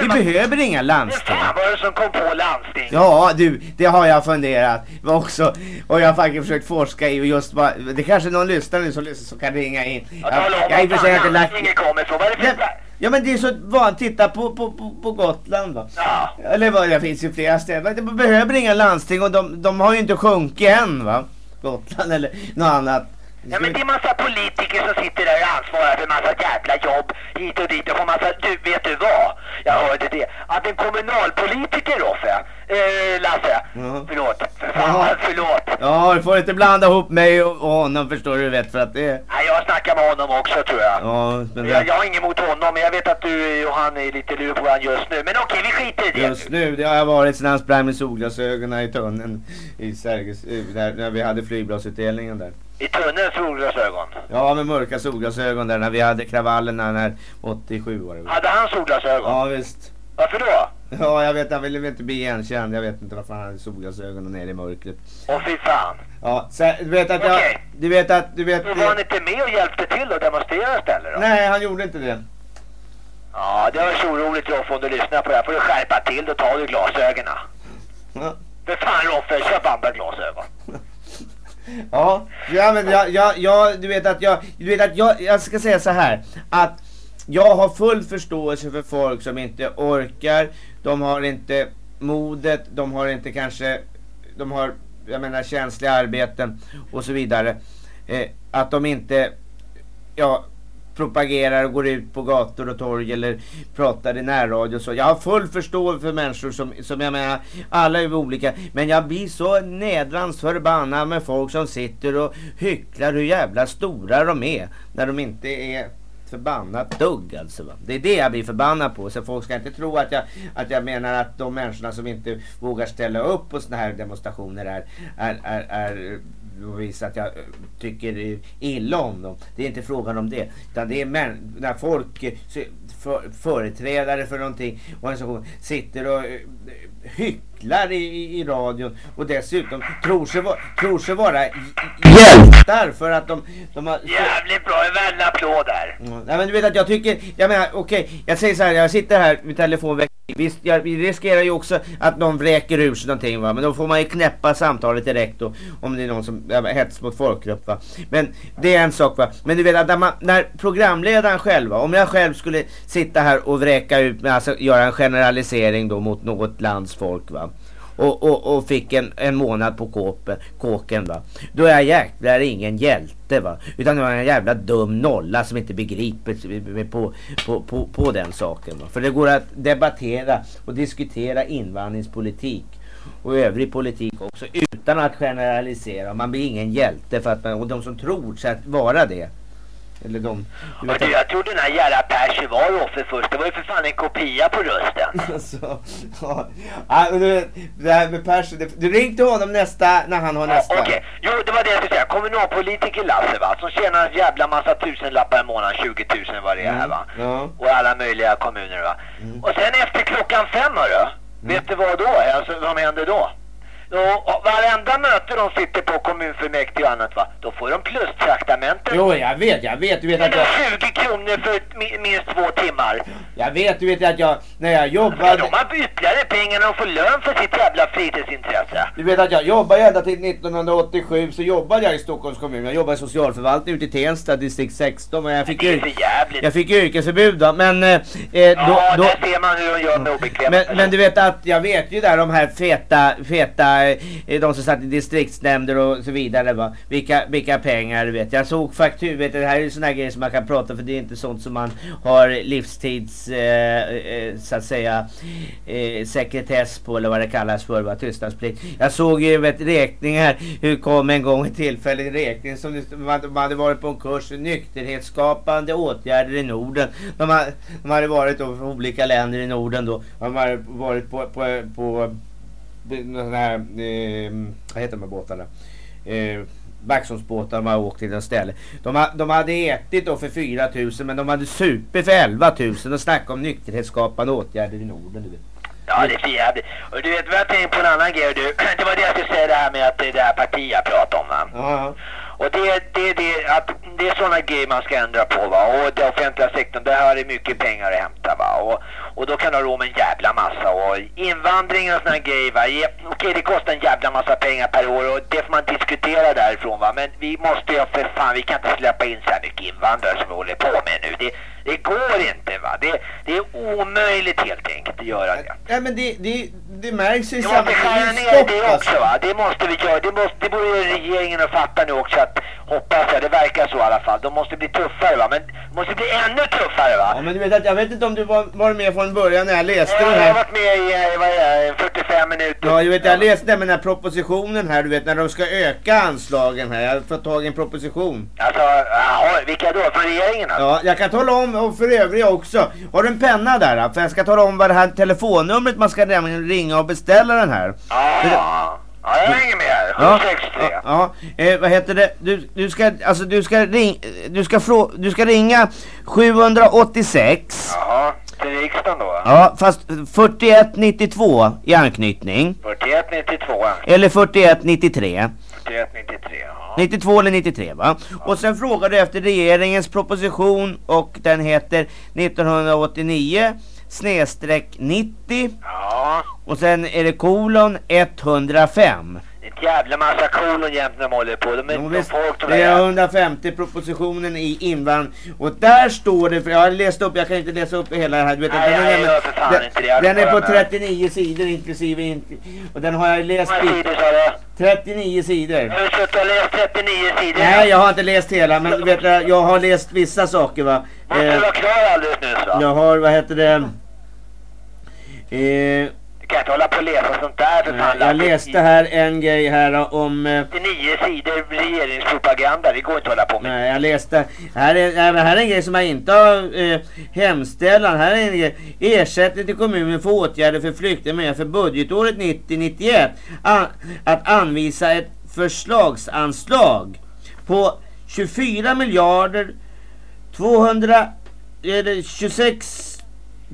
Vi behöver inga landsting. Fan var det som kom på landsting? Ja du, det har jag funderat också. Och jag har faktiskt försökt forska i just vad, det är kanske någon lyssnare nu som, lyssnar som kan ringa in. Ja, tala om jag har i och för var sig fan inte lagt... kommer ifrån. Vad är det för... Ja men det är så vanligt, titta på, på, på, på Gotland va. Eller vad, det finns ju flera ställen. Det behöver inga landsting och de, de har ju inte sjunkit än va. Gotland eller något annat. Ja men det är massa politiker som sitter där och ansvarar för massa jävla jobb hit och dit och får massa, du vet du vad? Jag hörde det, att en kommunalpolitiker Roffe, eh, Lasse, Ja. förlåt, för fan, förlåt. Ja, du får inte blanda ihop mig och, och honom förstår du vet för att det... Nej, jag snackar med honom också tror jag. Ja, men Jag, det, jag har inget emot honom, men jag vet att du och han är lite lur på varandra just nu. Men okej, vi skiter i det. Just nu, det har jag varit sedan han sprang med solglasögonen i tunneln i Sergels, där, när vi hade flygbladsutdelningen där. I tunnelns solglasögon. Ja, med mörka solglasögon där när vi hade kravallerna när 87 var det. Hade han solglasögon? Ja, visst. Varför då? Ja, jag vet, han ville väl inte bli igenkänd. Jag vet inte varför han hade solglasögonen nere i mörkret. Åh fy fan. Ja, så, du vet att jag... Okej. Du vet att, du vet... Men var han inte med och hjälpte till och demonstrera istället då? Nej, han gjorde inte det. Ja, det var så roligt Roffe om du lyssnar på det här. får du skärpa till då tar du glasögonen. Ja. För fan Roffe, köp andra glasögon. *laughs* Ja, ja men jag, jag, jag, du vet att jag, du vet att jag, jag ska säga så här att jag har full förståelse för folk som inte orkar, de har inte modet, de har inte kanske, de har, jag menar känsliga arbeten och så vidare. Eh, att de inte, ja, propagerar och går ut på gator och torg eller pratar i närradio och så. Jag har full förståelse för människor som, som jag menar, alla är olika. Men jag blir så nedrans förbannad med folk som sitter och hycklar hur jävla stora de är. När de inte är förbannat dugg alltså. Va? Det är det jag blir förbannad på. Så folk ska inte tro att jag, att jag menar att de människorna som inte vågar ställa upp på såna här demonstrationer är, är, är, är och visa att jag eh, tycker illa om dem. Det är inte frågan om det. Utan det är män, när folk, eh, för, företrädare för någonting, organisation, sitter och eh, hycklar i, i, i radion och dessutom tror sig, va, tror sig vara hjältar för att de, de har... Jävligt bra, en värd applåd där. Mm. Nej men du vet att jag tycker, jag menar okej, jag säger så här, jag sitter här med telefon väcker Visst, ja, vi riskerar ju också att någon vräker ur sig någonting va. Men då får man ju knäppa samtalet direkt då. Om det är någon som ja, hets mot folkgrupp va. Men det är en sak va. Men du vet att när, man, när programledaren själv va. Om jag själv skulle sitta här och vräka ut, alltså göra en generalisering då mot något lands folk va och, och, och fick en, en månad på kåpen, kåken va. Då är jag jäklar ingen hjälte va. Utan jag är en jävla dum nolla som inte begriper på, på, på, på den saken va. För det går att debattera och diskutera invandringspolitik och övrig politik också utan att generalisera. Man blir ingen hjälte för att man, och de som tror sig att vara det. Eller de... du vet jag trodde den här jävla Percy var offer först. Det var ju för fan en kopia på rösten. *laughs* Alltså, ja. Ja, det här med det- du ring till honom nästa, när han har nästa. Okej, jo det var det jag skulle säga. Kommunalpolitiker Lasse va, som tjänar en jävla massa tusenlappar i månaden, 20 000 vad det är här va. Ja. Och alla möjliga kommuner va. Och sen efter klockan fem hörru, vet du vad då? Alltså vad händer då? Och, och varenda möte de sitter på kommunfullmäktige och annat va, då får de plustraktamenten. Jo, jag vet, jag vet, du vet att jag... 20 kronor för mi- minst två timmar. Jag vet, du vet att jag, när jag Ja, jobbade... de har ytterligare pengar när de får lön för sitt jävla fritidsintresse. Du vet att jag jobbade ända till 1987 så jobbade jag i Stockholms kommun. Jag jobbade i socialförvaltning ute i Tensta, distrikt 16. Men jag fick, jävligt. jag fick yrkesförbud då. Men, eh, eh, då, Ja, då, där ser man hur de gör med obekväma men, men du vet att jag vet ju där de här feta, feta, de som satt i distriktsnämnder och så vidare va. Vilka, vilka pengar du vet. Jag såg faktur, vet det här är ju såna grejer som man kan prata för det är inte sånt som man har livstids, eh, eh, så att säga, eh, sekretess på eller vad det kallas för, va, tystnadsplikt. Jag såg ju vet, räkningar, hur kom en gång en tillfällig räkning som man, man hade varit på en kurs, nykterhetsskapande åtgärder i Norden. De, de hade varit då från olika länder i Norden då. De hade varit på, på, på sådana här, eh, vad heter de här båtarna? Eh, de har åkt till en ställe. De, ha, de hade ätit då för 4 000 men de hade supit för 11 000 och snackat om nykterhetsskapande åtgärder i Norden. Du vet. Ja, det är för jävligt. Och du vet vad jag tänkte på en annan grej du. *clears throat* Det var det jag skulle säga det här med att det är det här partiet jag pratade om va. Ja, Och det, det, det, att det är sådana grejer man ska ändra på va. Och den offentliga sektorn, där har det mycket pengar att hämta va. Och, och då kan du ha råd med en jävla massa. Och invandring och sådana grejer va. Okej, det kostar en jävla massa pengar per år och det får man diskutera därifrån va. Men vi måste ju för fan, vi kan inte släppa in så här mycket invandrare som vi håller på med nu. Det, det går inte va. Det, det är omöjligt helt enkelt att göra det. Ja men det, det, det märks ju i Vi måste skära samhället. ner det också alltså. va. Det måste vi göra. Det, måste, det borde regeringen att fatta nu också att hoppas jag. Det verkar så i alla fall. De måste bli tuffare va. Men de måste bli ännu tuffare va. Ja men du vet att jag vet inte om du var, var med från början när jag läste Ja, den jag har här. varit med i eh, vad är det, 45 minuter. Ja, jag vet, jag läste den här propositionen här, du vet, när de ska öka anslagen här. Jag har fått tag i en proposition. Alltså, vilka då? Från regeringen alltså? Ja, jag kan tala om, och för övriga också. Har du en penna där? För jag ska tala om vad det här telefonnumret man ska ringa och beställa den här. Ja, ja, jag hänger med här. Ja, 763. ja, ja eh, vad heter det? Du, du ska, alltså du ska ring, du ska frå, du ska ringa 786. Jaha, till riksdagen då? Ja, fast 4192 i anknytning. 41, 92, Eller 4193. 41, 93, ja. 92 eller 93 va? Och sen frågar du efter regeringens proposition och den heter 1989 snedstreck 90 Ja, och sen är det kolon 105. Jävla massa kolon jämt när de håller på. De är Jo, visst, folk de Det är där. 150 propositionen i invand och där står det, för jag har läst upp, jag kan inte läsa upp hela det här. Du vet, Nej, den, nej, är- gör för fan den, inte det. Jag den är på med. 39 sidor inklusive, in, och den har jag läst Hur många sidor sa du? 39 sidor. Har du suttit och läst 39 sidor? Nej, jag har inte läst hela, men du vet, jag jag har läst vissa saker va. Eh, du vara klar alldeles nyss va? jag har, vad heter det? Eh, kan inte hålla på och läsa sånt där för fan. jag läste här en grej här om... eh, 39 sidor regeringspropaganda. Det går inte att hålla på med. Nej, jag läste. Här är, här är en grej som jag inte har eh, hemställan. Här är en grej. Ersättning till kommunen för åtgärder för flyktingar med för budgetåret 90-91. An, att anvisa ett förslagsanslag på 24 miljarder 200 eller 26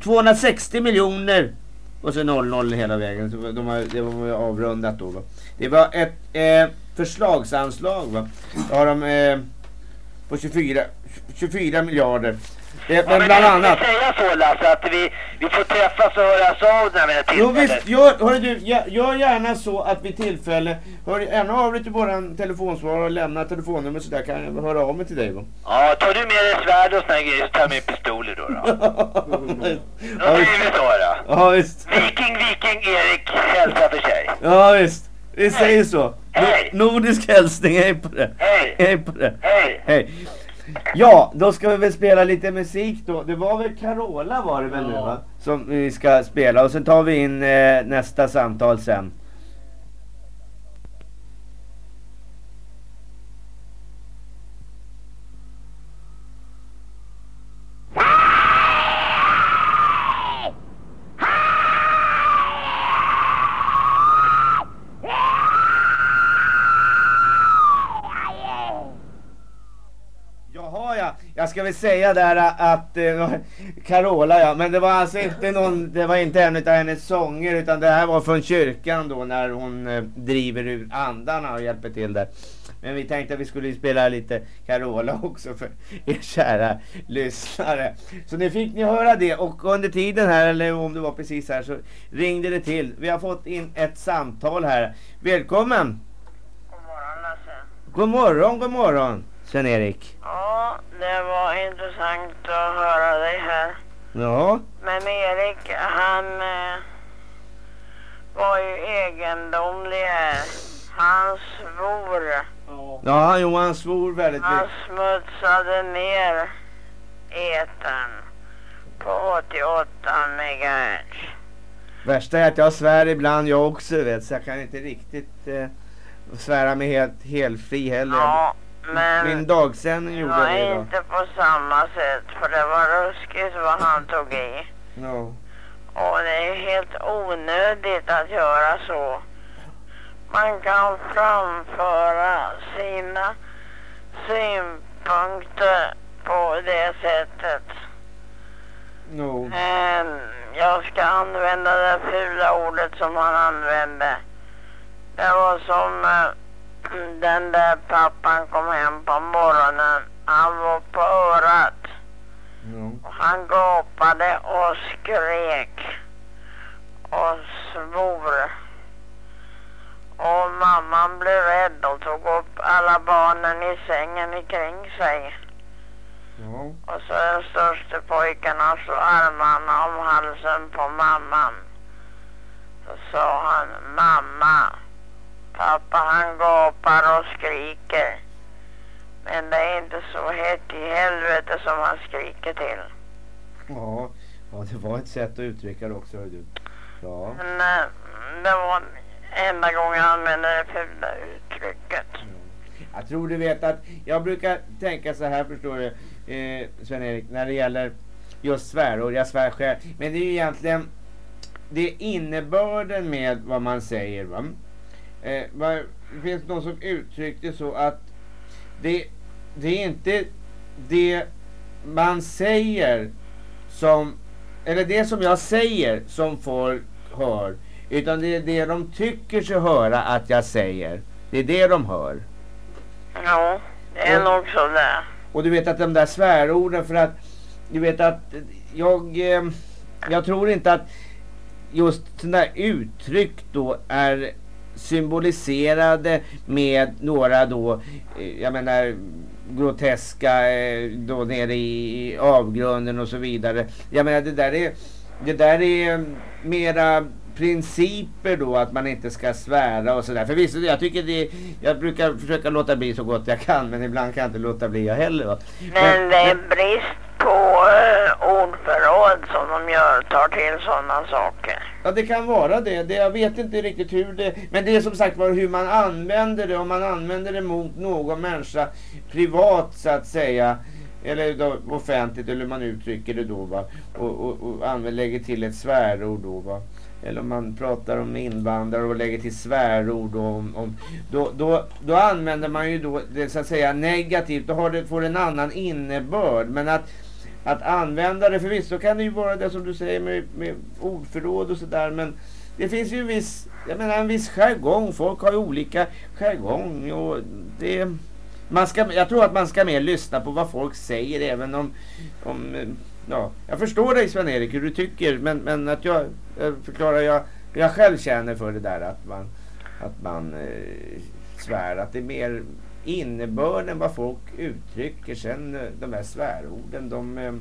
260 miljoner och så 0-0 hela vägen. Så de har, det var avrundat då. Va? Det var ett eh, förslagsanslag. Va? Då har de eh, på 24, 24 miljarder. Det, Ja, men men bland kan annat. vi säga så Lasse att vi, vi får träffas och höras av när vi har Jo tillfälle? visst, gör, hörru du, gör, gör gärna så att vid tillfälle, hör gärna av dig till våran telefonsvarare och lämna telefonnummer så där kan jag höra av mig till dig va. Ja, tar du med dig svärd och såna här grejer så tar jag med pistoler då. Då, *laughs* då Ja, säger vi så då. Ja visst. Viking, Viking, Erik, hälsa för sig. Ja visst. Vi säger så. No- Nordisk hälsning, hej på det. Hej. Hej på det. Hej. Hej. Ja, då ska vi väl spela lite musik då. Det var väl Carola var det väl nu va? Som vi ska spela och sen tar vi in eh, nästa samtal sen. jag ska väl säga där att eh, Carola ja, men det var alltså inte någon, det var inte en av hennes sånger utan det här var från kyrkan då när hon eh, driver ut andarna och hjälper till där. Men vi tänkte att vi skulle spela lite Carola också för *laughs* er kära lyssnare. Så nu fick ni höra det och under tiden här, eller om det var precis här, så ringde det till. Vi har fått in ett samtal här. Välkommen! God morgon, god morgon Sven-Erik. Ja, det var intressant att höra dig här. Ja, Men Erik, han eh, var ju egendomlig här. Han svor. ja Johan svor väldigt Han mycket. smutsade ner etern på 88 megahertz. Värsta är att jag svär ibland jag också vet, så jag kan inte riktigt eh, svära mig helt helfri heller. Ja, men Min dagsändning gjorde det idag. inte på samma sätt för det var ruskigt vad han tog i. No. Och det är helt onödigt att göra så. Man kan framföra sina synpunkter på det sättet. No. Men jag ska använda det fula ordet som han använde. Det var som eh, den där pappan kom hem på morgonen. Han var på örat. Och han gapade och skrek och svor. Och mamman blev rädd och tog upp alla barnen i sängen ikring sig. Ja. Och så den största pojken han slog armarna om halsen på mamman. Så sa han, mamma, pappa han gapar och skriker. Men det är inte så hett i helvete som han skriker till. Ja, ja, det var ett sätt att uttrycka det också. hör Du. Ja. Men eh, det var enda gången jag använde det fula uttrycket. Jag tror du vet att jag brukar tänka så här förstår du eh, Sven-Erik när det gäller just svärord. Jag svär själv. Men det är ju egentligen det är innebörden med vad man säger. Va? Eh, va, det finns någon som uttryckte så att det, det är inte det man säger som eller det som jag säger som folk hör utan det är det de tycker sig höra att jag säger. Det är det de hör. Ja, det är nog så där. Och du vet att de där svärorden för att du vet att jag eh, jag tror inte att just sådana uttryck då är symboliserade med några då eh, jag menar groteska eh, då nere i avgrunden och så vidare. Jag menar det där är det där är mera principer då att man inte ska svära och sådär. Förvisso, jag tycker det, jag brukar försöka låta bli så gott jag kan men ibland kan jag inte låta bli jag heller. Va? Men det är brist på eh, ordförråd som de gör, tar till sådana saker. Ja det kan vara det. det. Jag vet inte riktigt hur det... Men det är som sagt var hur man använder det. Om man använder det mot någon människa privat så att säga. Eller då, offentligt eller hur man uttrycker det då va. Och, och, och använder, lägger till ett svärord då va. Eller om man pratar om invandrare och lägger till svärord och om, om, då, då, då använder man ju då det så att säga negativt. Då har det, får det en annan innebörd. Men att att använda det förvisso kan det ju vara det som du säger med, med ordförråd och sådär men det finns ju en viss, jag menar en viss jargong, folk har ju olika jargong och det, man ska, jag tror att man ska mer lyssna på vad folk säger även om, om ja, jag förstår dig Sven-Erik hur du tycker men, men att jag, jag förklarar jag, jag själv känner för det där att man, att man eh, svär att det är mer innebörden vad folk uttrycker sen eh, de här svärorden de eh,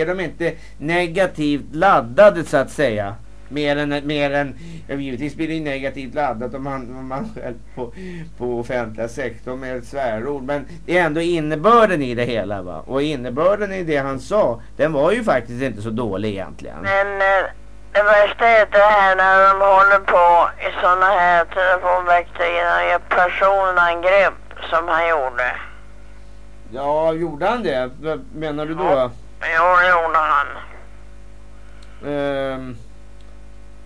är de inte negativt laddade så att säga mer än, mer än givetvis blir det negativt laddat om man, om man själv på, på offentliga sektorn med ett svärord. Men det är ändå innebörden i det hela va. Och innebörden i det han sa, den var ju faktiskt inte så dålig egentligen. Men eh, det värsta är det här när de håller på i sådana här telefonväkterier och gör personangrepp som han gjorde. Ja, gjorde han det? Vad menar du då? Jo, det gjorde han. Ehm,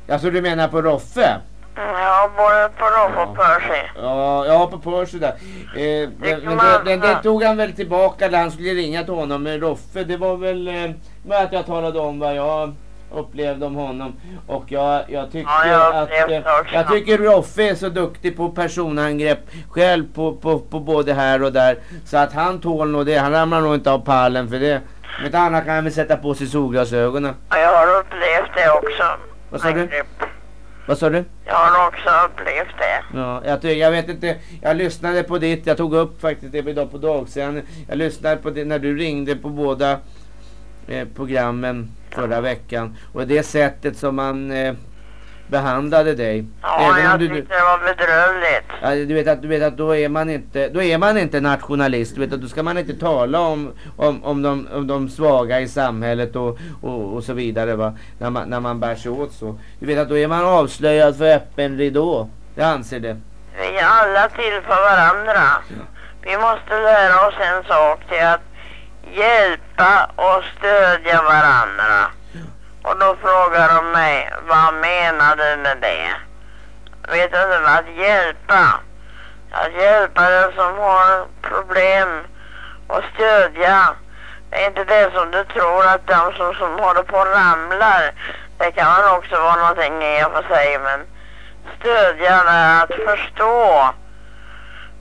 alltså du menar på Roffe? Ja, både på Rolf och Percy. Ja, ja på Percy där. Eh, men, men det, det, det tog han väl tillbaka när han skulle ringa till honom med Roffe. Det var väl eh, att jag talade om vad jag upplevde om honom. Och jag, jag tycker Ja, jag att eh, jag tycker Roffe är så duktig på personangrepp själv på, på, på både här och där. Så att han tål nog det. Han ramlar nog inte av pallen för det. Inte annat kan han väl sätta på sig solglasögonen. Ja, jag har upplevt det också. Vad sa du? Vad sa du? Jag har också upplevt det. Ja, jag, jag vet inte, jag lyssnade på ditt, jag tog upp faktiskt det idag på dagsen. Jag lyssnade på det när du ringde på båda eh, programmen förra veckan. Och det sättet som man eh, behandlade dig. Ja, jag du, tyckte det var bedrövligt. Ja, du vet att, du vet att då är man inte, då är man inte nationalist. Du vet att då ska man inte tala om, om, om, de, om de svaga i samhället och, och, och så vidare va. När man, när man bär sig åt så. Du vet att då är man avslöjad för öppen ridå. Jag anser det. Vi är alla till för varandra. Vi måste lära oss en sak till att hjälpa och stödja varandra. Och då frågar de mig, vad menar du med det? Vet du inte vad att hjälpa? Att hjälpa den som har problem och stödja. Det är inte det som du tror att de som, som håller på och ramlar. Det kan man också vara någonting i och för sig men stödja är att förstå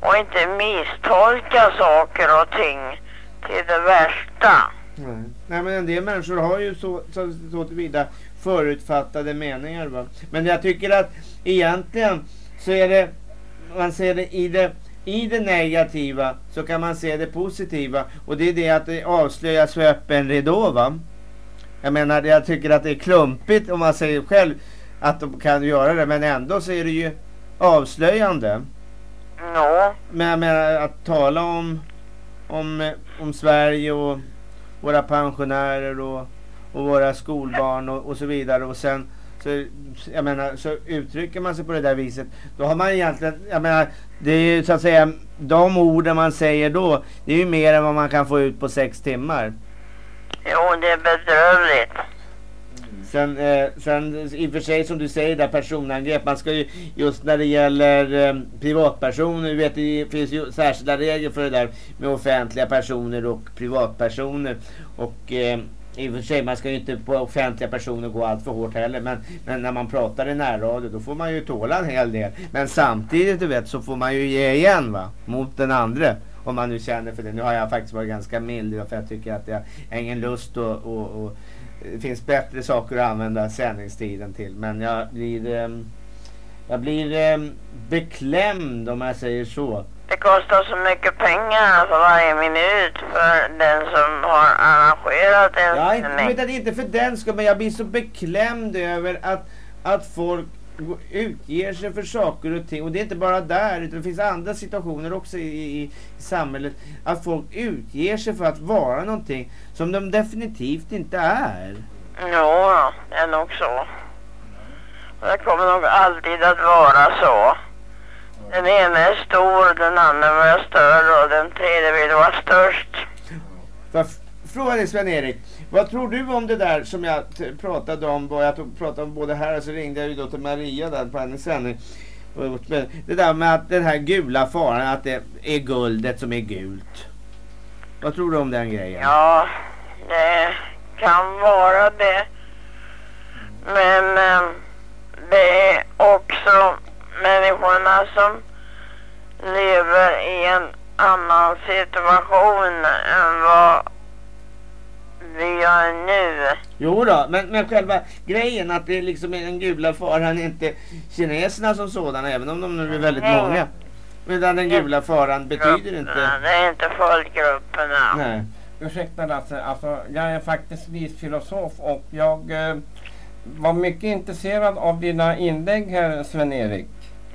och inte misstolka saker och ting till det värsta. Nej. Nej men en del människor har ju så, så, så tillvida förutfattade meningar va. Men jag tycker att egentligen så är det, man ser det i det i det negativa så kan man se det positiva och det är det att det avslöjas för öppen ridå va. Jag menar jag tycker att det är klumpigt om man säger själv att de kan göra det men ändå så är det ju avslöjande. Ja. Men jag menar att tala om, om, om Sverige och våra pensionärer och, och våra skolbarn och, och så vidare och sen så, jag menar, så uttrycker man sig på det där viset då har man egentligen, jag menar det är ju så att säga de orden man säger då det är ju mer än vad man kan få ut på sex timmar. Jo, det är bedrövligt. Sen, eh, sen i och för sig som du säger där personangrepp, man ska ju just när det gäller eh, privatpersoner, du vet det finns ju särskilda regler för det där med offentliga personer och privatpersoner. Och eh, i och för sig, man ska ju inte på offentliga personer gå allt för hårt heller. Men, men när man pratar i närradio då får man ju tåla en hel del. Men samtidigt du vet så får man ju ge igen va, mot den andra. Om man nu känner för det. Nu har jag faktiskt varit ganska mild för jag tycker att jag har ingen lust att och, och det finns bättre saker att använda sändningstiden till. Men jag blir, ehm, jag blir ehm, beklämd om jag säger så. Det kostar så mycket pengar för varje minut för den som har arrangerat en Jag sändning. vet att det är inte för den skull, men jag blir så beklämd över att, att folk utger sig för saker och ting. Och det är inte bara där, utan det finns andra situationer också i, i, i samhället. Att folk utger sig för att vara någonting som de definitivt inte är. Jo, det är nog så. Och Det kommer nog alltid att vara så. Den ena är stor, den andra var större och den tredje vill vara störst. Jag f- fråga dig Sven-Erik, vad tror du om det där som jag pratade om, jag pratade om både här och så ringde jag ju då till Maria där på hennes sändning. Det där med att den här gula faran, att det är guldet som är gult. Vad tror du om den grejen? Ja, det kan vara det. Men eh, det är också människorna som lever i en annan situation än vad vi gör nu. Jo då, men, men själva grejen att det liksom är den gula faran är inte kineserna som sådana, även om de nu är väldigt Nej. många. Utan den gula faran betyder inte... Det är inte folkgrupperna. Nej. Ursäkta Lasse, alltså jag är faktiskt viss filosof och jag eh, var mycket intresserad av dina inlägg här Sven-Erik.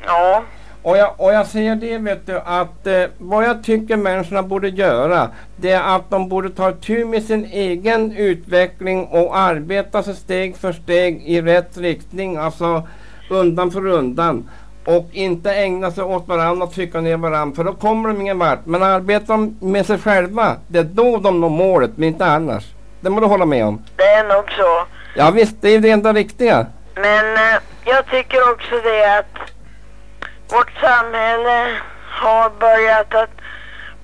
Ja. Och jag, och jag säger det vet du att eh, vad jag tycker människorna borde göra det är att de borde ta tur med sin egen utveckling och arbeta sig steg för steg i rätt riktning, alltså undan för undan. Och inte ägna sig åt varandra och trycka ner varandra för då kommer de ingen vart. Men arbetar med sig själva, det är då de når målet, men inte annars. Det må du hålla med om. Det är nog så. Ja visst, det är det enda riktiga. Men eh, jag tycker också det att vårt samhälle har börjat att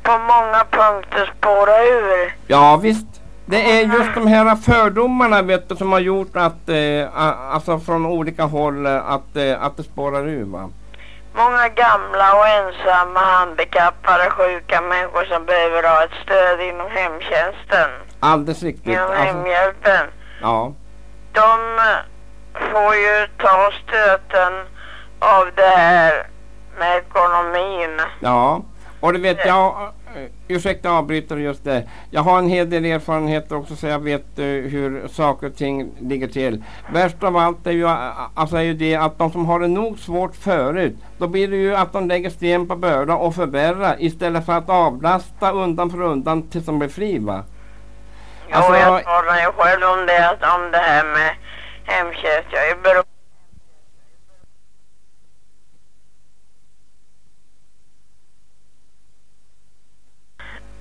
på många punkter spåra ur. Ja visst. Det är just de här fördomarna vet du, som har gjort att, eh, alltså från olika håll, eh, att, eh, att det spårar ur va. Många gamla och ensamma, handikappade, sjuka människor som behöver ha ett stöd inom hemtjänsten, Alldeles riktigt. inom Alltså, hemhjälpen. ja. De får ju ta stöten av det här med ekonomin. Ja, och du vet jag, ursäkta avbryter just det. Jag har en hel del erfarenheter också så jag vet eh, hur saker och ting ligger till. Värst av allt är ju, alltså är ju det att de som har det nog svårt förut, då blir det ju att de lägger sten på börda och förvärrar istället för att avlasta undan för undan tills de blir fri va. Alltså, Jo, jag talar ju själv om det, om det här med hemtjänst. Jag är beroende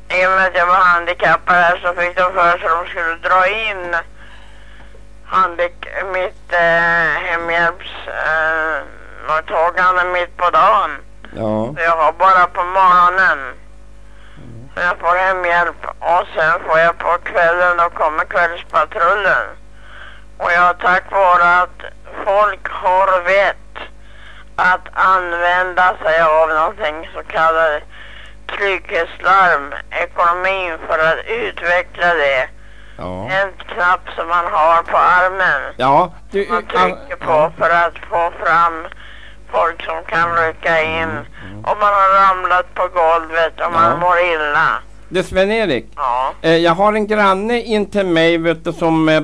I och med att jag var handikappad så fick de för sig att de skulle dra in handik mitt eh, hemhjälps eh, mitt på dagen. Ja. Så jag har bara på morgonen. Så jag får hemhjälp och sen får jag på kvällen, då kommer kvällspatrullen. Och jag tack vare att folk har vett att använda sig av någonting så kallat trygghetslarm, ekonomin för att utveckla det. Ja. En knapp som man har på armen. Ja, du, Man trycker på för att få fram folk som kan rycka in. Om man har ramlat på golvet och man Mm, Ja. mår illa. Det är Sven-Erik. Ja. Eh, jag har en granne in till mig vet du, som, eh,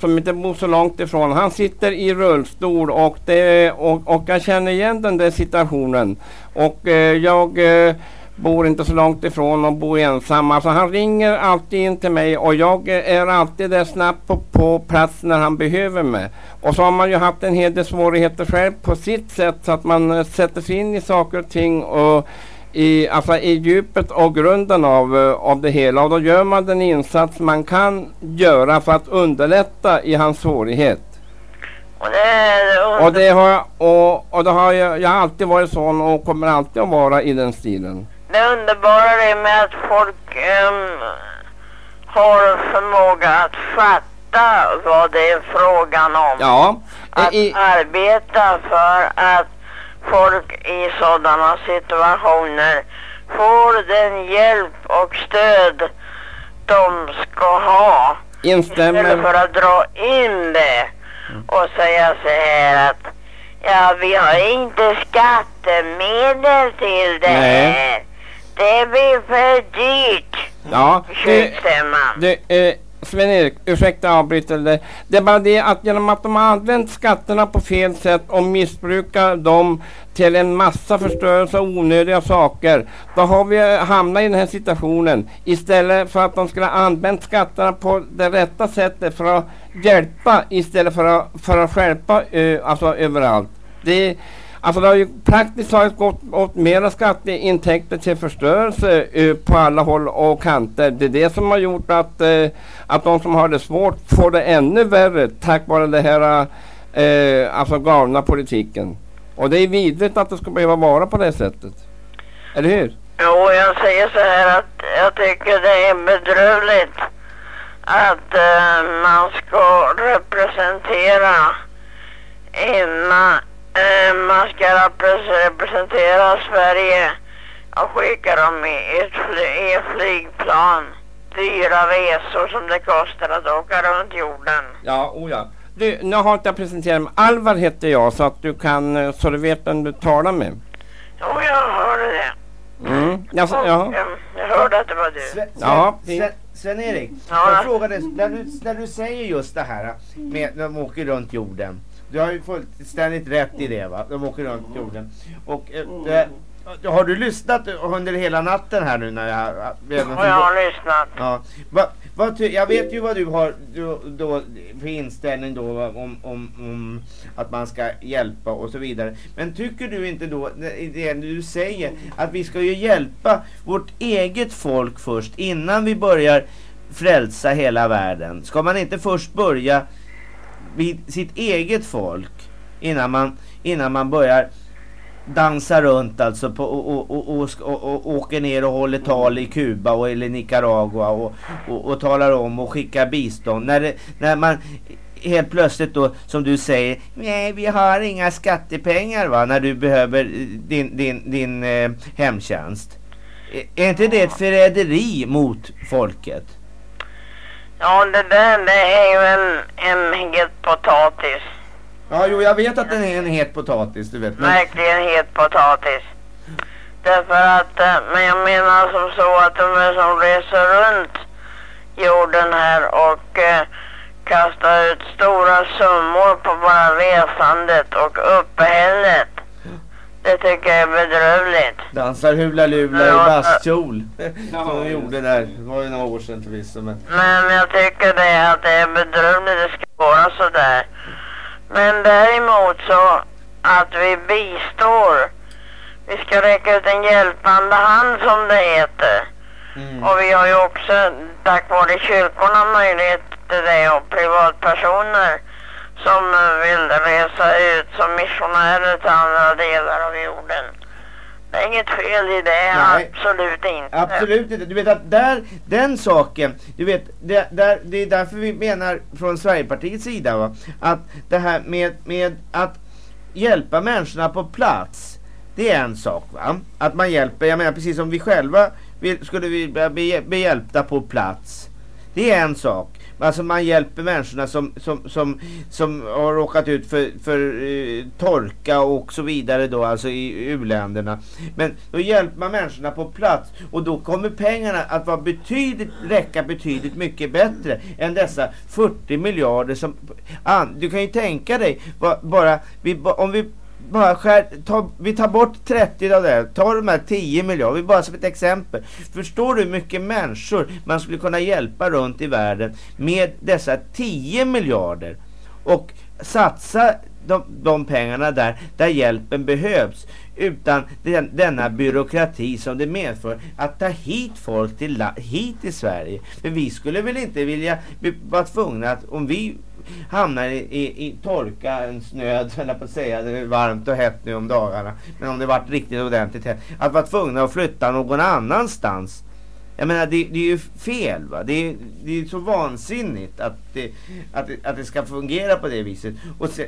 som inte bor så långt ifrån. Han sitter i rullstol och, det, och, och jag känner igen den där situationen. Och eh, jag eh, bor inte så långt ifrån och bor ensam. Alltså han ringer alltid in till mig och jag är alltid där snabbt på, på plats när han behöver mig. Och så har man ju haft en hel del svårigheter själv på sitt sätt så att man eh, sätter sig in i saker och ting och i, alltså i djupet och grunden av, eh, av det hela och då gör man den insats man kan göra för att underlätta i hans svårighet. Och det är Och det har jag, och, och det har jag, jag har alltid varit sån och kommer alltid att vara i den stilen. Det underbara är med att folk ehm, har förmåga att fatta vad det är frågan om. Ja, Att arbeta för att folk i sådana situationer får den hjälp och stöd de ska ha. Instämmer. Istället för att dra in det och säga så här att ja, vi har inte skattemedel till det Nej. här. Det blir för dyrt. Ja, eh, Sven-Erik, ursäkta avbryter det. Det är bara det att genom att de har använt skatterna på fel sätt och missbrukar dem till en massa förstörelse och onödiga saker. Då har vi hamnat i den här situationen. Istället för att de skulle ha använt skatterna på det rätta sättet för att hjälpa istället för att, för att stjälpa eh, alltså överallt. Det, Alltså det har ju praktiskt taget gått åt mera skatteintäkter till förstörelse uh, på alla håll och kanter. Det är det som har gjort att, uh, att de som har det svårt får det ännu värre tack vare den här uh, alltså galna politiken. Och det är vidrigt att det ska behöva vara på det sättet. Eller hur? Jo, jag säger så här att jag tycker det är bedrövligt att man ska representera innan man ska repres- representera Sverige och skicka dem i ett, fly, i flygplan. Dyra resor som det kostar att åka runt jorden. Ja, oh ja. Du, nu har inte jag presenterat mig. Alvar heter jag så att du kan, eh, så du vet vem du talar med. Jo, jag hörde det. Mm. Alltså, ja. Jag, jag hörde att det var du. Sven, Ja. Sven, Sven-Erik, Ja. jag frågade, när du, när du säger just det här med när de åker runt jorden. Du har ju fullständigt rätt i det va? De åker runt jorden. Och eh, eh, har du lyssnat under hela natten här nu när jag... jag har lyssnat. Ja. Va, ty, jag vet ju vad du har du, då, för inställning då va, om, om, om att man ska hjälpa och så vidare. Men tycker du inte då, i det du säger, att vi ska ju hjälpa vårt eget folk först innan vi börjar frälsa hela världen? Ska man inte först börja vid sitt eget folk innan man, innan man börjar dansa runt alltså på, och, och, och, och, och, och åker ner och håller tal i Kuba och, eller Nicaragua och, och, och talar om och skickar bistånd. När, det, när man helt plötsligt då som du säger nej vi har inga skattepengar va när du behöver eh, din, din, din eh, hemtjänst. Är inte det ett förräderi mot folket? Ja, det där det är ju en, en het potatis. Ja, jo, jag vet att den är en het potatis, du vet. Men, Verkligen het potatis. Därför att, eh, men jag menar som så att de är som reser runt jorden här och eh, kastar ut stora summor på bara resandet och uppehället. Det tycker jag är bedrövligt. dansar hula lula i bastkjol. Som de gjorde där. Det var ju några år sedan förvisso. Men... Men jag tycker det att det är bedrövligt det ska vara sådär. Men däremot så att vi bistår. Vi ska räcka ut en hjälpande hand som det heter. Och vi har ju också tack vare kyrkorna möjlighet till det och privatpersoner som eh, vill resa ut som missionärer till andra delar av jorden. Det är inget fel i det, Nej. absolut inte. Absolut inte. Du vet att där, den saken, du vet, det, där, det är därför vi menar från Sverigepartiets sida va, att det här med, med att hjälpa människorna på plats, det är en sak va. Att man hjälper, jag menar precis som vi själva vill, skulle vi bli, bli hjälpta på plats. Det är en sak. Alltså man hjälper människorna som, som, som, som har råkat ut för, för eh, torka och så vidare då, alltså i u-länderna. Men då hjälper man människorna på plats och då kommer pengarna att vara betydligt, räcka betydligt mycket bättre än dessa 40 miljarder som... An, du kan ju tänka dig, bara, vi, om vi bara skär, ta, vi tar bort 30 av det, ta de här 10 miljarder, bara som ett exempel. Förstår du hur mycket människor man skulle kunna hjälpa runt i världen med dessa 10 miljarder? Och satsa de, de pengarna där, där hjälpen behövs. Utan den, denna byråkrati som det medför att ta hit folk till, hit till Sverige. För vi skulle väl inte vilja vara tvungna att om vi hamnar i, i, i torkans nöd, höll jag på att säga, det är varmt och hett nu om dagarna. Men om det varit riktigt ordentligt hett. Att vara tvungna att flytta någon annanstans. Jag menar det, det är ju fel va. Det är, det är så vansinnigt att det, att, det, att det ska fungera på det viset. Och, se,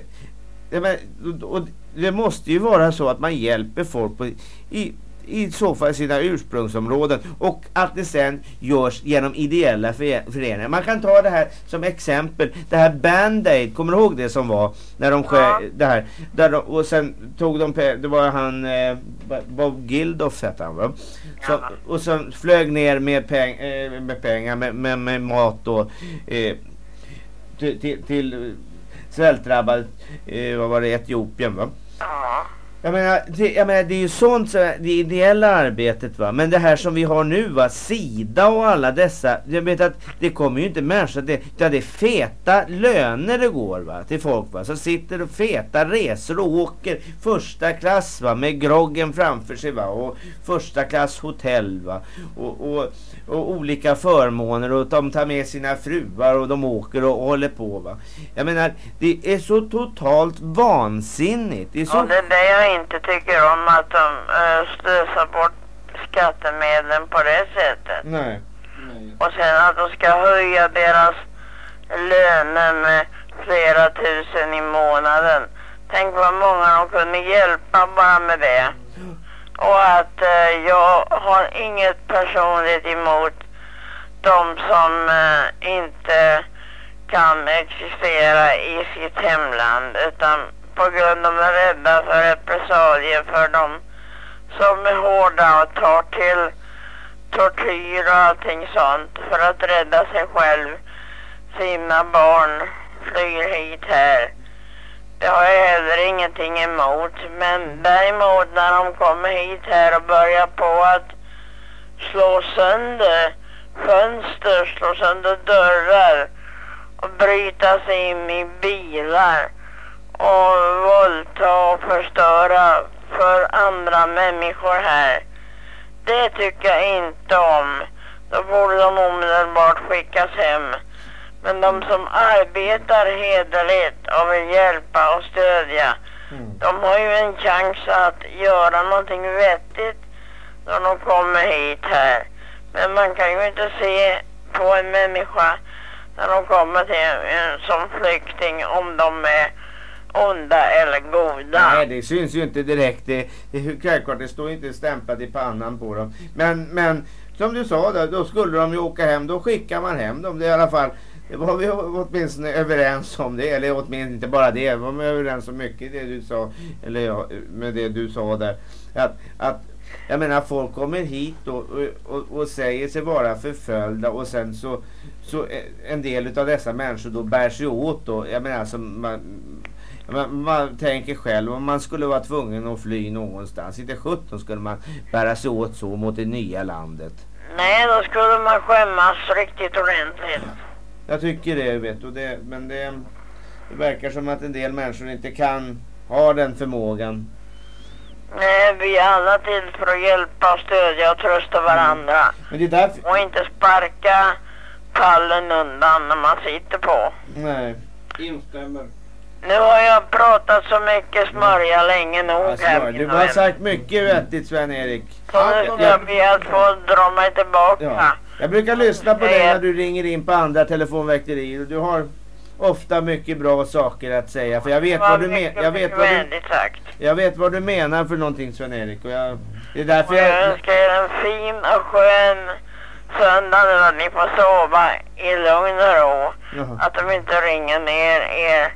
menar, och, och det måste ju vara så att man hjälper folk på, i, i så fall sina ursprungsområden och att det sen görs genom ideella för- föreningar. Man kan ta det här som exempel, det här Band-Aid, kommer du ihåg det som var när de skär, det här, där de, och sen tog de, det var han eh, Bob Geldof hette han va? Så, och sen flög ner med, peng, eh, med pengar, med, med, med mat och eh, till, till, till svältdrabbad, eh, vad var det, Etiopien va? Jag menar, det, jag menar, det är ju sånt, så, det ideella arbetet va. Men det här som vi har nu va, Sida och alla dessa. Jag vet att det kommer ju inte människor, det, utan det är feta löner det går va, till folk va. Som sitter och feta resor och åker första klass va, med groggen framför sig va. Och första klass hotell va. Och, och, och olika förmåner och de tar med sina fruar och de åker och, och håller på va. Jag menar, det är så totalt vansinnigt. Det är så Ja, det det är inte tycker om att de uh, slösar bort skattemedlen på det sättet. Nej. Och sen att de ska höja deras löner med flera tusen i månaden. Tänk vad många de kunde hjälpa bara med det. Och att eh, jag har inget personligt emot de som eh, inte kan existera i sitt hemland utan på grund av att de är rädda för repressalier för dem som är hårda och tar till tortyr och allting sånt för att rädda sig själv, sina barn, flyr hit här. Det har jag heller ingenting emot. Men däremot när de kommer hit här och börjar på att slå sönder fönster, slå sönder dörrar och bryta sig in i bilar och våldta och förstöra för andra människor här. Det tycker jag inte om. Då borde de omedelbart skickas hem. Men de som arbetar hederligt och vill hjälpa och stödja, de har ju en chans att göra någonting vettigt när de kommer hit här. Men man kan ju inte se på en människa när de kommer till en som flykting om de är onda eller goda. Nej, det syns ju inte direkt. Det, det, självklart, det står inte stämplat i pannan på dem. Men, men som du sa, då, då skulle de ju åka hem. Då skickar man hem dem. Det är i alla fall, det var vi åtminstone överens om det. Eller åtminstone inte bara det. var Vi var överens om mycket det du sa. Eller ja, med det du sa där. Att, att jag menar folk kommer hit och, och, och, och säger sig vara förföljda och sen så, så en del av dessa människor då bär sig åt då. Jag menar alltså man, man, man tänker själv om man skulle vara tvungen att fly någonstans. Inte 17 skulle man bära sig åt så mot det nya landet. Nej, då skulle man skämmas riktigt ordentligt. Jag tycker det vet du. Det, men det, det verkar som att en del människor inte kan ha den förmågan. Nej, vi är alla till för att hjälpa och stödja och trösta varandra. Men det är därför... Och inte sparka pallen undan när man sitter på. Nej. Instämmer. Nu har jag pratat så mycket smörja länge nog Alltså, här. du har sagt mycket vettigt Sven-Erik. Så nu ska jag be att få dra mig tillbaka. Ja. Jag brukar lyssna på dig när du ringer in på andra telefonväkterier du har ofta mycket bra saker att säga. För jag vet vad du menar. Jag vet vad du, jag vet vad du menar för någonting Sven-Erik. Jag, det är därför Och jag jag... önskar er en fin och skön söndag nu att ni får sova i lugn och ro. Jaha. Att de inte ringer ner er.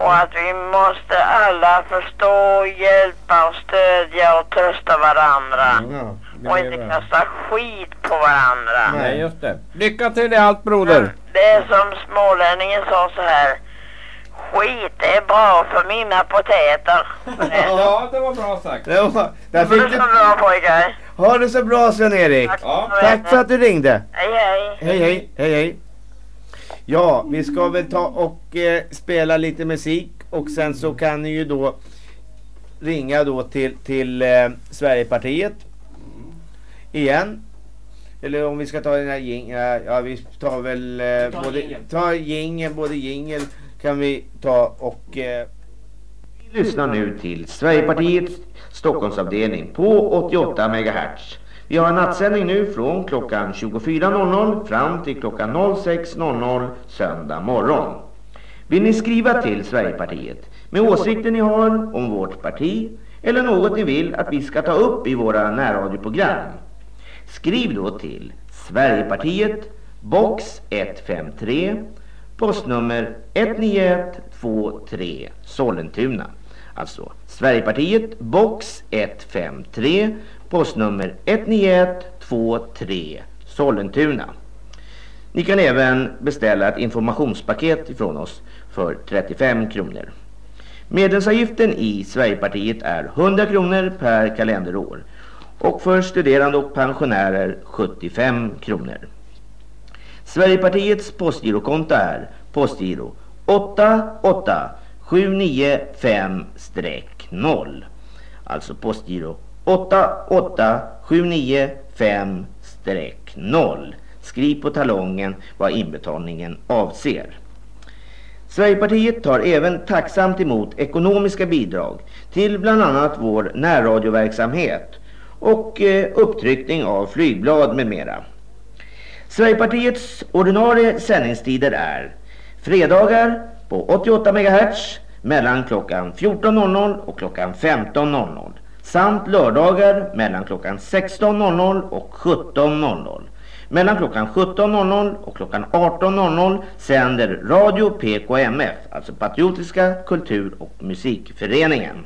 Och att vi måste alla förstå, hjälpa och stödja och trösta varandra. Ja, och inte kasta skit på varandra. Nej, just det. Lycka till i allt broder. Det är som smålänningen sa så här. Skit är bra för mina potäter. *laughs* Ja, det var bra sagt. Det var, där fick så du... bra pojkar. Ha det så bra Sven-Erik. Ja. Tack för att du ringde. Hej hej. Hej hej, hej hej. Ja, vi ska väl ta och eh, spela lite musik och sen så kan ni ju då ringa då till, till eh, Sverigepartiet igen. Eller om vi ska ta den här jing, ja, ja vi tar väl eh, tar både, jingeln. ta jingel, både jingel kan vi ta och eh, lyssnar nu till Sverigepartiets Stockholmsavdelning på 88 MHz. Vi har en nattsändning nu från klockan 24.00 fram till klockan 06.00 söndag morgon. Vill ni skriva till Sverigepartiet med åsikter ni har om vårt parti eller något ni vill att vi ska ta upp i våra närradioprogram? Skriv då till Sverigepartiet box 153 postnummer 19123 Sollentuna. Alltså Sverigepartiet box 153 postnummer 19123 Sollentuna. Ni kan även beställa ett informationspaket ifrån oss för 35 kronor. Medlemsavgiften i Sverigepartiet är 100 kronor per kalenderår och för studerande och pensionärer 75 kronor. Sverigepartiets postgirokonto är postgiro 88795-0. Alltså postgiro 88795-0. Skriv på talongen vad inbetalningen avser. Sverigepartiet tar även tacksamt emot ekonomiska bidrag till bland annat vår närradioverksamhet och eh, upptryckning av flygblad med mera. Sverigepartiets ordinarie sändningstider är fredagar på 88 MHz mellan klockan 14.00 och klockan 15.00 samt lördagar mellan klockan 16.00 och 17.00. Mellan klockan 17.00 och klockan 18.00 sänder Radio PKMF, alltså Patriotiska kultur- och musikföreningen.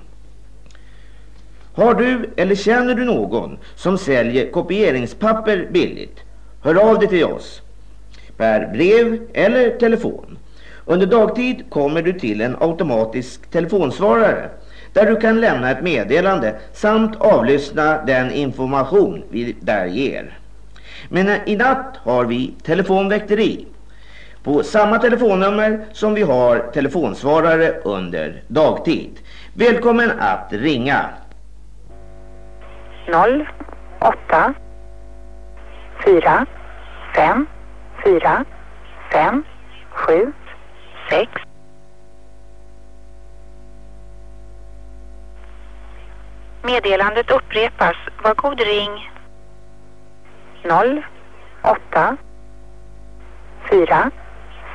Har du eller känner du någon som säljer kopieringspapper billigt? Hör av dig till oss per brev eller telefon. Under dagtid kommer du till en automatisk telefonsvarare där du kan lämna ett meddelande samt avlyssna den information vi där ger. Men i natt har vi telefonväkteri på samma telefonnummer som vi har telefonsvarare under dagtid. Välkommen att ringa 0, 8, 4, 5, 4, 5, 7, 6. Meddelandet upprepas. Var god ring. 0, 8, 4,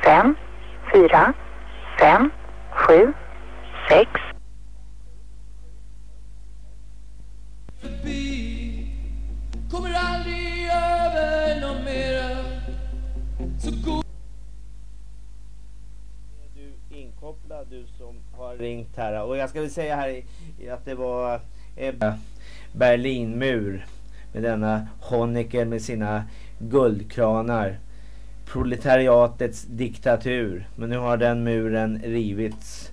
5, 4, 5, 7, 6. Kommer aldrig över någon mera Så god du inkopplad du som har ringt här. Och jag ska väl säga här att det var Eh, Berlinmur med denna Honecker med sina guldkranar. Proletariatets diktatur. Men nu har den muren rivits.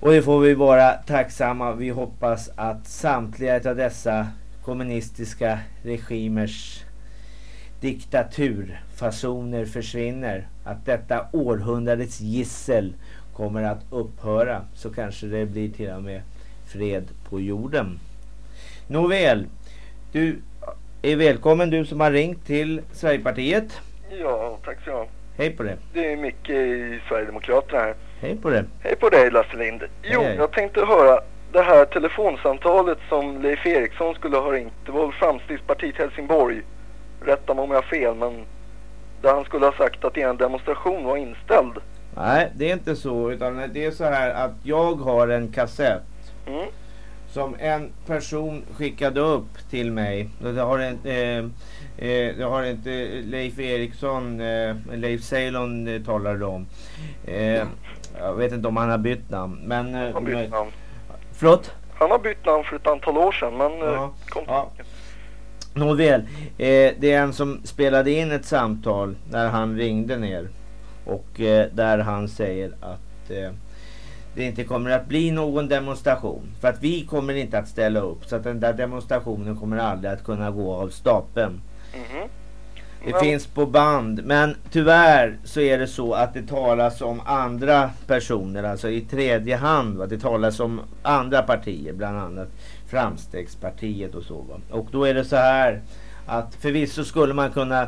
Och det får vi vara tacksamma. Vi hoppas att samtliga av dessa kommunistiska regimers diktaturfasoner försvinner. Att detta århundradets gissel kommer att upphöra. Så kanske det blir till och med fred på jorden. Nåväl, du är välkommen du som har ringt till Sverigepartiet. Ja, tack så mycket. Hej på det. Det är Micke i Sverigedemokraterna här. Hej på det. Hej på dig Lasse Lind. Jo, hej. jag tänkte höra det här telefonsamtalet som Leif Eriksson skulle ha ringt. Det var väl Framstegspartiet Helsingborg. Rätta mig om jag har fel, men där han skulle ha sagt att en demonstration var inställd. Nej, det är inte så. Utan det är så här att jag har en kassett. Mm. Som en person skickade upp till mig. Det har inte, eh, eh, det har inte Leif Eriksson, eh, Leif Ceylon eh, talade om. Eh, jag vet inte om han har bytt namn. Men, eh, Han har bytt namn. Förlåt? Han har bytt namn för ett antal år sedan, men ja. kom Ja. Nåväl, eh, det är en som spelade in ett samtal när han ringde ner. Och eh, där han säger att eh, det inte kommer att bli någon demonstration. För att vi kommer inte att ställa upp. Så att den där demonstrationen kommer aldrig att kunna gå av stapeln. Mhm. Det Men- finns på band. Men tyvärr så är det så att det talas om andra personer. Alltså i tredje hand. Va? Det talas om andra partier. Bland annat Framstegspartiet och så. Va? Och då är det så här. Att förvisso skulle man kunna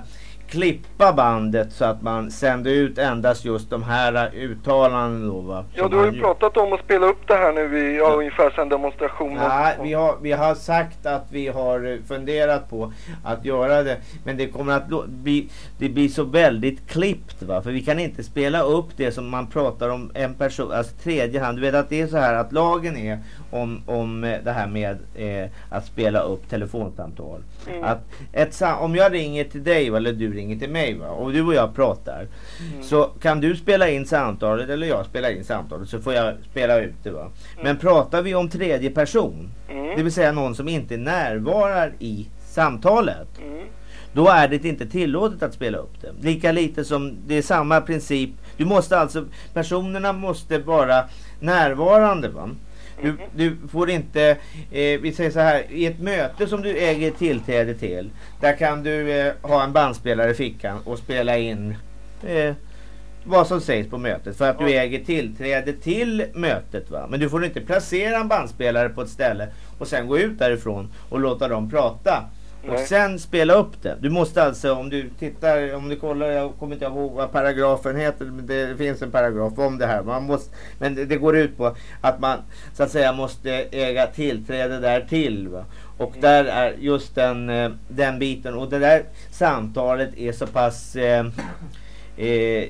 klippa bandet så att man sände ut endast just de här uttalanden då va. Ja, du har ju pratat om att spela upp det här nu i ja, ungefär sedan demonstrationen. Nej, vi har, vi har sagt att vi har eh, funderat på att göra det. Men det kommer att bli, det blir så väldigt klippt va. För vi kan inte spela upp det som man pratar om en person, alltså tredje hand. Du vet att det är så här att lagen är om, om eh, det här med eh, att spela upp telefonsamtal. Mm. Att ett, om jag ringer till dig eller du ringer till mig va, och du och jag pratar. Så kan du spela in samtalet eller jag spela in samtalet så får jag spela ut det va. Men pratar vi om tredje person, Mm. det vill säga någon som inte närvarar i samtalet. Mm. Då är det inte tillåtet att spela upp det. Lika lite som det är samma princip. Du måste alltså, personerna måste vara närvarande va. Du, du får inte, eh, vi säger så här, i ett möte som du äger tillträde till. Där kan du eh, ha en bandspelare i fickan och spela in eh, vad som sägs på mötet. För att du äger tillträde till mötet va. Men du får inte placera en bandspelare på ett ställe och sen gå ut därifrån och låta dem prata. Och Nej. sen spela upp det. Du måste alltså, om du tittar, om du kollar, jag kommer inte ihåg vad paragrafen heter, men det finns en paragraf om det här. Man måste, men det, det går ut på att man så att säga måste äga tillträde där till. Va? Och där är just den, eh, den biten. Och det där samtalet är så pass... Eh, eh,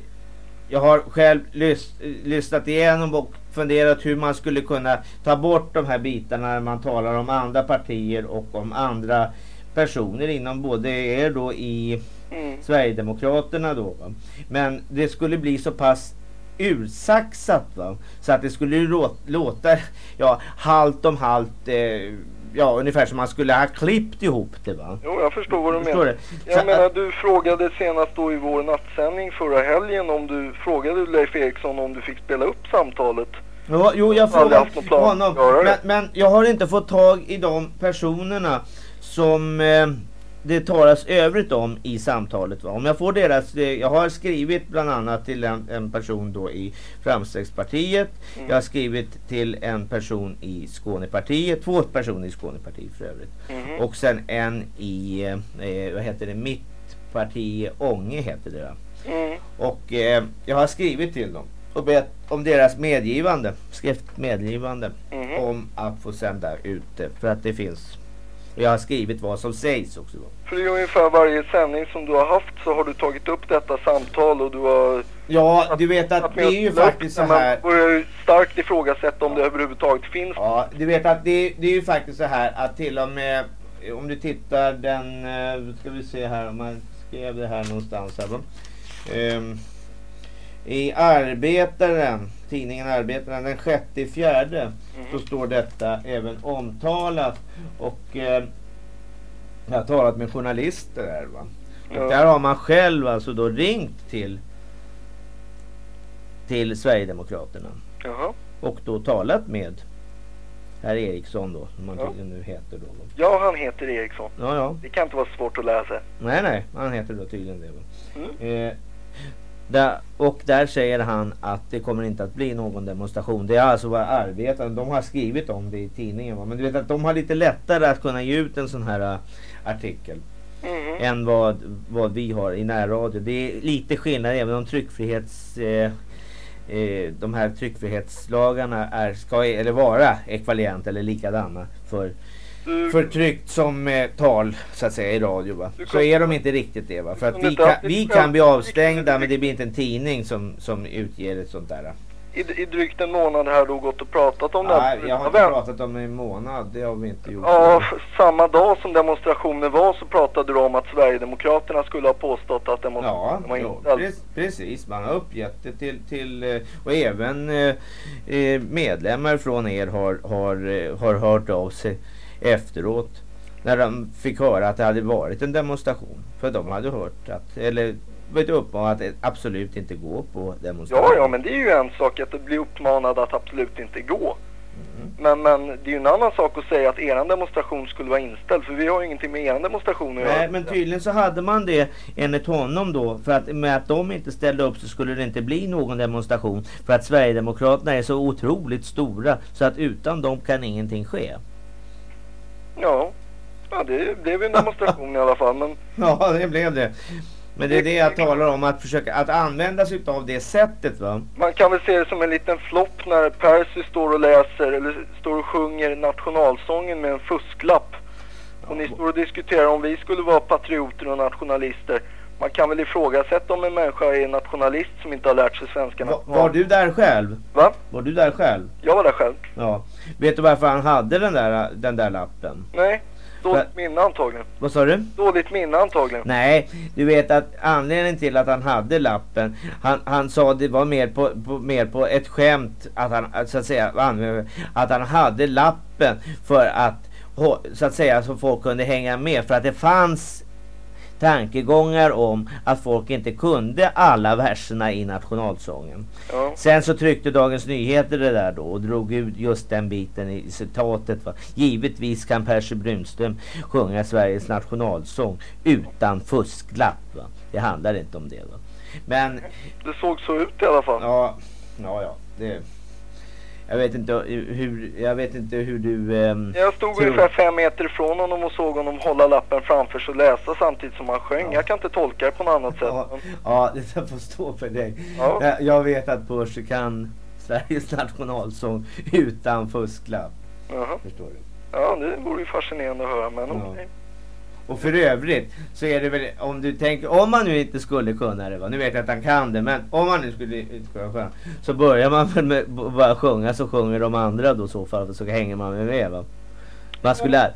jag har själv lys, lyssnat igenom och funderat hur man skulle kunna ta bort de här bitarna när man talar om andra partier och om andra personer inom både er då i Mm. Sverigedemokraterna då. Va? Men det skulle bli så pass ursaxat va? så att det skulle lå- låta ja, halt om halt eh, ja, ungefär som man skulle ha klippt ihop det va. Jo, jag förstår vad du Förstår menar. du? Jag Så menar, du frågade senast då i vår nattsändning förra helgen om du frågade Leif Eriksson om du fick spela upp samtalet. Ja, jo, jag frågade honom. Men, det. men jag har inte fått tag i de personerna som eh, det talas övrigt om i samtalet. Va? Om jag får deras, eh, jag har skrivit bland annat till en, en person då i Framstegspartiet. Mm. Jag har skrivit till en person i Skånepartiet, två personer i Skånepartiet för övrigt. Mhm. Och sen en i, eh, vad heter det, Mittparti Ånge heter det. va? Mm. Och eh, jag har skrivit till dem och bett om deras medgivande, skriftligt medgivande Mhm. om att få sända ut det. För att det finns. Och jag har skrivit vad som sägs också. Då. För i ungefär varje sändning som du har haft så har du tagit upp detta samtal och du har... Ja, du vet att det är ju faktiskt så här. Man börjar starkt ifrågasätta om det överhuvudtaget finns. Ja, du vet att det, det är ju faktiskt så här att till och med om du tittar den, eh, ska vi se här om man skrev det här någonstans här. va? I Arbetaren, tidningen Arbetaren den 6 fjärde så står detta även omtalat och eh, jag har talat med journalister där va. Och där har man själv alltså då ringt till till Sverigedemokraterna Jaha. och då talat med herr Eriksson då, som han Ja. nu heter då. Ja, han heter Eriksson. Ja, ja. Det kan inte vara svårt att läsa. Nej, nej, han heter då tydligen det. Mm. Eh, där, och där säger han att det kommer inte att bli någon demonstration. Det är alltså vad arbetarna, de har skrivit om det i tidningen. Va? Men du vet att de har lite lättare att kunna ge ut en sån här uh, artikel. Mhm. Än vad, vad vi har i närradio. Det är lite skillnad även om tryckfrihets... Eh, eh, de här tryckfrihetslagarna är, ska eller vara ekvivalent eller likadana för, Du- för tryckt som eh, tal så att säga i radio va. Så är de inte riktigt det va. För att vi det- kan, det- vi det- kan bli avstängda men det blir inte en tidning som, som utger ett sånt där. I, I drygt en månad här du gått och pratat om det Nej, här. jag har inte pratat om en månad. Det har vi inte gjort. Ja, samma dag som demonstrationen var så pratade du om att Sverigedemokraterna skulle ha påstått att Ja, demonstrationen var jo, inställd. pre- precis. Man har uppgett det till, till eh, och även eh, eh, medlemmar från er har, har, har hört av sig efteråt när de fick höra att det hade varit en demonstration. För de hade hört att, eller varit uppmanat att absolut inte gå på demonstration. Ja, ja, men det är ju en sak att bli uppmanad att absolut inte gå. Mm. Men, men det är ju en annan sak att säga att eran demonstration skulle vara inställd, för vi har ju ingenting med eran demonstration att Nej, göra. men tydligen så hade man det enligt honom då. För att med att de inte ställde upp så skulle det inte bli någon demonstration. För att Sverigedemokraterna är så otroligt stora så att utan dem kan ingenting ske. Ja, ja det blev en demonstration i alla fall. Men *laughs* Ja, det blev det. Men det är det jag talar om, att försöka att använda sig av det sättet va. man kan väl se det som en liten flopp när Percy står och läser, eller står och sjunger nationalsången med en fusklapp. Och ni står och diskuterar om vi skulle vara patrioter och nationalister. Man kan väl ifrågasätta om en människa är nationalist som inte har lärt sig svenska Va, var du där själv? Va? Var du där själv? Jag var där själv. Ja. Vet du varför han hade den där, den där lappen? Nej, dåligt För- minne antagligen. Vad sa du? Dåligt minne antagligen. Nej, du vet att anledningen till att han hade lappen, han, han sa det var mer på, på, mer på ett skämt att han, så att säga, att han hade lappen för att, så att säga, så folk kunde hänga med. För att det fanns tankegångar om att folk inte kunde alla verserna i nationalsången. Ja. Sen så tryckte Dagens Nyheter det där då och drog ut just den biten i citatet. Va? Givetvis kan Percy Brunström sjunga Sveriges nationalsång utan fusklapp. Va? Det handlar inte om det. Va? Men Det såg så ut i alla fall. ja, ja, ja. Det, jag vet inte hur, jag vet inte hur du... ehm, Jag stod tror- ungefär fem meter ifrån honom och såg honom hålla lappen framför sig och läsa samtidigt som han sjöng. Jag kan inte tolka det på något annat sätt. Ja, ja, det får stå för dig. Ja. Jag, vet att Percy kan Sveriges nationalsång utan fusklapp. Förstår du? Ja, det vore ju fascinerande att höra, men Ja. okej. Och för övrigt så är det väl om du tänker, om man nu inte skulle kunna det va, nu vet jag att han kan det, men om man nu skulle inte kunna sjunga så börjar man väl med bara sjunga så sjunger de andra då så fall så hänger man med, med va. Man skulle,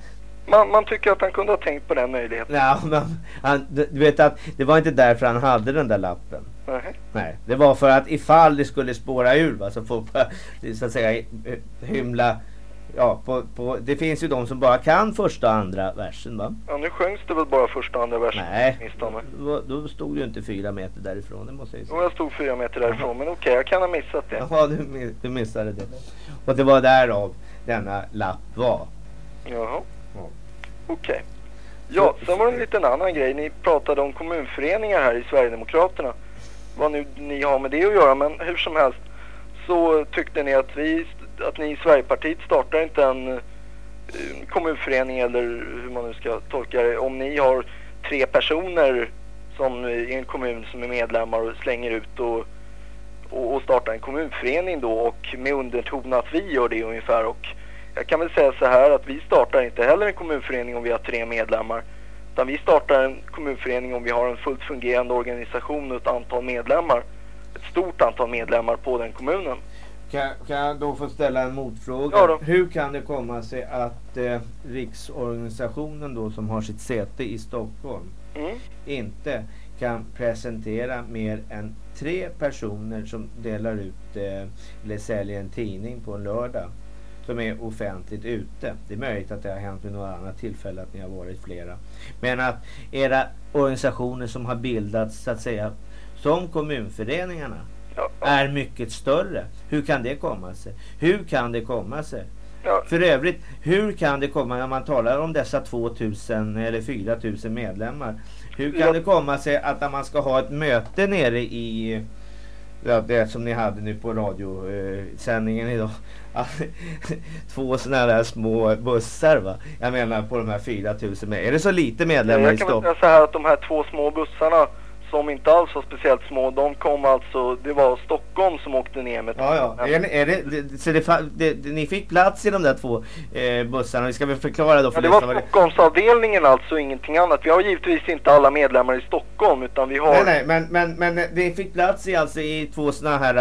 Man, man tycker att han kunde ha tänkt på den möjligheten. ja, men han, du vet att det var inte därför han hade den där lappen. Nej. Nej, det var för att ifall det skulle spåra ur va, så bara, *laughs* så att säga eh, hymla. Ja, på, på, det finns ju de som bara kan första och andra versen va. Ja, nu sjöngs det väl bara första och andra versen. Nej, då, då stod du inte fyra meter därifrån, det måste jag säga. Jo, jag stod fyra meter därifrån, men okej, jag kan ha missat det. Jaha, du, du missade det. Och det var därav denna lapp var. Jaha. Okej. Ja, sen var det en liten annan grej. Ni pratade om kommunföreningar här i Sverigedemokraterna. Vad nu ni har med det att göra, men hur som helst så tyckte ni att vi, att ni i Sverigepartiet startar inte en eh, kommunförening eller hur man nu ska tolka det. Om ni har tre personer som eh, i en kommun som är medlemmar och slänger ut och, och, och startar en kommunförening då och med underton att vi gör det ungefär och jag kan väl säga så här att vi startar inte heller en kommunförening om vi har tre medlemmar. Utan vi startar en kommunförening om vi har en fullt fungerande organisation och ett antal medlemmar. Ett stort antal medlemmar på den kommunen. Kan, kan jag då få ställa en motfråga? Ja. Hur kan det komma sig att eh, riksorganisationen då som har sitt säte i Stockholm Mm. inte kan presentera mer än tre personer som delar ut eh, eller säljer en tidning på en lördag som är offentligt ute. Det är möjligt att det har hänt vid något annat tillfälle att ni har varit flera. Men att era organisationer som har bildats så att säga som kommunföreningarna är mycket större. Hur kan det komma sig? Hur kan det komma sig? För övrigt, hur kan det komma när man talar om dessa 2000 eller 4000 medlemmar? Hur kan det komma sig att när man ska ha ett möte nere i det som ni hade nu på radiosändningen idag. *laughs* Två sådana där små bussar va? Jag menar på de här 4000 med. Är det så lite medlemmar i Jag kan väl Stockholm? säga så här att de här två små bussarna som inte alls var speciellt små, de kom alltså, det var Stockholm som åkte ner med Ja, ja. Är, är det, så det, det, ni fick plats i de där två eh, bussarna. Vi ska väl förklara då för Ja, det var Stockholmsavdelningen alltså, ingenting annat. Vi har givetvis inte alla medlemmar i Stockholm utan vi har... Nej, nej, men, men, men det fick plats i, alltså, i två sådana här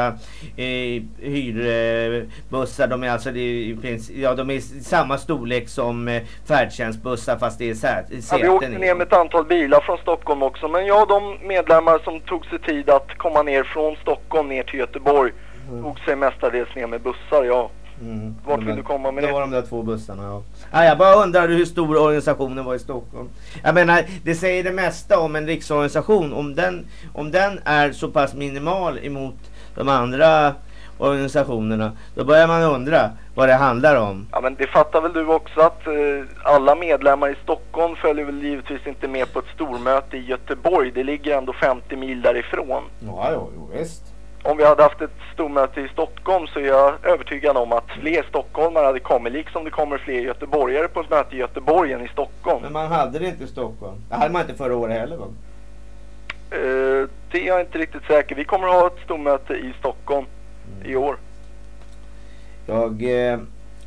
eh, hyrbussar. De är alltså i, ja, de är i samma storlek som eh, färdtjänstbussar fast det är sä, Ja, säten vi åkte ner med ett antal bilar från Stockholm också. Men ja, de medlemmar som tog sig tid att komma ner från Stockholm ner till Göteborg tog sig mestadels ner med bussar, ja. Mm. Vart vill du komma med det? det? var de där två bussarna, ja. ja. Jag bara undrar hur stor organisationen var i Stockholm. Jag menar, det säger det mesta om en riksorganisation. Om den, om den är så pass minimal emot de andra organisationerna, då börjar man undra vad det handlar om. Ja, men det fattar väl du också att eh, alla medlemmar i Stockholm följer väl givetvis inte med på ett stormöte i Göteborg. Det ligger ändå 50 mil därifrån. Ja, jo, jo visst. Om vi hade haft ett stormöte i Stockholm så är jag övertygad om att fler stockholmare hade kommit, liksom det kommer fler göteborgare på ett möte i Göteborg än i Stockholm. Men man hade det inte i Stockholm. Det hade man inte förra året heller va? Eh, det är jag inte riktigt säker. Vi kommer att ha ett stormöte i Stockholm i år. Jag, eh,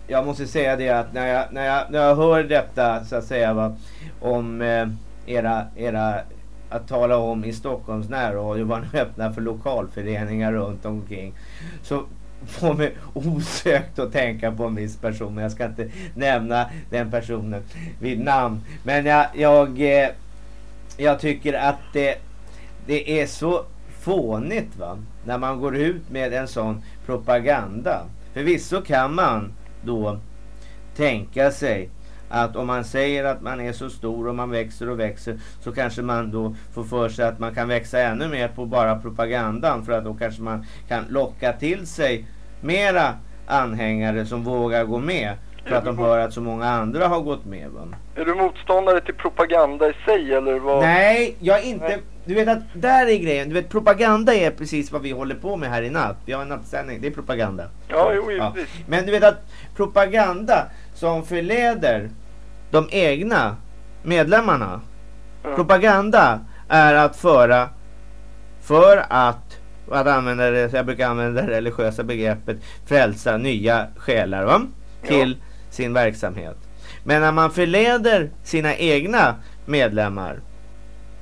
jag måste säga det att när jag, när jag, när jag hör detta så att säga va, om eh, era, era att tala om i Stockholms närradio vad ni öppnar för lokalföreningar runt omkring så får mig osökt att tänka på en viss person men jag ska inte nämna den personen vid namn. Men jag, jag, eh, jag tycker att det, det är så fånigt va när man går ut med en sån propaganda. Förvisso kan man då tänka sig att om man säger att man är så stor och man växer och växer så kanske man då får för sig att man kan växa ännu mer på bara propagandan för att då kanske man kan locka till sig mera anhängare som vågar gå med för att de hör att så många andra har gått med. Va? Är du motståndare till propaganda i sig eller vad? Nej, jag är inte... Du vet att där är grejen. Du vet propaganda är precis vad vi håller på med här i natt. Vi har en nattsändning. Det är propaganda. Ja, jo, givetvis. Men du vet att propaganda som förleder de egna medlemmarna. Propaganda är att föra för att, att använda det, jag brukar använda det religiösa begreppet, frälsa nya själar va? till sin verksamhet. Men när man förleder sina egna medlemmar.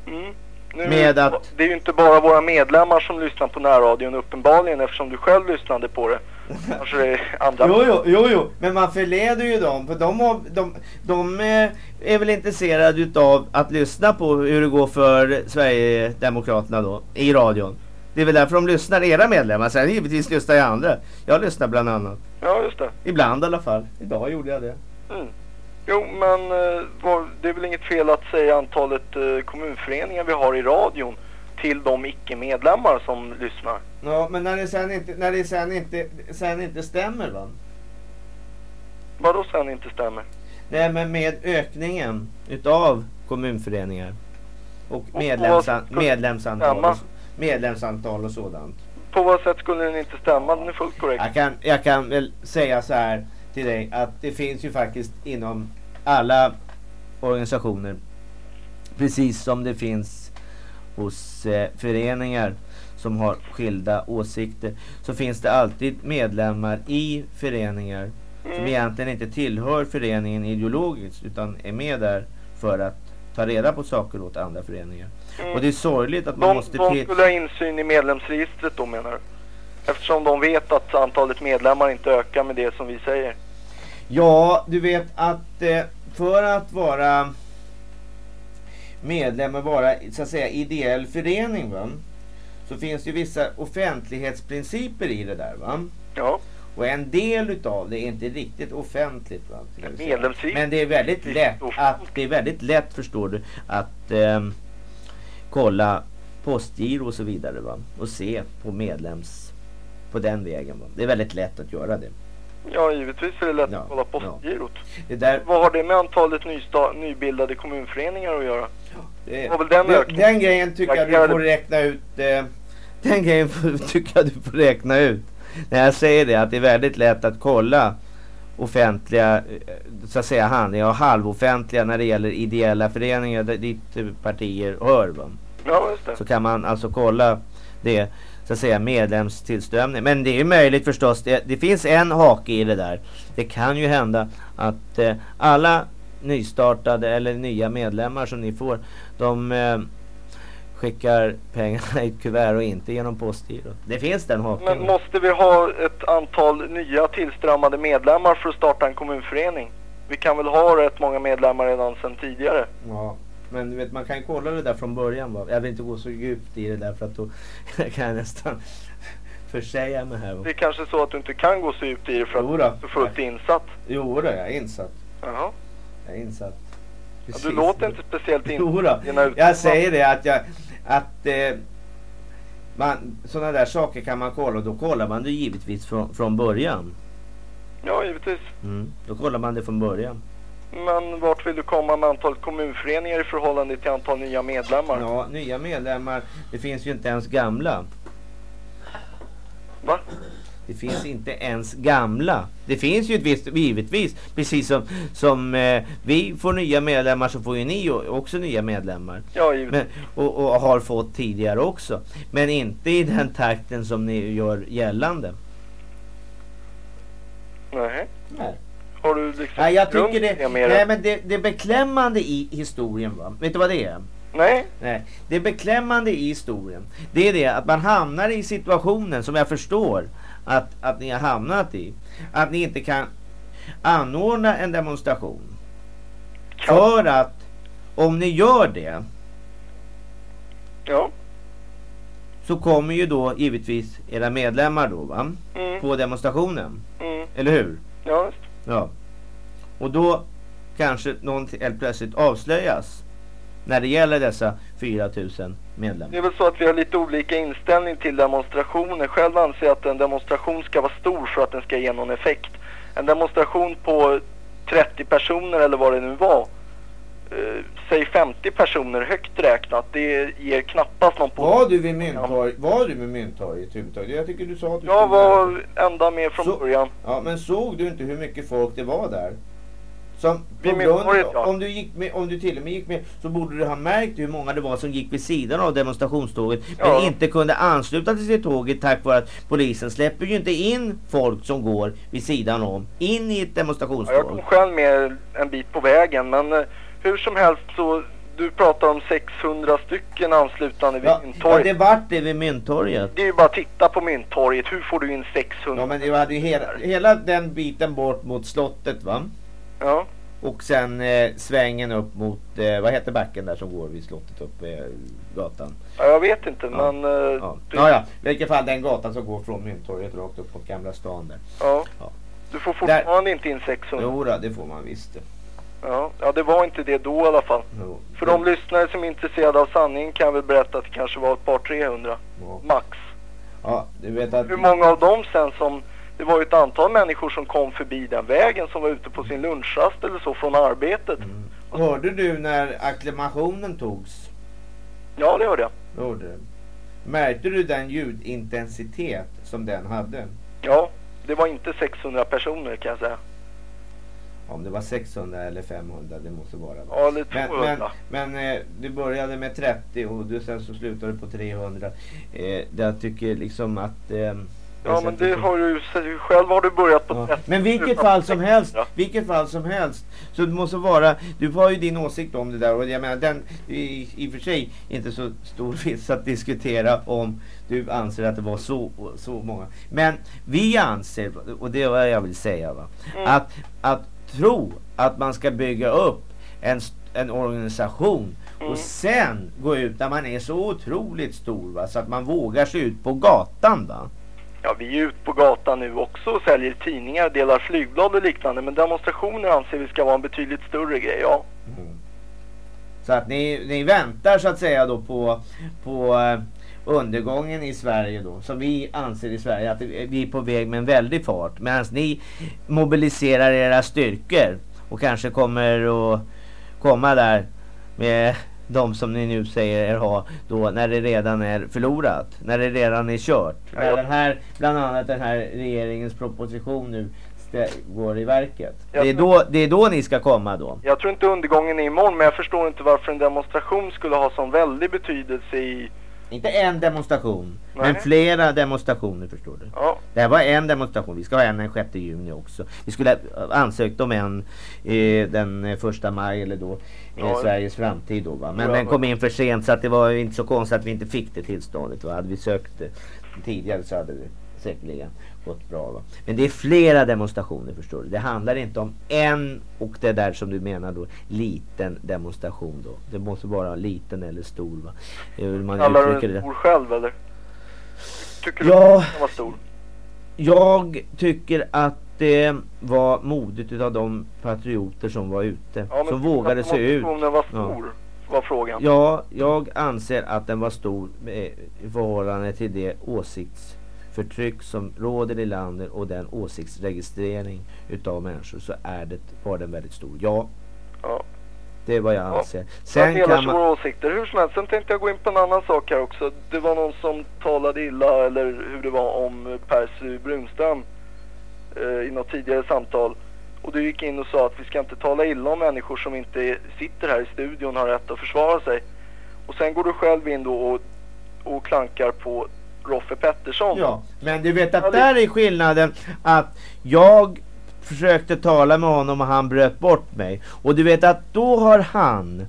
Mm. Nu, Med att- Det är ju inte bara våra medlemmar som lyssnar på närradion uppenbarligen eftersom du själv lyssnade på det. Kanske det är andra. *laughs* Jo, jo, jo, jo, men man förleder ju dem. För de, har, de, de eh, är väl intresserade utav att lyssna på hur det går för Sverigedemokraterna då, i radion. Det är väl därför de lyssnar, era medlemmar. Sen givetvis lyssnar jag andra. Jag lyssnar bland annat. Ja, just det. Ibland i alla fall. Idag gjorde jag det. Mm. Jo, men eh, det är väl inget fel att säga antalet eh, kommunföreningar vi har i radion till de icke-medlemmar som lyssnar. Ja, men när det sen inte, när det sen inte, sen inte stämmer va? Vad då sen inte stämmer? Nej, men med ökningen utav kommunföreningar och Och medlemsan, medlemsantal, och, medlemsantal och sådant. På vad sätt skulle den inte stämma? Den är fullt korrekt. Jag kan, jag kan väl säga så här till dig att det finns ju faktiskt inom alla organisationer precis som det finns hos eh, föreningar som har skilda åsikter så finns det alltid medlemmar i föreningar som Mm. egentligen inte tillhör föreningen ideologiskt utan är med där för att ta reda på saker åt andra föreningar. Mm. Och det är sorgligt att man De, måste de skulle ha insyn i medlemsregistret då menar du? Eftersom de vet att antalet medlemmar inte ökar med det som vi säger. Ja, du vet att eh, för att vara medlem och vara så att säga ideell förening va? så finns det ju vissa offentlighetsprinciper i det där va? Ja. Och en del utav det är inte riktigt offentligt va? Men det är väldigt lätt att, det är väldigt lätt förstår du att ehm, kolla postgiro och så vidare va? Och se på medlems på den vägen va? Det är väldigt lätt att göra det. Ja, givetvis är det lätt att kolla postgirot. Det där, Vad har det med antalet nysta- nybildade kommunföreningar att göra? Det, var väl den det, den grejen tycker jag du Reagerade- får räkna ut. Eh, den grejen får- *laughs* tycker jag du får räkna ut. När jag säger det att det är väldigt lätt att kolla offentliga eh, så att säga handlingar och halvoffentliga när det gäller ideella föreningar dit eh, partier hör. Va? Ja. Så kan man alltså kolla det så att säga medlemstillströmning. Men det är ju möjligt förstås. Det, det finns en hake i det där. Det kan ju hända att eh, alla nystartade eller nya medlemmar som ni får de eh, skickar pengarna i ett kuvert och inte genom postgiro. Det finns den haken. Men måste vi ha ett antal nya tillströmmade medlemmar för att starta en kommunförening? Vi kan väl ha rätt många medlemmar redan sedan tidigare? Ja, men vet, man kan kolla det där från början. Va? Jag vill inte gå så djupt i det där för att då *laughs* kan jag nästan *laughs* försäga mig här. Det är kanske så att du inte kan gå så djupt i det för att du är fullt insatt. Jo då, jag är insatt. Jaha. Jag är insatt. Ja, du låter inte speciellt insatt. Jo. Jag säger det att jag att eh, man, sådana där saker kan man kolla och då kollar man det givetvis från, från början. Ja, givetvis. Mm. Då kollar man det från början. Men vart vill du komma med antalet kommunföreningar i förhållande till antal nya medlemmar? Ja, nya medlemmar. Det finns ju inte ens gamla. Va? Det finns inte ens gamla. Det finns ju ett visst, givetvis, precis som, som eh, vi får nya medlemmar så får ju ni också nya medlemmar. Ja, givetvis. Men, och, och har fått tidigare också. Men inte i den takten som ni gör gällande. Nej. Nej. Har du liksom Nej, jag tycker det, nej, men det, det är beklämmande i historien va. Vet du vad det är? Nej. Nej. Det är beklämmande i historien. Det är det att man hamnar i situationen som jag förstår att, att ni har hamnat i. Att ni inte kan anordna en demonstration. För att om ni gör det Ja. så kommer ju då givetvis era medlemmar då va? Mm. På demonstrationen. Mm. Eller hur? Ja. Ja. Och då kanske någon helt plötsligt avslöjas när det gäller dessa 4000 medlemmar. Det är väl så att vi har lite olika inställning till demonstrationer. Själv anser jag att en demonstration ska vara stor för att den ska ge någon effekt. En demonstration på 30 personer eller vad det nu var, eh, säg 50 personer högt räknat, det ger knappast någon Var du vid Mynttorg? Var du med Mynttorget överhuvudtaget? Jag tycker du sa att du Jag var ända med från Så- början. Ja, men såg du inte hur mycket folk det var där? Som Vid grund, Mynttorget, ja. om, du gick med, om du till och med gick med så borde du ha märkt hur många det var som gick vid sidan av demonstrationståget men Ja. inte kunde ansluta sig till tåget tack vare att polisen släpper ju inte in folk som går vid sidan om in i ett Ja, demonstrationståg. jag kom själv med en bit på vägen men eh, hur som helst så du pratar om 600 stycken anslutande vid Ja, ja, Mynttorget. det vart det vid Mynttorget. Det är ju bara att titta på Mynttorget. Hur får du in 600? Ja, men det hade ju hela, hela den biten bort mot slottet va? Ja. Och sen eh, svängen upp mot, eh, vad heter backen där som går vid slottet upp eh, gatan? Ja, jag vet inte, men... eh, Ja. det- ja, ja. I vilket fall den gatan som går från Mynttorget rakt upp mot Gamla stan där. Ja. Ja. Du får fortfarande inte in 600. Jo då, det får man visst. Ja. ja, det var inte det då i alla fall. Jo. För de lyssnare som är intresserade av sanningen kan jag väl berätta att det kanske var ett par 300. Max. Ja, du vet att... Hur många av dem sen som... Det var ju ett antal människor som kom förbi den vägen som var ute på sin lunchrast eller så från arbetet. Hörde du när acklamationen togs? Ja, det hörde jag. Hörde du? Märkte du den ljudintensitet som den hade? Ja, det var inte 600 personer kan jag säga. Om det var 600 eller 500, det måste vara. Ja, eller Men, 200. men, men eh, du började med 30 och du, sen så slutade du på 300. Eh, jag tycker liksom att... Eh, Ja, men det har du... Själv har du börjat på Ja. 30. Men vilket fall som helst, vilket fall som helst. Så det måste vara, du har ju din åsikt om det där och jag menar den i, i och för sig inte så stor *laughs* vits att diskutera om du anser att det var så, så många. Men vi anser, och det är vad jag vill säga va, Mm. att, att tro att man ska bygga upp en, en organisation Mm. och sen gå ut när man är så otroligt stor va, så att man vågar sig ut på gatan va. Ja, vi är ute på gatan nu också och säljer tidningar, delar flygblad och liknande. Men demonstrationer anser vi ska vara en betydligt större grej, ja. Så att ni, ni väntar så att säga då på, på eh, undergången i Sverige då. Som vi anser i Sverige att vi är på väg med en väldig fart. Medan ni mobiliserar era styrkor och kanske kommer att komma där med de som ni nu säger er ha då när det redan är förlorat. När det redan är kört. När den här, bland annat den här regeringens proposition nu går i verket. Det är, då, det är då ni ska komma då. Jag tror inte undergången är imorgon, men jag förstår inte varför en demonstration skulle ha sån väldig betydelse i... Inte en demonstration, Nej. men flera demonstrationer förstår du. Ja. Det här var en demonstration, vi ska ha en den 6 juni också. Vi skulle ha ansökt om en eh, den eh, första maj eller då, eh, Ja. Sveriges framtid då va. Men Ja, den kom in för sent så att det var inte så konstigt att vi inte fick det tillståndet. Va? Hade vi sökt det tidigare så hade det säkerligen gått bra. Va? Men det är flera demonstrationer förstår du. Det handlar inte om en och det där som du menar då, liten demonstration då. Det måste vara liten eller stor va. Hur man Kallar du den stor själv, eller? Tycker du Ja. den var stor? Jag tycker att det var modigt utav de patrioter som var ute. Ja, som vågade sig ut. var Ja. stor, var frågan. Ja, jag anser att den var stor eh, i förhållande till det åsiktsförtryck som råder i landet och den åsiktsregistrering utav människor så är det, var den väldigt stor. Ja, Ja. det är vad jag anser. jag Sen delar kan man... åsikter. Hur som helst, sen tänkte jag gå in på en annan sak här också. Det var någon som talade illa, eller hur det var, om Percy Brunström eh, i något tidigare samtal. Och du gick in och sa att vi ska inte tala illa om människor som inte sitter här i studion och har rätt att försvara sig. Och sen går du själv in då och, och klankar på Roffe Pettersson. Ja, men du vet att där är skillnaden att jag försökte tala med honom och han bröt bort mig. Och du vet att då har han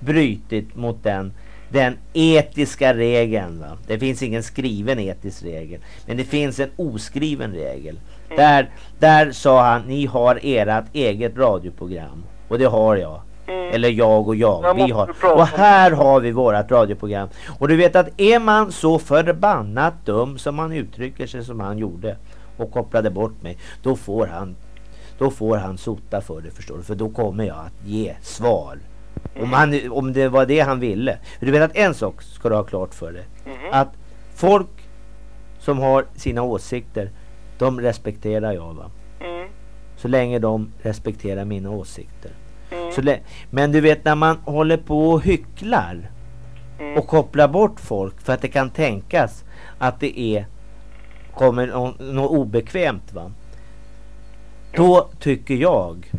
brytit mot den, den etiska regeln. Va? Det finns ingen skriven etisk regel. Men det finns en oskriven regel. Där, där sa han, ni har ert eget radioprogram. Och det har jag. Eller jag och jag. Jag Vi har. Och här har vi vårat radioprogram. Och du vet att är man så förbannat dum som man uttrycker sig som han gjorde och kopplade bort mig. Då får han då får han sota för det förstår du. För då kommer jag att ge svar. Om, han, om det var det han ville. För du vet att en sak ska du ha klart för dig. Att folk som har sina åsikter, de respekterar jag va. Mm. Så länge de respekterar mina åsikter. Lä- men du vet när man håller på och hycklar och kopplar bort folk för att det kan tänkas att det är kommer nå- något obekvämt va. Då tycker jag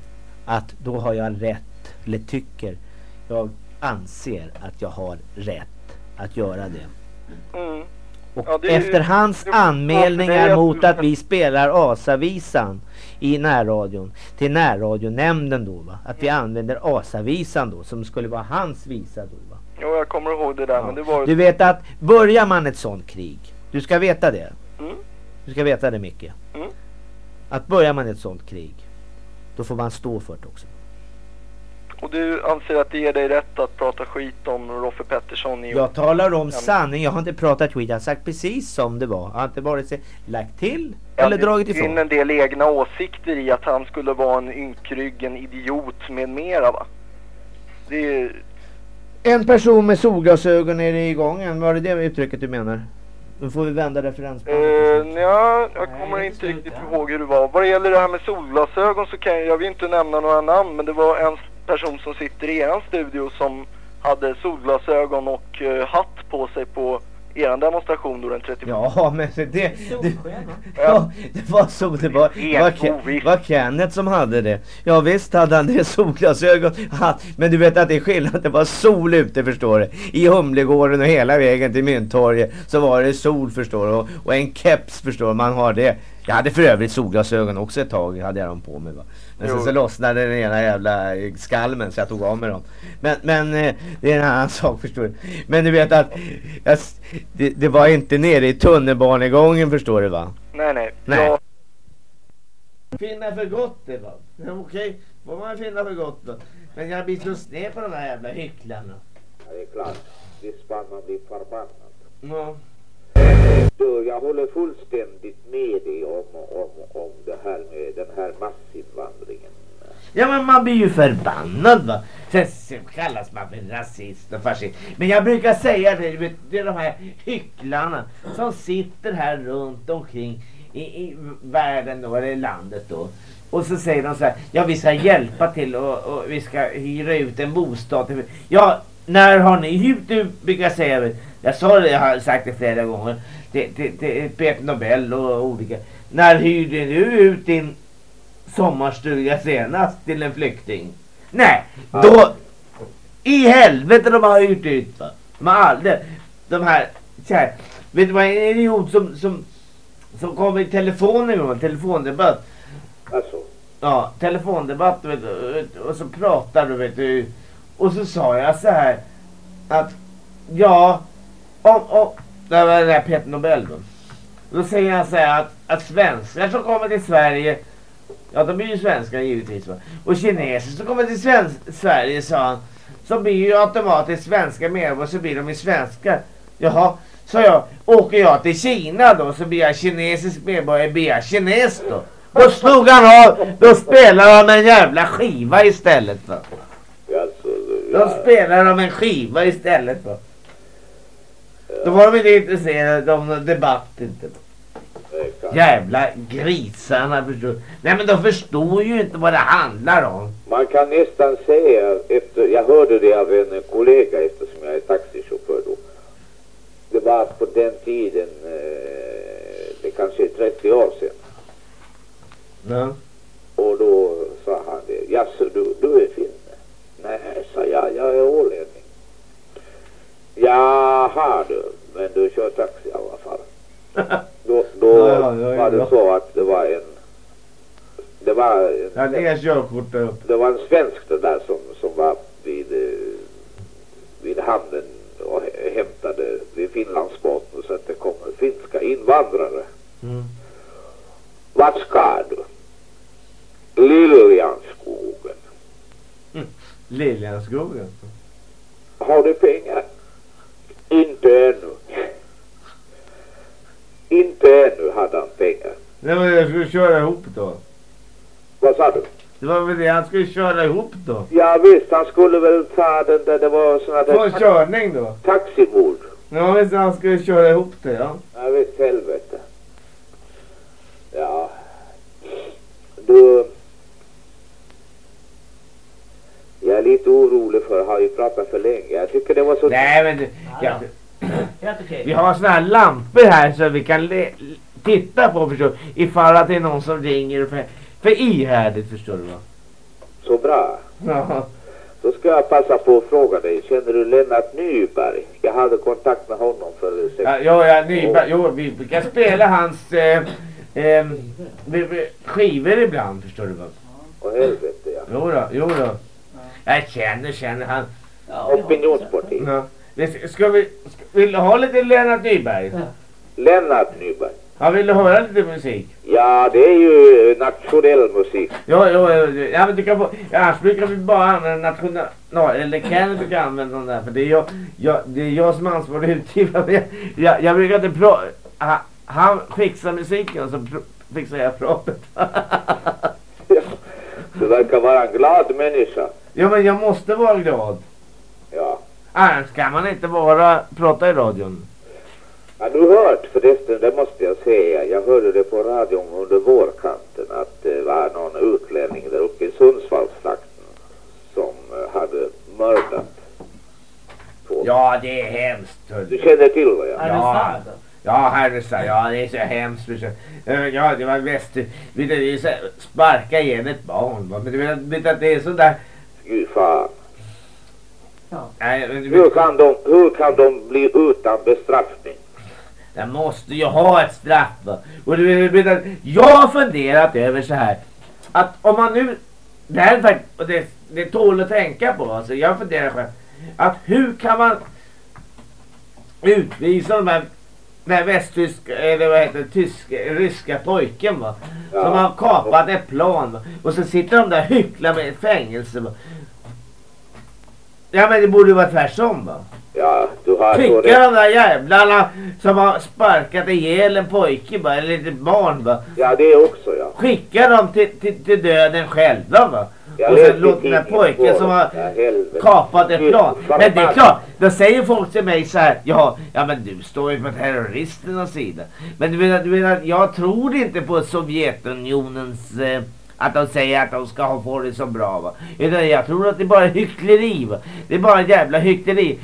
att då har jag rätt, eller tycker, jag anser att jag har rätt att göra det. Mm. Och Ja, det efter hans anmälningar mot att vi spelar Asavisan i närradion till närradionämnden då va. Att vi använder Asavisan då som skulle vara hans visa då va. Jo, jag kommer ihåg det där, men det var... Du vet att börjar man ett sånt krig, du ska veta det. Mm. Du ska veta det Micke. Mm. Att börjar man ett sånt krig, då får man stå för det också. Och du anser att det ger dig rätt att prata skit om Roffe Pettersson i... Jag talar om sanning, jag har inte pratat skit, jag har sagt precis som det var. Jag har inte vare sig lagt till Ja, eller dragit in ifrån. en del egna åsikter i att han skulle vara en ynkryggen idiot med mera va? Det är... En person med solglasögon är det igång än, var det det uttrycket du menar? Nu får vi vända referensplanen. Uh, ja, jag kommer inte riktigt ihåg hur det var. Vad det gäller det här med solglasögon så kan jag, jag vill inte nämna några namn men det var en person som sitter i eran studio som hade solglasögon och eh, hatt på sig på eran demonstration då den 31. Ja, men det... det *laughs* ja, det var så. Det var, det var, var Kenneth som hade det. Ja visst hade han det, *laughs* solglasögon. hatt. Men du vet att det är skillnad. Det var sol ute förstår du. I Humlegården och hela vägen till Mynttorget så var det sol förstår du. Och, och en keps förstår du. Man har det. Jag hade för övrigt solglasögon också ett tag. Hade jag dem på mig va. Men sen så lossnade den ena jävla skalmen så jag tog av mig dem. Men, men eh, det är en annan *laughs* sak förstår du. Men du vet att jag, det, det var inte nere i tunnelbanegången förstår du va? Nej, nej. Nej. Jag, Finna för gott det va? Ja, Okej, får man finna för gott då. Men jag blir så sned på de här jävla hycklarna. Ja, det är klart. Visst fan man blir förbannad. Ja. Du, jag håller fullständigt med dig om, om, om det här med den här massinvandringen. Ja men man blir ju förbannad va. Sen, kallas man för rasist och fascist. Men jag brukar säga det, vet, det är de här hycklarna som sitter här runt omkring i, i världen då, eller i landet då. Och så säger de så här, ja vi ska hjälpa till och, och vi ska hyra ut en bostad. Ja, när har ni hyrt ut, brukar jag säga. Jag sa det, jag har sagt det flera gånger. Till, till, till Peter Nobel och olika. När hyrde du ut din sommarstuga senast till en flykting? Nej, då... I helvete de har hyrt ut va. Har aldrig... De här... Så här vet du vad en idiot som, som, som kom i telefon en gång, telefondebatt. Alltså? Ja, telefondebatt vet du, och så pratar du vet du. Och så sa jag så här att ja, om, om, det var den där Peter Nobel då. Då säger han så här att, att svenskar som kommer till Sverige Ja, de är ju svenskar givetvis va. Och kineser som kommer till svensk, Sverige sa han. Så blir ju automatiskt svenska medborgare så blir de ju svenskar. Jaha, sa jag. Åker jag till Kina då så blir jag kinesisk medborgare, blir jag kines då. Då slog han av, då spelar de en jävla skiva istället va. Då spelar de en skiva istället va. Då var de inte intresserade av någon debatt inte. Jävla grisarna förstår Nej men de förstår ju inte vad det handlar om. Man kan nästan säga, efter, jag hörde det av en kollega eftersom jag är taxichaufför då. Det var på den tiden, eh, det kanske är 30 år sedan. Ja. Och då sa han det, jaså du, du är finne? Nej, sa jag, jag är ålänning. Jaha du, men du kör taxi i alla fall. *laughs* Då, då Ja, ja, ja, var det ja. så att det var en, det var en, Jag hade inga körkort där uppe. det var en svensk det där som, som var vid, vid hamnen och hä- hämtade vid Finlandsbåten så att det kommer finska invandrare. Mm. Vart ska du? Liljanskogen. Liljanskogen. Har du pengar? Inte ännu. Inte ännu hade han pengar. Nej men jag skulle köra ihop då. Vad sa du? Det var väl det han skulle köra ihop då. Ja visst, han skulle väl ta den där, det var en där körning då. taximord. Ja visst han skulle köra ihop det ja. Ja visst, helvete. Ja. Du... Jag är lite orolig för, har vi pratat för länge? Jag tycker det var så... Nej men det, ja. Vi har såna här lampor här så vi kan titta på förstår. Ifall att det är någon som ringer för, för ihärdigt förstår du va. Så bra. Ja. Då ska jag passa på att fråga dig, känner du Lennart Nyberg? Jag hade kontakt med honom för sex Ja, ja, ja Nyberg, jo, vi brukar spela hans eh, eh, skivor ibland, förstår du. Va? Åh helvete ja. Jo då, jo då. Jag känner, känner han. Opinionsparti. Ja. Ska vi, ska, vill du ha lite Lennart Nyberg? Lennart Nyberg. Ja, vill du höra lite musik? Ja, det är ju nationell musik. Ja, ja, ja, ja men du kan få, ja, annars brukar vi bara använda national, no, eller Kenneth brukar använda den där, för det är jag, jag, det är jag som är ansvarig utgivare. *laughs* Jag, jag, jag brukar inte prata, han, han fixar musiken så pr fixar jag pratet. *laughs* Du verkar vara en glad människa. ja, men jag måste vara glad. Ja. Annars kan man inte bara prata i radion. Har du hört förresten, det måste jag säga, jag hörde det på radion under vårkanten att det var någon utlänning där uppe i Sundsvallstrakten som eh, hade mördat. Ja, det är hemskt. Du känner till det ja? Ja, ja Härnösand, ja det är så hemskt. Eh, Ja, det var väst... Sparka igen ett barn. Men du vet, att det är sådär... Fy fan. Nej, men du Hur kan, de, hur kan de bli utan bestraffning? jag måste ju ha ett straff va. Och jag har funderat över så här. Att om man nu... Det här är faktiskt... och Det, det tål att tänka på. Alltså, jag funderar själv. Att hur kan man utvisa de här den här västtyska, eller vad heter det, tyska, ryska pojken va. Ja. Som har kapat ett plan va. Och så sitter de där hycklar med fängelse va. Ja men det borde ju vara tvärtom va. Ja, du har Skicka de där jävlarna som har sparkat ihjäl en pojke va, eller ett barn va. Ja, det också ja. Skicka dem till, till, till döden själva va. Jag och sen låt den där pojken som har Ja, kapat ett plan. Men det är klart, då säger folk till mig så här, ja, ja men du står ju på terroristernas sida. Men du vet, du vet, jag tror inte på Sovjetunionens, eh, att de säger att de ska ha få det så bra va. Utan jag tror att det är bara hyckleri va. Det är bara jävla hyckleri.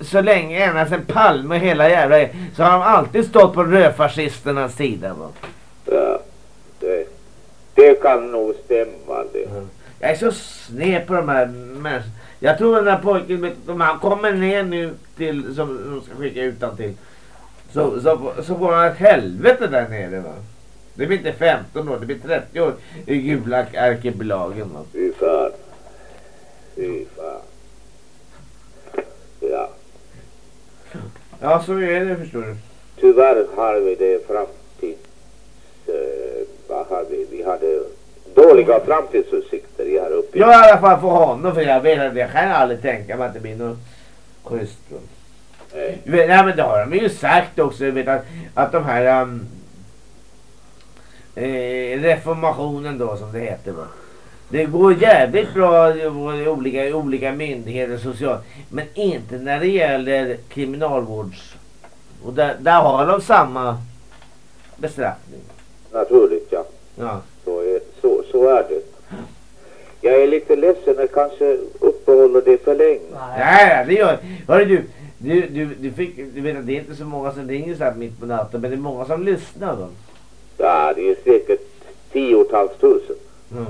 Så länge, ända sedan Palme och hela jävla, så har de alltid stått på rödfascisternas sida va. Ja, det, det kan nog stämma det. Jag är så sned på de här människorna. Jag tror den här pojken, om han kommer ner nu till, som de ska skicka ut han till. Så, så, så får han ett helvete där nere va. Det blir inte 15 år, det blir 30 år i gula arkipelagen. Fy fan. Fy fan. Ja. Ja så är det förstår du. Tyvärr har vi det framtids... Eh, vad har vi? Vi hade dåliga framtidsutsikter här uppe. Jag i alla fall för honom för jag vet att jag kan aldrig tänka mig att det blir något schysst. Nej. Nej men det har de ju sagt också, vet att, att de här um, eh, reformationen då som det heter va. Det går jävligt bra i olika, olika myndigheter socialt. Men inte när det gäller kriminalvårds... Och där, där har de samma bestraffning. Naturligt, ja. Ja. Så är, så, så är det. Jag är lite ledsen att kanske uppehålla det för länge. Nej, det gör Hörru du, du, du, du, fick, du vet att det är inte så många som ringer så här mitt på natten, men det är många som lyssnar va? Ja, det är säkert tiotals tusen. Mm.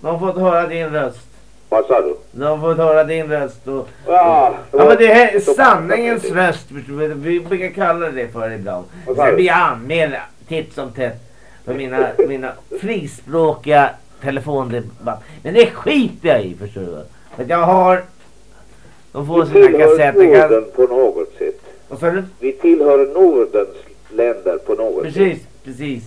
De har fått höra din röst. Vad sa du? De har fått höra din röst och... Ja, ja men det här är sanningens röst. Vi brukar kalla det för ibland. Sen blir jag anmäld titt som tätt för mina, mina frispråkiga telefondebatt. Men det skiter jag i, förstår du. För jag har... De får Vi sina tillhör kassetter. Kan... Norden på något sätt. Vad sa du? Vi tillhör Nordens länder på något sätt. Precis, precis.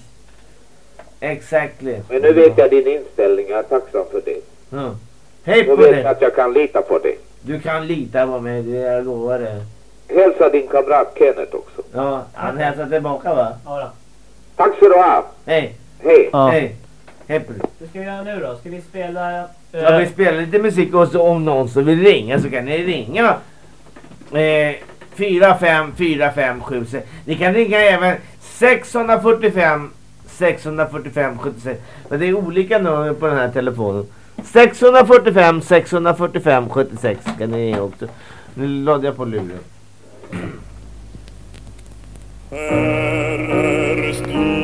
Exactly. Men nu vet jag din inställning, jag är tacksam för det. Ja. Hej på vet dig. jag att jag kan lita på det. Du kan lita på mig, det jag lovar det. Hälsa din kamrat Kenneth också. Ja, han hälsar tillbaka va? Ja då. Tack ska du ha. Hej. Hej. Hej. Hej på dig. Vad ska vi göra nu då? Ska vi spela... eh, Ja, vi spelar lite musik och så om någon som vill ringa så kan ni ringa. Eh, 45 45 76. Ni kan ringa även 645 645 76. Men det är olika nummer på den här telefonen. 645 645 76 ska ni ringa också. Nu laddar jag på luren. Här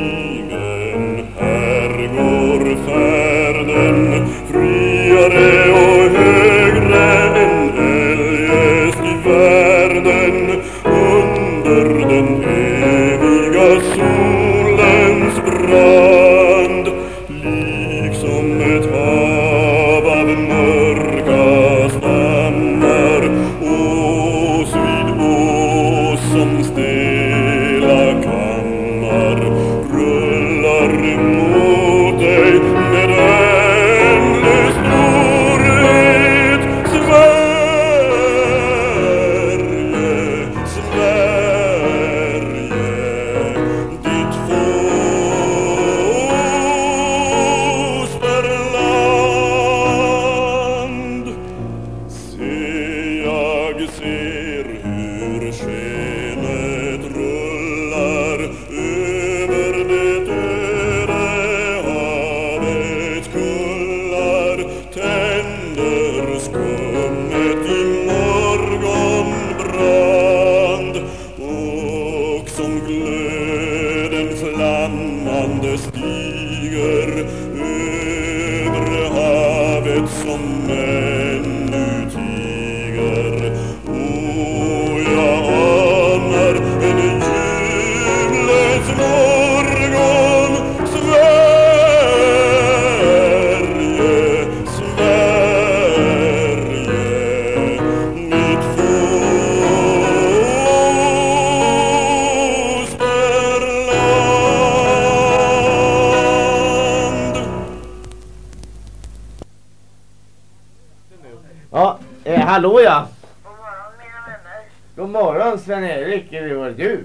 morgon Sven-Erik, hur var det du?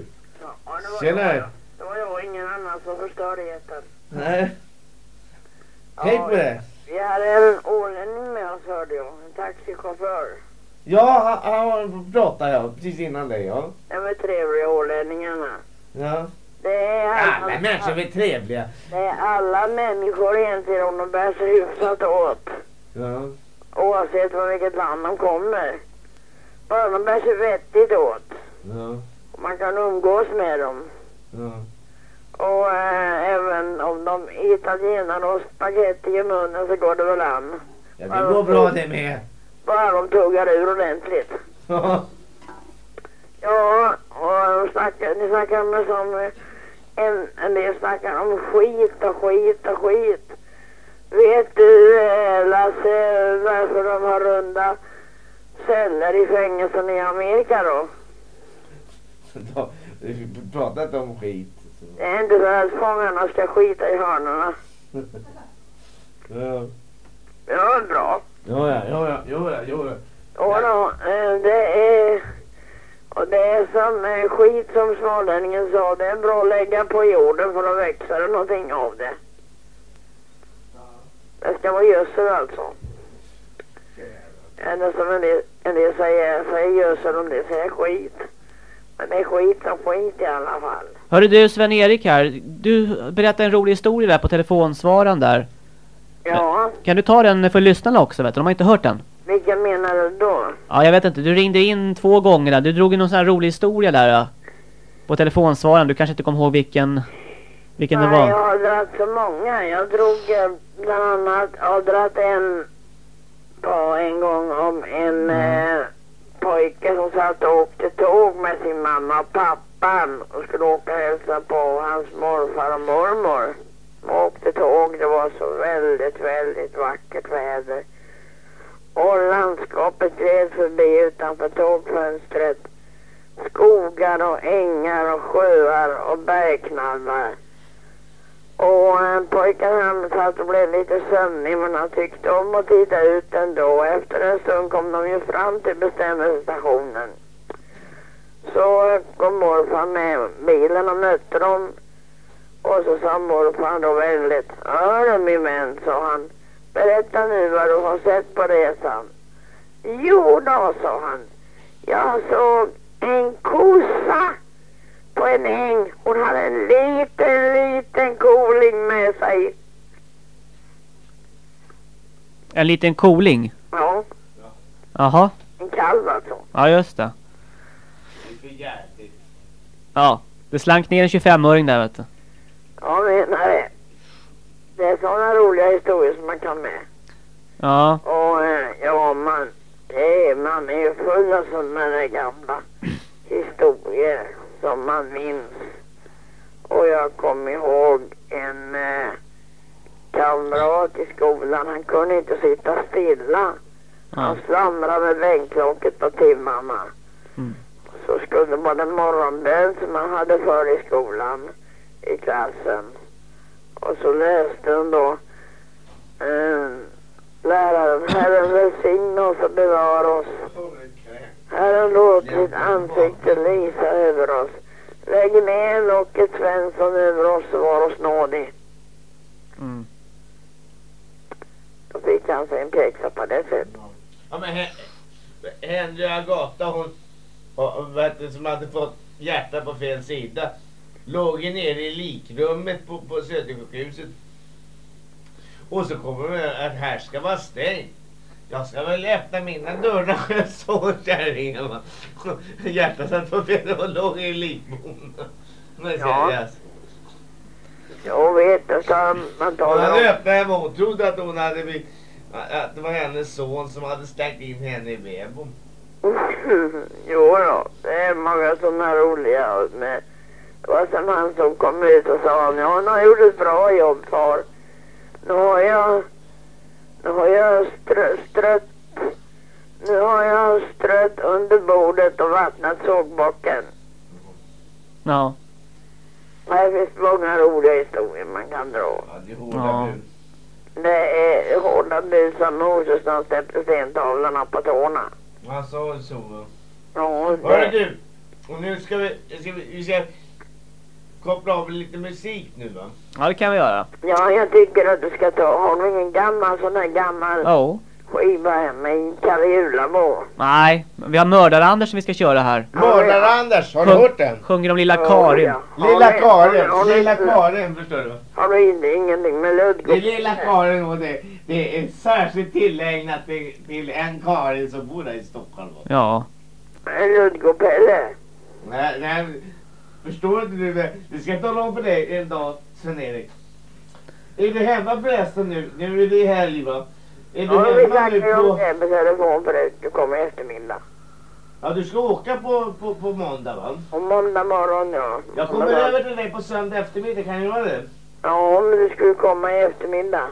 Tjena. Det var jag ingen annan som förstörde etern. Nej. Tänk på det. Vi hade en ålänning med oss hörde jag, en taxichaufför. Ja, han, han pratade jag precis innan dig ja. De är trevliga ålänningarna. Ja. Det är Alla människor är trevliga. Det är alla människor egentligen om de bär sig hyfsat åt. Ja. Oavsett från vilket land de kommer. Bara de bär sig vettigt åt. Ja. Och man kan umgås med dem. Ja. Och eh, även om de italienare och spagetti i munnen så går det väl an. Ja, det går bra det med. Bara de tuggar ur ordentligt. Ja. Ja, och snackar, ni snackar det som eh, en, en del snackar om skit och skit och skit. Vet du eh, Lasse varför de har runda celler i fängelsen i Amerika då? *laughs* Vi pratar inte om skit. Det är inte för att fångarna ska skita i hörnorna. *laughs* Ja. Det var väl bra. Ja, ja, ja, ja, ja, ja. Och då, eh, det är... Och det är som eh, skit som smålänningen sa, det är bra att lägga på jorden för då växer det någonting av det. Det ska vara gödsel alltså. Eller som en del, en del säger, säger gödsel om det säger skit. Men det är skit som skit i alla fall. Hörru du Sven-Erik här. Du berättade en rolig historia där på telefonsvararen där. Ja, Kan du ta den för lyssnarna också vet du? De har inte hört den. vilken menar du då? Ja, jag vet inte. Du ringde in två gånger där. Du drog ju någon sån här rolig historia där. Ja. På telefonsvararen. Du kanske inte kom ihåg vilken, vilken det Nej, var. jag har dragit så många. Jag drog eh, bland annat, jag har dragit en på en gång om en eh, pojke som satt och åkte tåg med sin mamma och pappan och skulle åka och hälsa på hans morfar och mormor. De åkte tåg, det var så väldigt, väldigt vackert väder. Och landskapet gled förbi utanför tågfönstret. Skogar och ängar och sjöar och bergknallar. Och eh, pojken han satt och blev lite sömnig men han tyckte om att titta ut ändå. Efter en stund kom de ju fram till bestämmelsestationen. Så eh, kom morfar med bilen och mötte dem. Och så sa morfar då väldigt, Hör du min vän, sa han. Berätta nu vad du har sett på resan. Jo då, sa han. Jag såg en kossa på en äng. Hon hade en liten, liten koling med sig. En liten koling. Ja, Jaha. en kalv alltså. Ja, just det. Ja. Det slank ner en 25-öring där vet du. Ja, menar det. Det är sådana roliga historier som man kan med. Ja. Och eh, ja, man, det är, man är ju full av sådana där gamla historier som man minns. Och jag kommer ihåg en eh, kamrat i skolan, han kunde inte sitta stilla. Han slamrade med bänklocket på timmarna. Mm. Så skulle vara en morgonbön som man hade för i skolan, i klassen. Och så läste hon då eh, läraren, Herren välsigne oss och bevara oss. Herren låt sitt ansikte lysa över oss. Lägg ner locket Svensson över oss och var oss nådig. Mm. Då fick han sig en pjäxa på det sättet. Ja men Hen- Henry Agata hon, och- och vet du, som hade fått hjärta på fel sida. Låg ju nere i likrummet på, på Södersjukhuset. Och så kommer de med att här ska vara stängt. Jag ska väl öppna mina dörrar *laughs* så kärringen. Hjärtat satt på fel och låg i. Ja. Jag vet, ska man Och tala han om... öppnade hemma och trodde att hon hade blivit, att det var hennes son som hade stängt in henne i Vebo. *laughs* jo då, det är många sådana roliga med... Det var som han som kom ut och sa ja, han har gjort ett bra jobb far. Nu har jag... Nu har jag strö, strött... Nu har jag strött under bordet och vattnat sågbocken. Ja. Det finns många roliga historier man kan dra. Ja. Det är hårda bud som Moses som släppte stentavlorna på tårna. Han sa så. Ja, Hörru det... du, och nu ska vi, ska vi, vi ska koppla av lite musik nu va? Ja, det kan vi göra. Ja, jag tycker att du ska ta... Har du ingen gammal sån där gammal Jo. skiva hemma i Kalle Julabo? Nej, vi har Mördar-Anders som vi ska köra här. Mördar-Anders, har du hört den? Sjunger om Lilla Karin. ja. Lilla Karin, Lilla Karin förstår du? Har du inte ingenting med Ludvig? Det är Lilla Karin och det, det är särskilt tillägnat till, till en Karin som bor där i Stockholm. Va? Ja. Ludvig och Pelle? Nej, nej, förstår inte du? Det ska tala om för dig en dag, Sven-Erik. Är du hemma förresten nu? Nu är det helg va? Är du Ja, vi hemma nu på... det på telefon förut. Du kommer i eftermiddag. Ja, du ska åka på, på, på måndag va? Om måndag morgon, ja. Jag kommer över till dig på söndag eftermiddag, kan jag göra det? Ja, men du skulle komma i eftermiddag.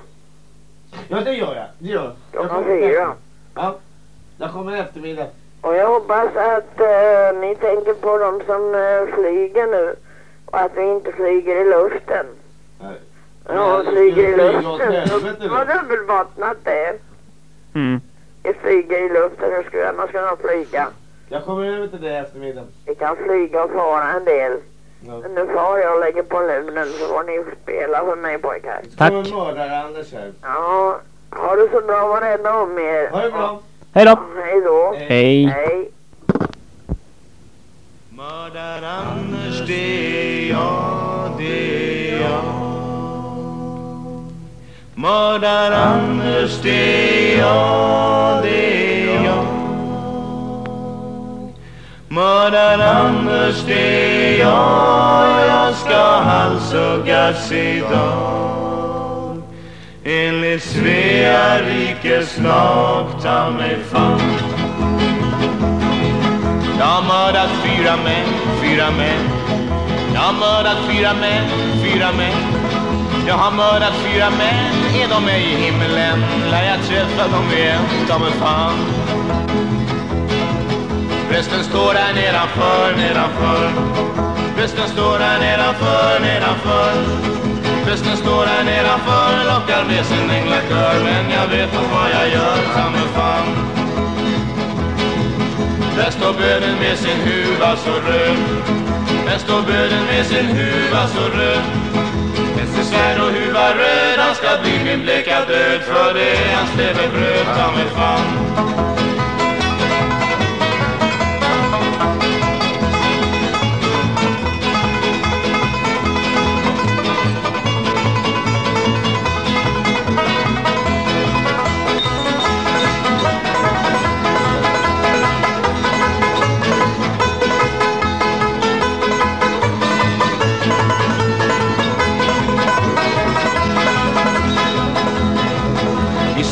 Ja, det gör jag. Det gör jag. Klockan kommer fyra. Ja, jag kommer i eftermiddag. Och jag hoppas att eh, ni tänker på de som eh, flyger nu. Och att vi inte flyger i luften. Ja, Men, flyger i luften. då? Vad dubbelbottnat det är. Mm. Vi flyger i luften. Hur ska vi annars kunna flyga? Jag kommer över till dig i eftermiddag. Vi kan flyga och fara en del. Ja. Men nu far jag och lägger på luren så får ni spela för mig pojkar. Tack. kommer mördar-Anders här. Ja, ha det så bra. Var rädda om er. Ha det bra. Hej då. Hej då. Hej. Hej. Mördar-Anders, det är jag, det är jag. Mördar-Anders, det är jag, det är jag. Mördar-Anders, det är jag. Jag ska halshuggas idag. Enligt Svea rikes lag, ta mig fan. Jag har mördat fyra män, fyra män. Jag har mördat fyra män, fyra män. Jag har mördat fyra män, är de ej i himmelen? Lär jag träffa dem igen, ta mig fan. Prästen står där nedanför, nedanför. Prästen står där nedanför, nedanför. Prästen står här nedanför, lockar med sin änglakör. Men jag vet nog vad jag gör, ta mig fan. Där står böden med sin huva så röd Där står böden med sin huva så röd Med svärd och huva röd Han ska bli min bleka död För det är hans levebröd, ta mig fan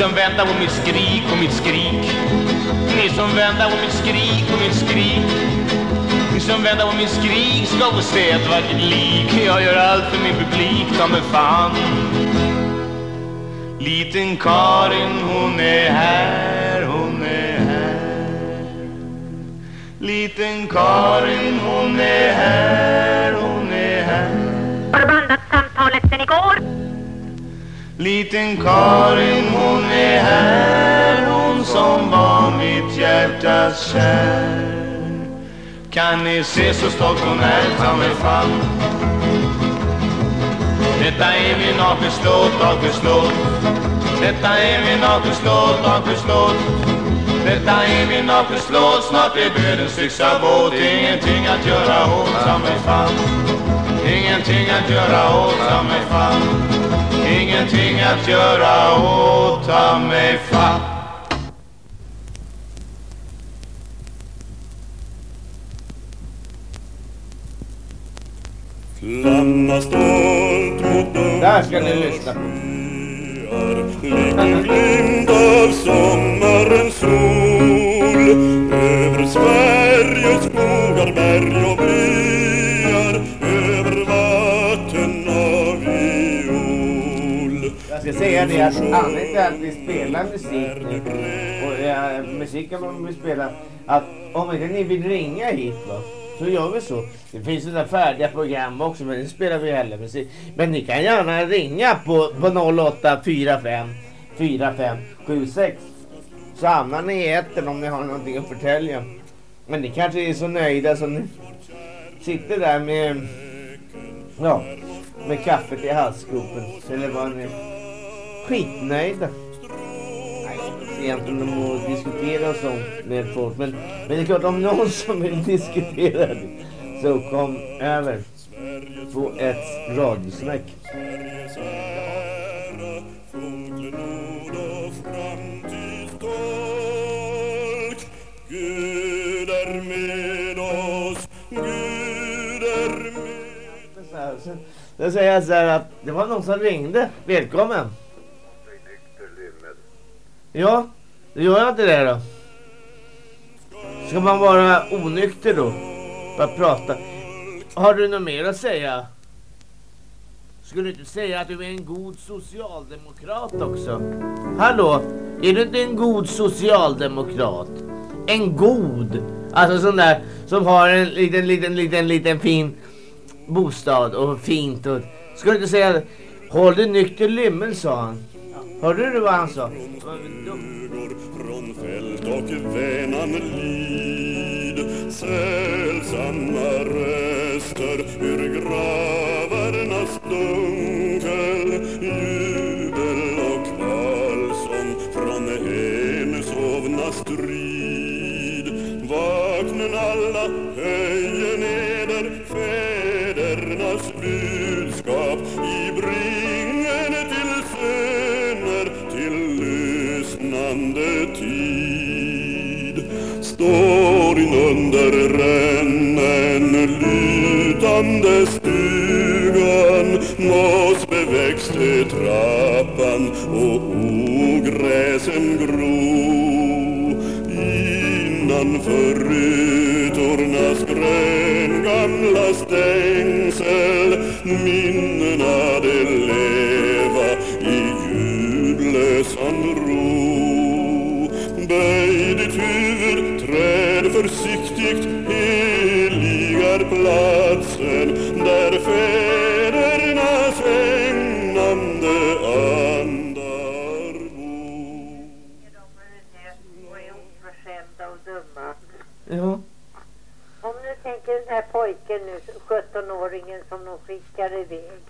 som väntar på mitt skrik och mitt skrik. Ni som väntar på mitt skrik och mitt skrik. Ni som väntar på mitt skrik ska få se ett vackert lik Jag gör allt för min publik, ta mig fan. Liten Karin hon är här, hon är här. Liten Karin hon är här, hon är här. Har du bandat samtalet sen igår? Liten Karin hon är här. Hon som var mitt hjärtas kär. Kan ni se så stolt hon är, ta mig fan Detta är min nakenslåt, nakenslåt Detta är min nakenslåt, nakenslåt Detta är min nakenslåt Snart är bödens yxa våt. Ingenting att göra åt, ta mig fan Ingenting att göra åt, ta mig fan. Ingenting att göra åt, ta mig fan. Flamma stolt mot Där ska ni lyssna. på. Lik en glimt av sommarens sol. Över Sveriges skogar, berg och byar ska säga det att anledningen till att vi spelar musik nu och ja, musiken man vill spela att om inte ni vill ringa hit va så gör vi så. Det finns sådana färdiga program också men det spelar vi heller musik. Men ni kan gärna ringa på, på 0845 4576 så hamnar ni i etern om ni har någonting att förtälja. Men ni kanske är så nöjda så ni sitter där med ja, med kaffet i halsgropen eller vad ni skitnöjda. Egentligen om att diskutera sånt med folk. Men, men det är klart om någon som vill *laughs* diskutera det så kom över på ett radiosnack. Då säger jag så här att det var någon som ringde. Välkommen. Ja, då gör jag inte det då. Ska man vara onykter då? Bara prata. Har du något mer att säga? Skulle du inte säga att du är en god socialdemokrat också? Hallå? Är du inte en god socialdemokrat? En god? Alltså sån där som har en liten, liten, liten, liten fin bostad och fint och... Ska du inte säga Håll dig nykter lymmel sa han. Hörde du vad han sa? från fält och Vänanlid Sällsamma röster ur gravarnas dunkel Jubel och kvalsång från hemsovna strid Vaknen alla, höjen eder fädernas budskap lyssnande tid. Storyn under rännen lutande stugan mossbeväxte trappan och ogräsen gro innanför rutornas gröngamla stängsel minnena de leva i ljudlösan ro. Böj ditt huvud, träd försiktigt heligar platsen där fädernas ägnande andar dumma. Ja. Om du tänker den här pojken nu, 17-åringen som de skickar iväg.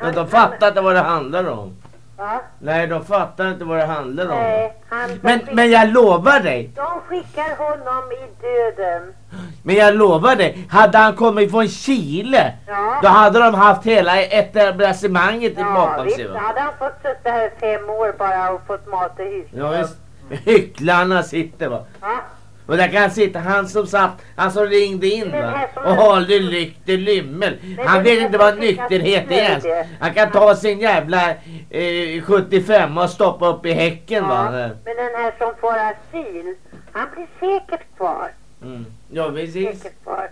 Men de fattar inte vad det handlar om. Va? Nej, de fattar inte vad det handlar om. Nej, han, Men, men jag lovar dig. De skickar honom i döden. Men jag lovar dig. Hade han kommit från Chile. Ja. Då hade de haft hela etablissemanget Ja, bakom visst. sig. Va? hade han fått sitta här fem år bara och fått mat och husrum. Ja, visst. Hycklarna sitter va. Ja. Och där kan sitta han som satt, han som ringde in va. Och hållde nykter lymmel. Han vet inte vad nykterhet är ens. Han kan ta sin jävla eh, 75 och stoppa upp i häcken va. Men den här som får asyl, han blir säkert kvar. Mm. Ja precis. Säkert kvar.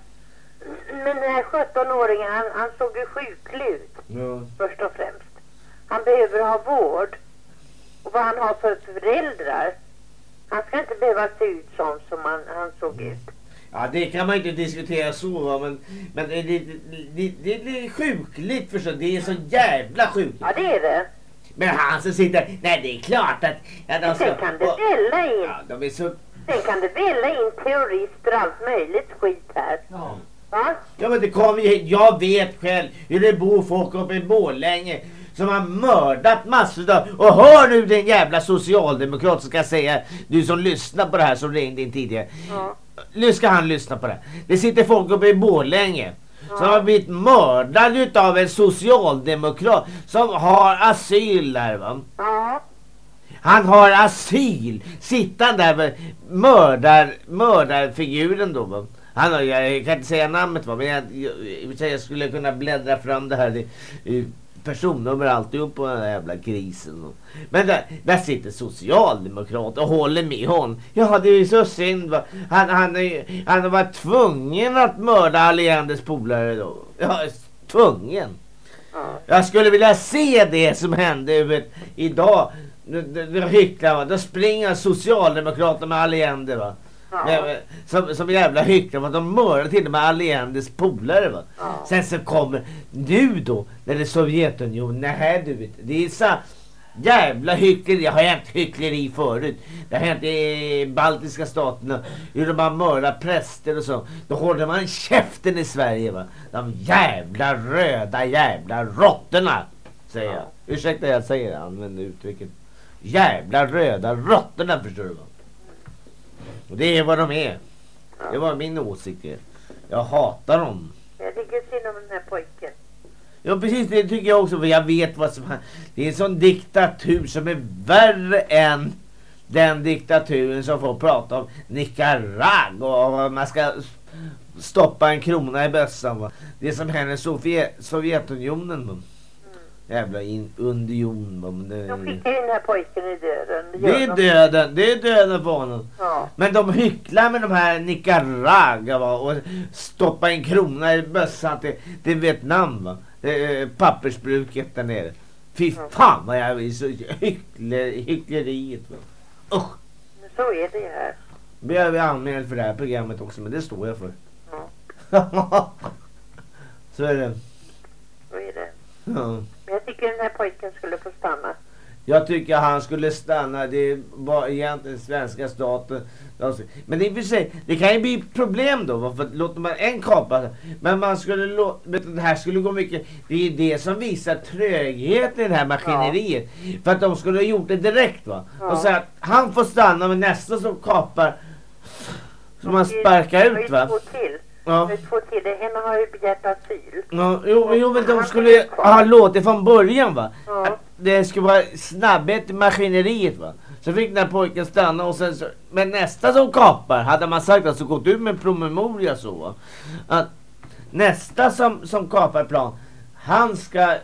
Men den här 17-åringen, han, han såg ju sjuklig ut Ja. först och främst. Han behöver ha vård. Och vad han har för föräldrar. Han ska inte behöva se ut som, som han, han såg ut. Ja det kan man inte diskutera så va, men, men det, det, det, det, är sjukligt förstås. Det är så jävla sjukligt. Ja det är det. Men han som sitter, nej det är klart att... Ja, de ska, Sen kan det välla in. ja, de är så... Sen kan det välla in terrorister och allt möjligt skit här. Ja. Va? Ja men det kommer ju, jag vet själv hur det bor folk uppe i Borlänge som har mördat massor av, och hör nu den jävla socialdemokrat ska säga, du som lyssnar på det här som ringde in tidigare. Ja. Nu ska han lyssna på det. Det sitter folk uppe i Borlänge som har blivit mördade utav en socialdemokrat som har asyl där va. Ja. Han har asyl. Han där med mördar, mördarfiguren då va. Han har, jag kan inte säga namnet va, men jag, jag, jag skulle kunna bläddra fram det här i personnummer alltihop på den där jävla krisen. Men där, där sitter socialdemokrater och håller med honom. Ja, det är ju så synd va. Han, han, är han var tvungen att mörda Allendes polare då. Ja, tvungen. Jag skulle vilja se det som hände vet, idag. Nu hycklar man. Då springer Socialdemokraterna med Allende va. Med, som, som jävla hycklare. De mördar till och med Allendes polare va. Sen så kommer nu då när det är Sovjetunionen. Nej du vet. Det är så jävla hyckleri. Jag har hänt hyckleri förut. Det har hänt i baltiska staterna. Hur de har mördat präster och så. Då håller man käften i Sverige va. De jävla röda jävla råttorna. Säger jag. Ursäkta jag säger det, använder uttrycket. Jävla röda råttorna förstår du va. Och det är vad de är. Det var min åsikt. Jag hatar dem. Jag tycker synd om den här pojken. Ja precis, det tycker jag också. För jag vet vad som Det är en sån diktatur som är värre än den diktaturen som får prata om Nicaragua och man ska stoppa en krona i bössan. Det som händer i Sovjet, Sovjetunionen. Jävla in, union. Det, De skickar ju den här pojken i döden. det är gör de. döden, det är döden för honom. Ja. Men de hycklar med de här Nicaragua va? och stoppar en krona i bössan till, till Vietnam. Va? Eh, pappersbruket där nere. Fy fan vad jag är så hyckle, hyckleriet. Va? Usch. Men så är det ju här. Vi har anmält för det här programmet också men det står jag för. *laughs* så är det. Så är det. Ja. Jag tycker den här pojken skulle få stanna. Jag tycker han skulle stanna. Det var egentligen svenska staten. Men i och för sig, det kan ju bli problem då. va? För låter man en kapa. Men man skulle lå- vet du, det här skulle gå mycket. Det är det som visar trögheten i det här maskineriet. För att de skulle ha gjort det direkt va. Ja. Och säga att han får stanna men nästa som kapar. Som man sparkar ut Det har va. ju två till. Ja. Är två har ju begärt asyl. Ja, jo, jo men de skulle ha låtit från början va. Att det skulle vara snabbhet i maskineriet va. Så fick den här pojken stanna och sen så, men nästa som kapar hade man sagt alltså gått ut med en promemoria så va. Att nästa som, som kapar plan, han ska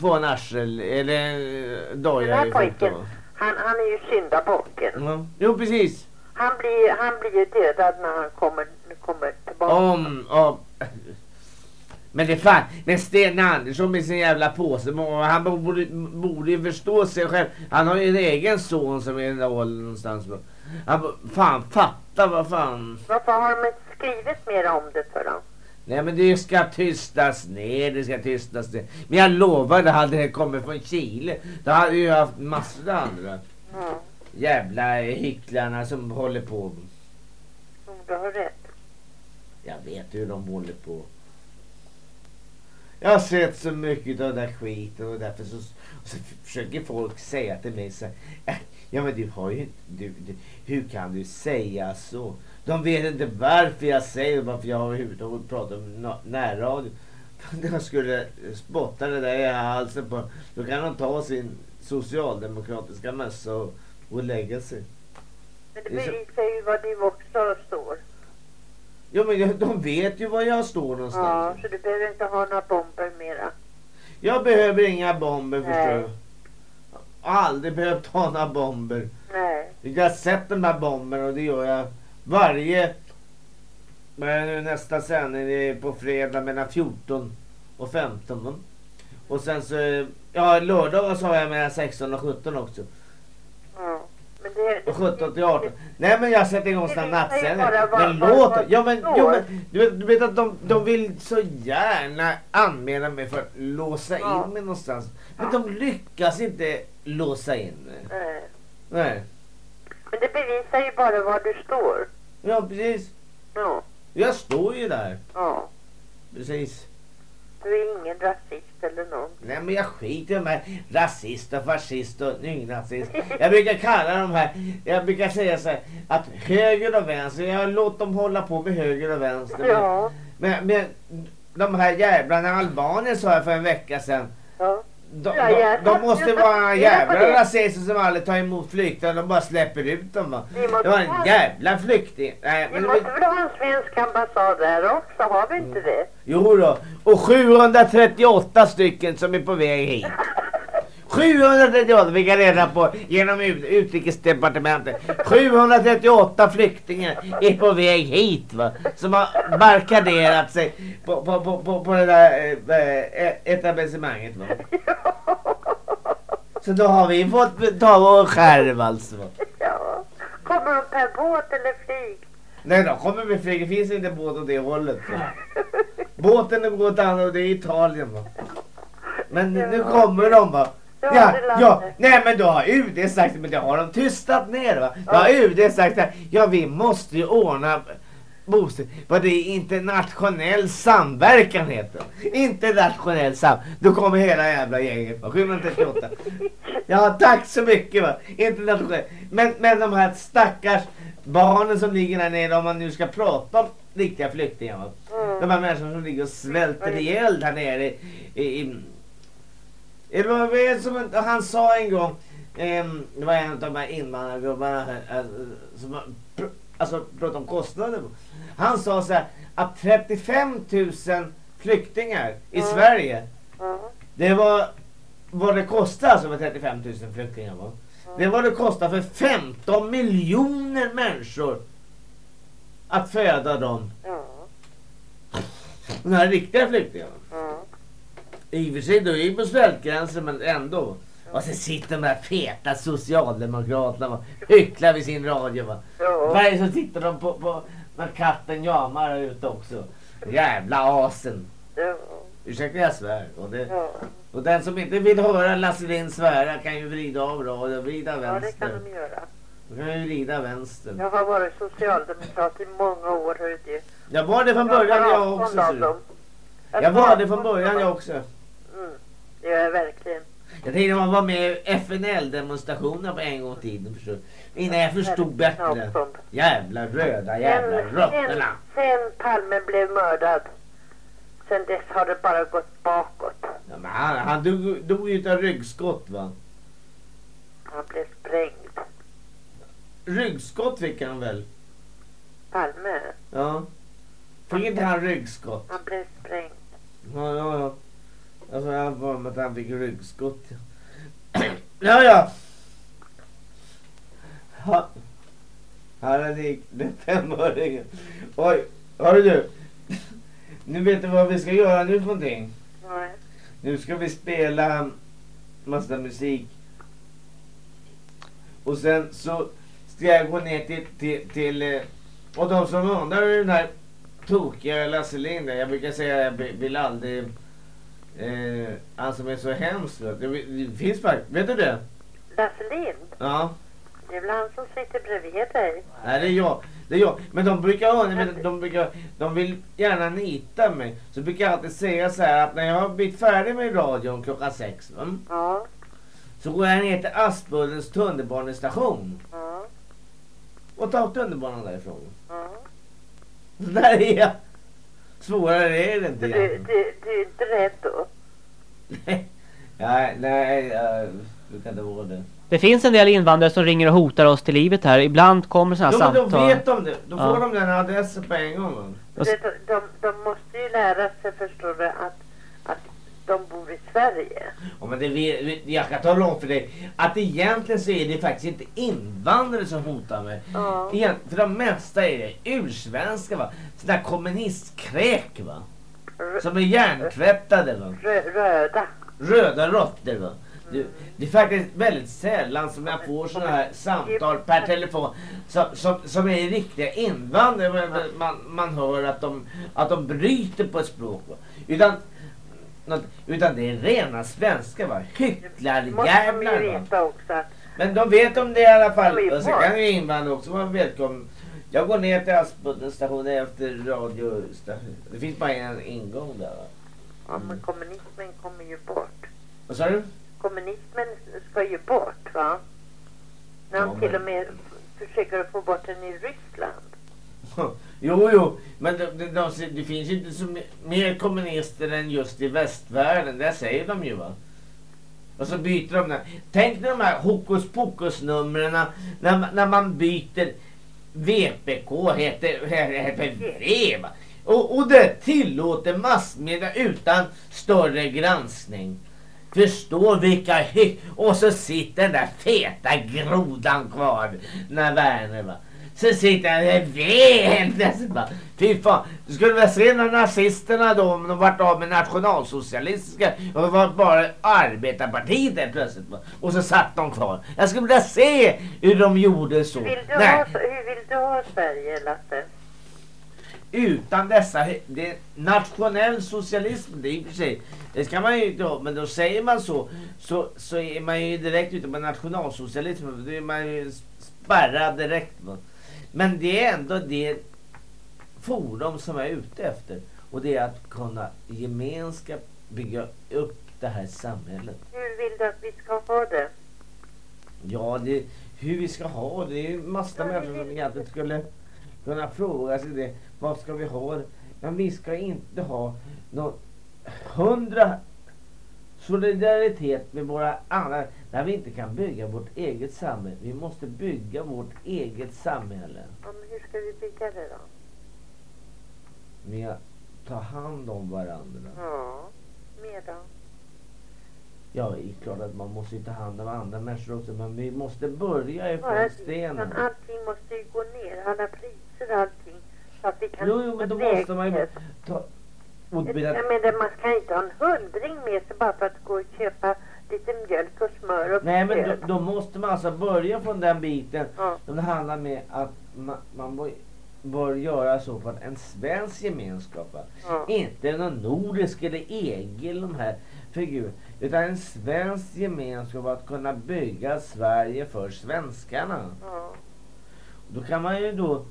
få en arsel eller eh, Den doja här i foten pojken, han, han är ju syndabocken. Ja. Jo precis. Han blir, han blir ju dödad när han kommer, kommer tillbaka. Om, om. Men det är fan, men Sten Andersson med sin jävla påse, han borde, borde ju förstå sig själv. Han har ju en egen son som är i Norrland någonstans. Han, fan, fatta vad fan. Varför har de inte skrivit mer om det för dem? Nej men det ska tystas ner, det ska tystas ner. Men jag lovar, det hade det kommit från Chile. Då hade ju haft massor av andra. Ja, Jävla hycklarna som håller på. du har rätt. Jag vet hur de håller på. Jag har sett så mycket av den där skiten och därför så, och så försöker folk säga till mig så här, "Äh, Ja men du har ju du, du, hur kan du säga så? De vet inte varför jag säger det, varför jag överhuvudtaget pratar om närradio. *laughs* Om jag skulle spotta det där i halsen på då kan de ta sin socialdemokratiska mössa och, och lägga sig. Men det bevisar ju vad du också står. Ja men de vet ju var jag står någonstans. Ja, så du behöver inte ha några bomber mera. Jag behöver inga bomber förstår Nej. du. Jag har aldrig behövt ha några bomber. Nej. Jag har sett de här bomberna och det gör jag varje... Men nu nästa sändning det är på fredag mellan 14 och 15. va? Och sen så... Ja lördagar så har jag mellan 16 och 17 också. Ja. Men det, Och 17 till 18. Nej men jag sätter igång såna nattsändningar. Men låt Ja men, jo, men du, vet, du vet att de, de vill så gärna anmäla mig för att låsa Ja. in mig någonstans. Men de lyckas inte låsa in mig. Nej. Nej. Men det bevisar ju bara var du står. Ja precis. Ja. Jag står ju där. Ja. Precis. Du är ingen rasist eller någon. Nej men jag skiter i de här rasist och fascist och nynazist. Jag brukar kalla de här, jag brukar säga så här, att höger och vänster, jag låter dem hålla på med höger och vänster. Men- Ja. Men, men de här jävlarna i Albanien sa jag för en vecka sedan. Ja. de, Ja, de, de måste vara jävla rasister som aldrig tar emot flyktingar. De bara släpper ut dem va. Det var en jävla flykting. Nej, Vi men, måste väl ha en svensk ambassad där också, har vi inte det? jo då. Och 738 stycken som är på väg hit. 738 fick jag reda på genom ut- utrikesdepartementet. 738 flyktingar är på väg hit va. Som har barrikaderat sig på, på, på, på, på det där eh, eh, etablissemanget va. Så då har vi fått ta vår skärv alltså. Ja. Kommer de per båt eller flyg? Nej, de kommer med flyg. Det finns inte båt åt det hållet. Va? *laughs* Båten går åt andra och det är Italien va. Men nu kommer de va. Ja, Ja, ja, nej men då har UD sagt men det har de tystat ner va. Då har UD sagt att ja vi måste ju ordna bostäder. Vad det är internationell samverkan heter. Internationell sam. Då kommer hela jävla gänget va. 738. Ja tack så mycket va. Internationell. Men, men de här stackars barnen som ligger där nere om man nu ska prata riktiga flyktingar va. De här människorna som ligger och svälter ihjäl där nere i, i, det var som han sa en gång, ehm, det var en av de här invandrargubbarna här, alltså, som alltså pratade om kostnader. Han sa så här att 35 000 flyktingar i Sverige, det var vad det kostar alltså med 35 000 flyktingar va? Det var det kostar för 15 miljoner människor att föda dem. De här riktiga flyktingarna. I och för sig, då är ju på svältgränsen men ändå. Och så sitter de där feta socialdemokraterna och hycklar vid sin radio va. Varje så sitter de på, på när katten jamar ute också. Jävla asen. Ursäkta jag svär. Och, det, och den som inte vill höra Lasse Lind svära kan ju vrida av radio och vrida Ja, det vänster. kan de göra. Då kan ju vrida vänster. Jag har varit socialdemokrat i många år, hör du. Jag var det från början jag också. ser. Jag var det från början jag också. Mm, det gör jag verkligen. Jag tänkte man var med i FNL-demonstrationer på en gång i tiden. Innan jag förstod bättre. Jävla röda jävla råttorna. sen Palme blev mördad. Sen dess har det bara gått bakåt. Ja, men han han dog, dog ju av ryggskott va? Han blev sprängd. Ryggskott fick han väl? Palme, Ja. Fick inte han ryggskott? han blev sprängd. Ja, ja, ja. Alltså jag har för mig att han fick ryggskott. Ja, ja. Ha. Här gick det femöringen. Oj, hörru du. Nu vet du vad vi ska göra nu för någonting. Nej. Nu ska vi spela massa musik. Och sen så jag gå ner till, till, till eh, och de som undrar hur den här tokiga Lasse Lind Jag brukar säga att jag vill- aldrig eh, han som är så. Det, det finns faktiskt, vet du det? Lasse Lind, Ja. det är väl han som sitter bredvid dig? Nej, det är jag. Det är jag. Men de brukar, men de brukar, de vill gärna nita mig. Så brukar jag alltid säga så här att när jag har blivit färdig med radion klockan sex. Va? Ja. Så går jag ner till Aspuddens tunnelbanestation. Ja. Och tar tunnelbanan därifrån. Ja. Där är jag. Svårare är det inte Du, egentligen. du, du är inte rädd då? Nej, nej, jag brukar inte vara det. Det finns en del invandrare som ringer och hotar oss till livet här. Ibland kommer sådana Jo, här men då samtal. vet de det. Då får Ja. de den adressen på en gång. vet, de, de måste ju lära sig, förstår du, att de bor i Sverige. Ja, men det, vi, jag kan tala om för dig att egentligen så är det faktiskt inte invandrare som hotar mig. Ja. Igen, för de mesta är det ursvenska va. Sådana där kommunistkräk va. Som är hjärntvättade va. Rö, röda. Röda råttor va. Du, det är faktiskt väldigt sällan som jag får sådana här samtal per telefon som, som, som är riktiga invandrare. Man, man, man hör att de, att de bryter på ett språk. Va? Utan, något, utan det är rena svenska va. Hycklarjävlar va. Men de vet om det i alla fall. Och så bra. kan ju invandrare också vara välkommen. Jag går ner till Aspudden station efter radiostation. Det finns bara en ingång där va. ja, men kommunismen kommer ju bort. Vad sa du? Kommunismen ska ju bort, va? När de Ja, till men- och med försöker få bort den i Ryssland. *laughs* Jo, jo, men det, det, de, det finns ju inte så mer kommunister än just i västvärlden. Det säger de ju va. Och så byter de där. Tänk dig de här hokus pokus numren när, man- när man byter VPK heter, heter V. va? Och, och det tillåter massmedia utan större granskning. Förstå vilka hy- Och så sitter den där feta grodan kvar. När Werner va. Så sitter han där vet *laughs* bara. Fy fan. Du skulle väl se när nazisterna då, om de vart av med nationalsocialistiska och det var bara arbetarpartiet där plötsligt va. Och så satt de kvar. Jag skulle vilja se hur de gjorde så. Vill du Nej. ha, hur vill du ha Sverige, Lasse? utan dessa, det nationell socialism, det är i och för sig, det ska man ju inte ha, men då säger man så, så, så är man ju direkt ute på nationalsocialism, då är man ju spärrad direkt. Va? Men det är ändå det forum som jag är ute efter, och det är att kunna gemenskap bygga upp det här samhället. Hur vill du att vi ska ha det? Ja, det, hur vi ska ha det, det är ju massa människor som egentligen skulle kunna fråga sig det. Vad ska vi ha? Men vi ska inte ha någon hundra solidaritet med våra andra när vi inte kan bygga vårt eget samhälle. Vi måste bygga vårt eget samhälle Ja, men hur ska vi bygga det då? med att ta hand om varandra. Ja, mer då? Ja, det är klart att man måste ju ta hand om andra människor också, men vi måste börja ifrån dit, stenen. men allting måste ju gå ner, alla priser och allting. Så att vi kan Jo, jo, men då måste man ju ta... Jag menar, man ska inte ha en hundring med sig bara för att gå och köpa lite mjölk och smör och Nej men då, då måste man alltså börja från den biten som det handlar med att man, man bör, bör göra så för att en svensk gemenskap? Ja. inte någon nordisk eller EG eller de här figurer, utan en svensk gemenskap att kunna bygga Sverige för svenskarna. Ja. Då kan man ju då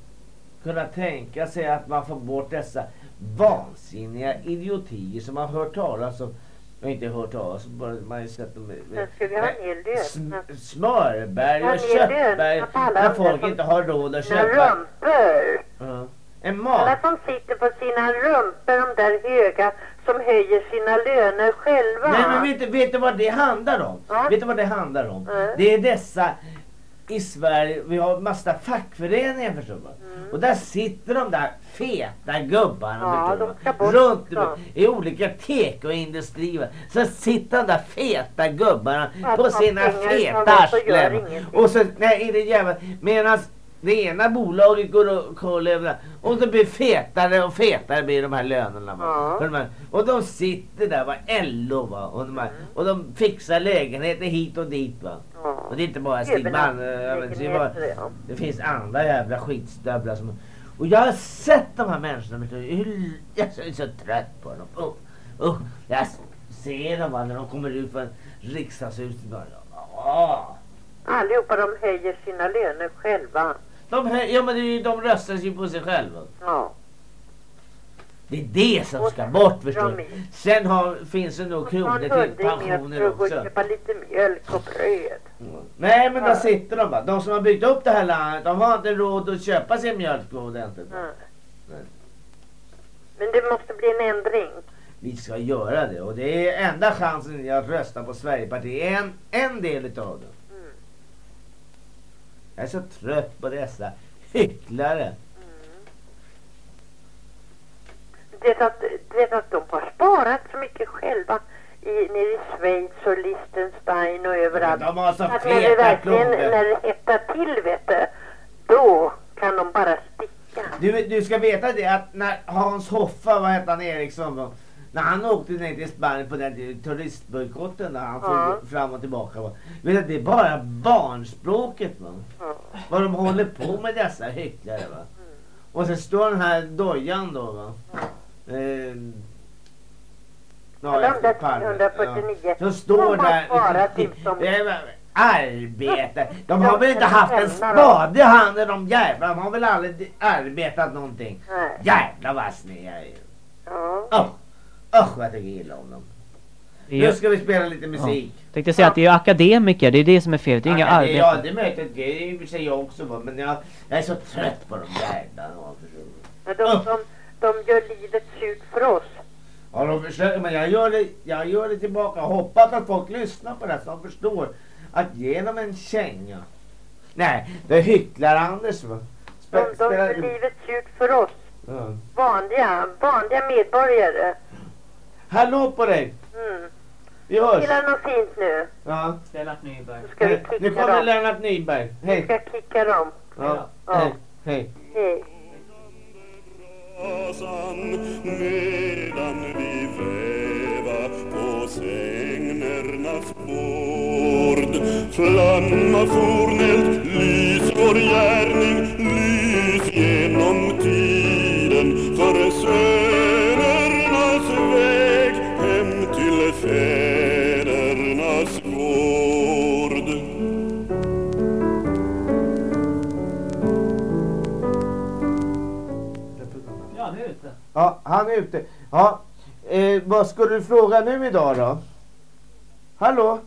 kunna tänka sig att man får bort dessa vansinniga idiotier som man hört talas om. Jag har inte hört talas om, bara man har sett dem. Sm- smörberg Ja, och köttberg när folk inte har råd att köpa. rumpor. Ja. En mat. Alla som sitter på sina rumpor, de där höga, som höjer sina löner själva. Nej men vet, vet du vad det handlar om? Vet du vad det handlar om? Nej. Det är dessa i Sverige, vi har massa fackföreningar förstår. Mm. Och där sitter de där feta gubbarna Ja, de bort runt också. i olika tekoindustrier. Så sitter de där feta gubbarna Ja, på sina feta arslen. Och så, nej det jävla, medan det ena bolaget går och kollar. Och det blir fetare och fetare blir de här lönerna. Va? Ja. Och de sitter där, va? LO va? Och de, här, och de fixar lägenheter hit och dit va? Och det är inte bara Stig Malm. eh, Det, finns andra jävla skitstövlar som... Och jag har sett de här människorna. Jag är så trött på dem. Uh, uh, jag ser dem va, när de kommer ut från riksdagshuset. Bara, ah. Allihopa de höjer sina löner själva. De, ja men de röstar ju på sig själva. Ja. Det är det som ska bort förstår du. Sen har, finns det nog kronor till pensioner gå och också. köpa lite mjölk och bröd. Nej men där sitter de bara. De som har byggt upp det här landet, de har inte råd att köpa sin mjölk ordentligt. Nej. Men det måste bli en ändring. Vi ska göra det och det är enda chansen att rösta på Sverigepartiet. En, en del utav det. Mm. Jag är så trött på dessa hycklare. Det att, det att de har sparat så mycket själva i, nere i Schweiz och Liechtenstein och överallt. de har så att när det verkligen, när det hettar till vet du, då kan de bara sticka. Du, du ska veta det att när Hans Hoffa, vad hette han Eriksson va? När han åkte ner till Spanien på den turistbojkotten där han Ja. flög fram och tillbaka va. Vet du, det är bara barnspråket va. Vad de håller på med dessa hycklare va. Och så står den här dojan då va. Eh, Alla de där Palme, 149, Ja. Som står där. sparat typ som- Det är- Arbete. De har väl inte haft en spade i handen de jävlar. De har väl aldrig arbetat någonting. Nej. Jävlar vad sned jag är. Ja. Usch, usch vad jag tycker illa om dem. Nu ska vi spela lite musik. Ja. Tänkte säga att det är ju akademiker, det är det som är fel. Det är inga ja, arbeten. ja, det är möjligt. Det är i och för sig jag också. Men jag, jag är så trött på de jävlarna. de, de, de gör livet surt för oss. Ja, de försöker, men jag gör, det, jag gör det tillbaka. Jag hoppas att folk lyssnar på det så de förstår att genom en känga. Nej, det är hycklar-Anders va? De, de gör livet surt för oss. Ja. Vanliga, vanliga medborgare. Hallå på dig! Mm. Vi hörs! Gillar något fint nu? Ja. Lennart Nyberg. Ska vi Hej, Nu kicka kommer dem? Lennart Nyberg. Hej! ska kicka dem. Ja. Ja. Hej. Hej. Hej medan vi väva på sängnernas bord. Flamma forneld, lys vår gärning, lys genom tiden för sönernas väg hem till fäder. Ja, han är ute. Ja, han är ute. Ja, eh, vad ska du fråga nu idag då? Hallå?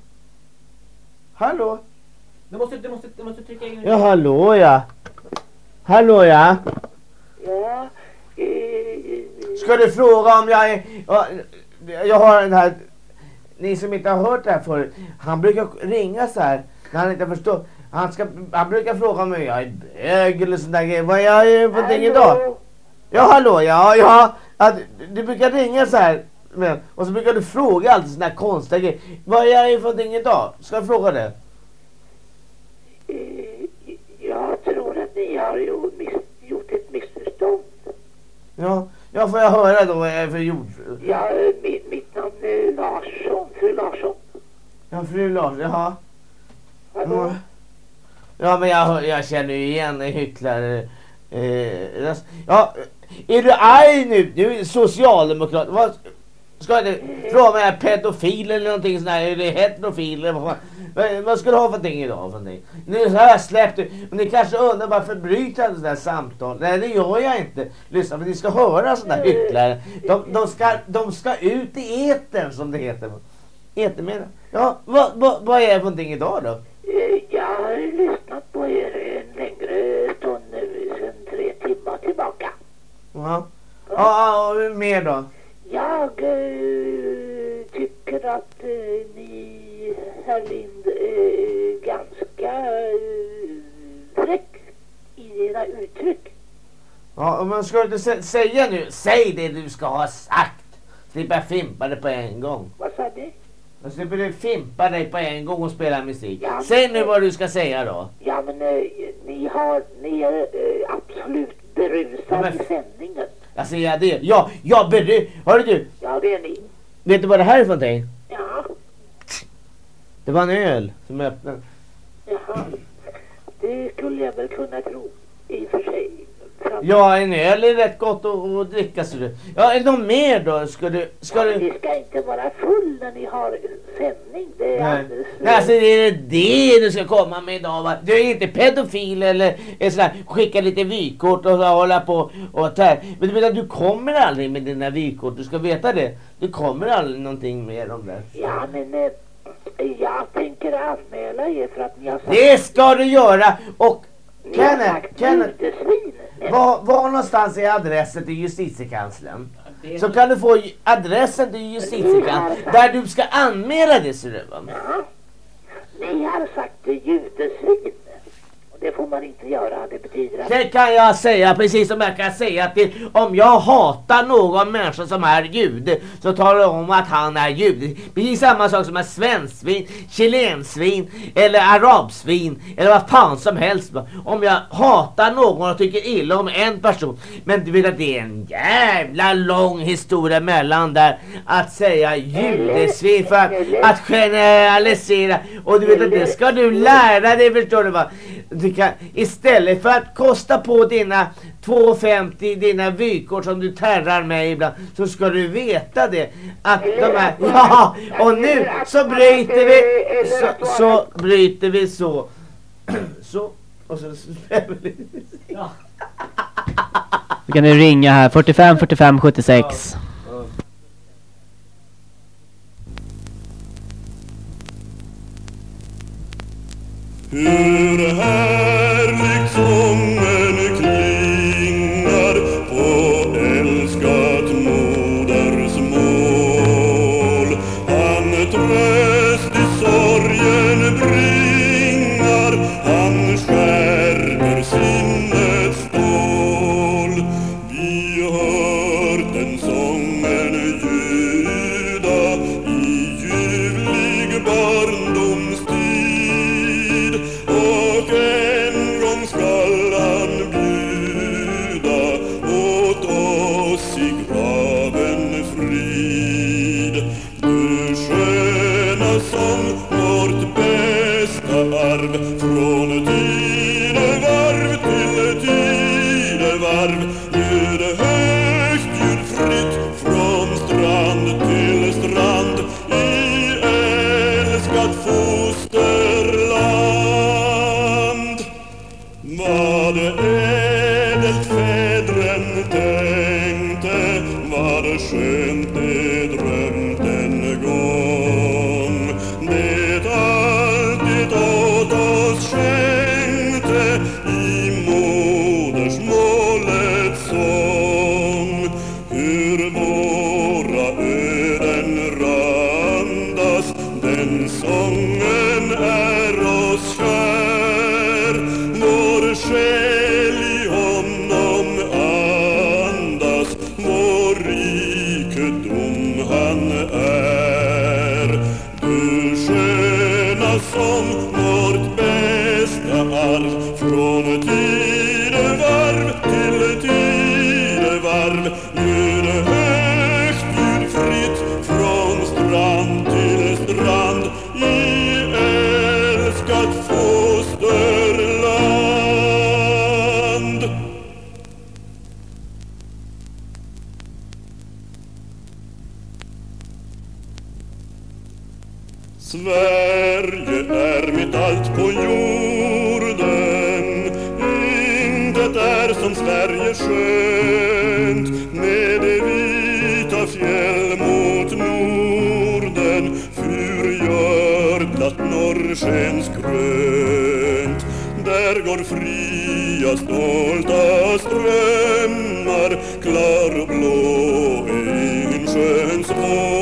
Hallå? Du måste, du måste, du måste trycka in... Ja, hallå ja. Hallå ja. Ja, Ska du fråga om jag är... Ja, jag har den här... Ni som inte har hört det här förut. Han brukar ringa så här när han inte förstår. Han, ska, han brukar fråga mig jag är bög eller sån där grejer. Vad jag är för någonting idag? Ja, hallå, ja, ja. ja du, brukar ringa så här. Men, och så brukar du fråga alltid såna här konstiga grejer. Vad är för någonting idag? Ska jag fråga det? jag tror att ni har gjort ett missförstånd. Ja, ja får jag höra då vad jag är för jord... Ja, mitt, mitt namn är Larsson, fru Larsson. Ja, fru Lars, jaha. Ja. Ja, men jag, jag känner ju igen en hycklare. Eh, röst. ja, är du arg nu? Du är socialdemokrat. Vad, ska du fråga mig, är pedofil eller någonting sånt där? Är du heterofil eller vad? Vad, vad ska du ha för någonting idag för någonting? Nu har jag släppt det. Men ni kanske undrar varför bryter jag sådana där samtal? Nej, det gör jag inte. Lyssna, för ni ska höra sådana där hycklare. De, de, ska, de ska ut i etern som det heter. Etermedia. Ja, vad, vad, vad är det för någonting idag då? Jag har lyssnat på er Ja, ja, mer då? Jag eh, tycker att eh, ni, herr Lind, är ganska eh, fräck i era uttryck. Ja, men ska du inte sä- säga nu? Säg det du ska ha sagt. Slipper jag fimpa det på en gång. Vad sa ni? Jag slipper du fimpa dig på en gång och spela musik. Ja, Säg nu vad du ska säga då. Ja, men ni har, ni är absolut berusade men- i sändningen. Jag säger det. Ja, ja, berö... Hörru du. Ja, det är ni. Vet du vad det här är för någonting? Ja, Det var en öl som öppnade. jaha. Det skulle jag väl kunna tro, i och för sig. Ja, en öl är rätt gott att, att dricka så du. Ja, är det något mer då? Ska du... Ska Ja, du... Ni ska inte vara full när ni har sändning. Det är Nej. alldeles... Nej, alltså är det det du ska komma med idag va? Du är inte pedofil eller är sådär, skicka lite vykort och hålla på och tär. Men du att du kommer aldrig med dina vykort, du ska veta det. Du kommer aldrig någonting med om det. Ja, men eh, jag tänker anmäla er för att ni har sagt... Det ska du göra! Och Kenneth, Kenneth. Var, var någonstans är adressen till justitiekanslern? Så kan du få adressen till justitiekanslern där du ska anmäla det ser du? Ni har sagt judesvin. Och det får man inte göra. Det betyder att... Det kan jag säga precis som jag kan säga till om jag hatar någon människa som är jude så talar jag om att han är jude. Precis samma sak som är svensksvin, chilensvin eller arabsvin eller vad fan som helst. Om jag hatar någon och tycker illa om en person. Men du vet att det är en jävla lång historia mellan där att säga judesvin för att, att generalisera. Och du vet att det ska du lära dig förstår du va. Du kan, istället för att kosta på dina 2,50 dina vykort som du terrar mig ibland så ska du veta det att de här, *laughs* ja och nu så bryter vi så, så bryter vi så. Så och så Då kan du ringa här 45 45 76. Hur härligt sången Oasens grönt Där går fria stolta strömmar Klar och blå i insjöns vår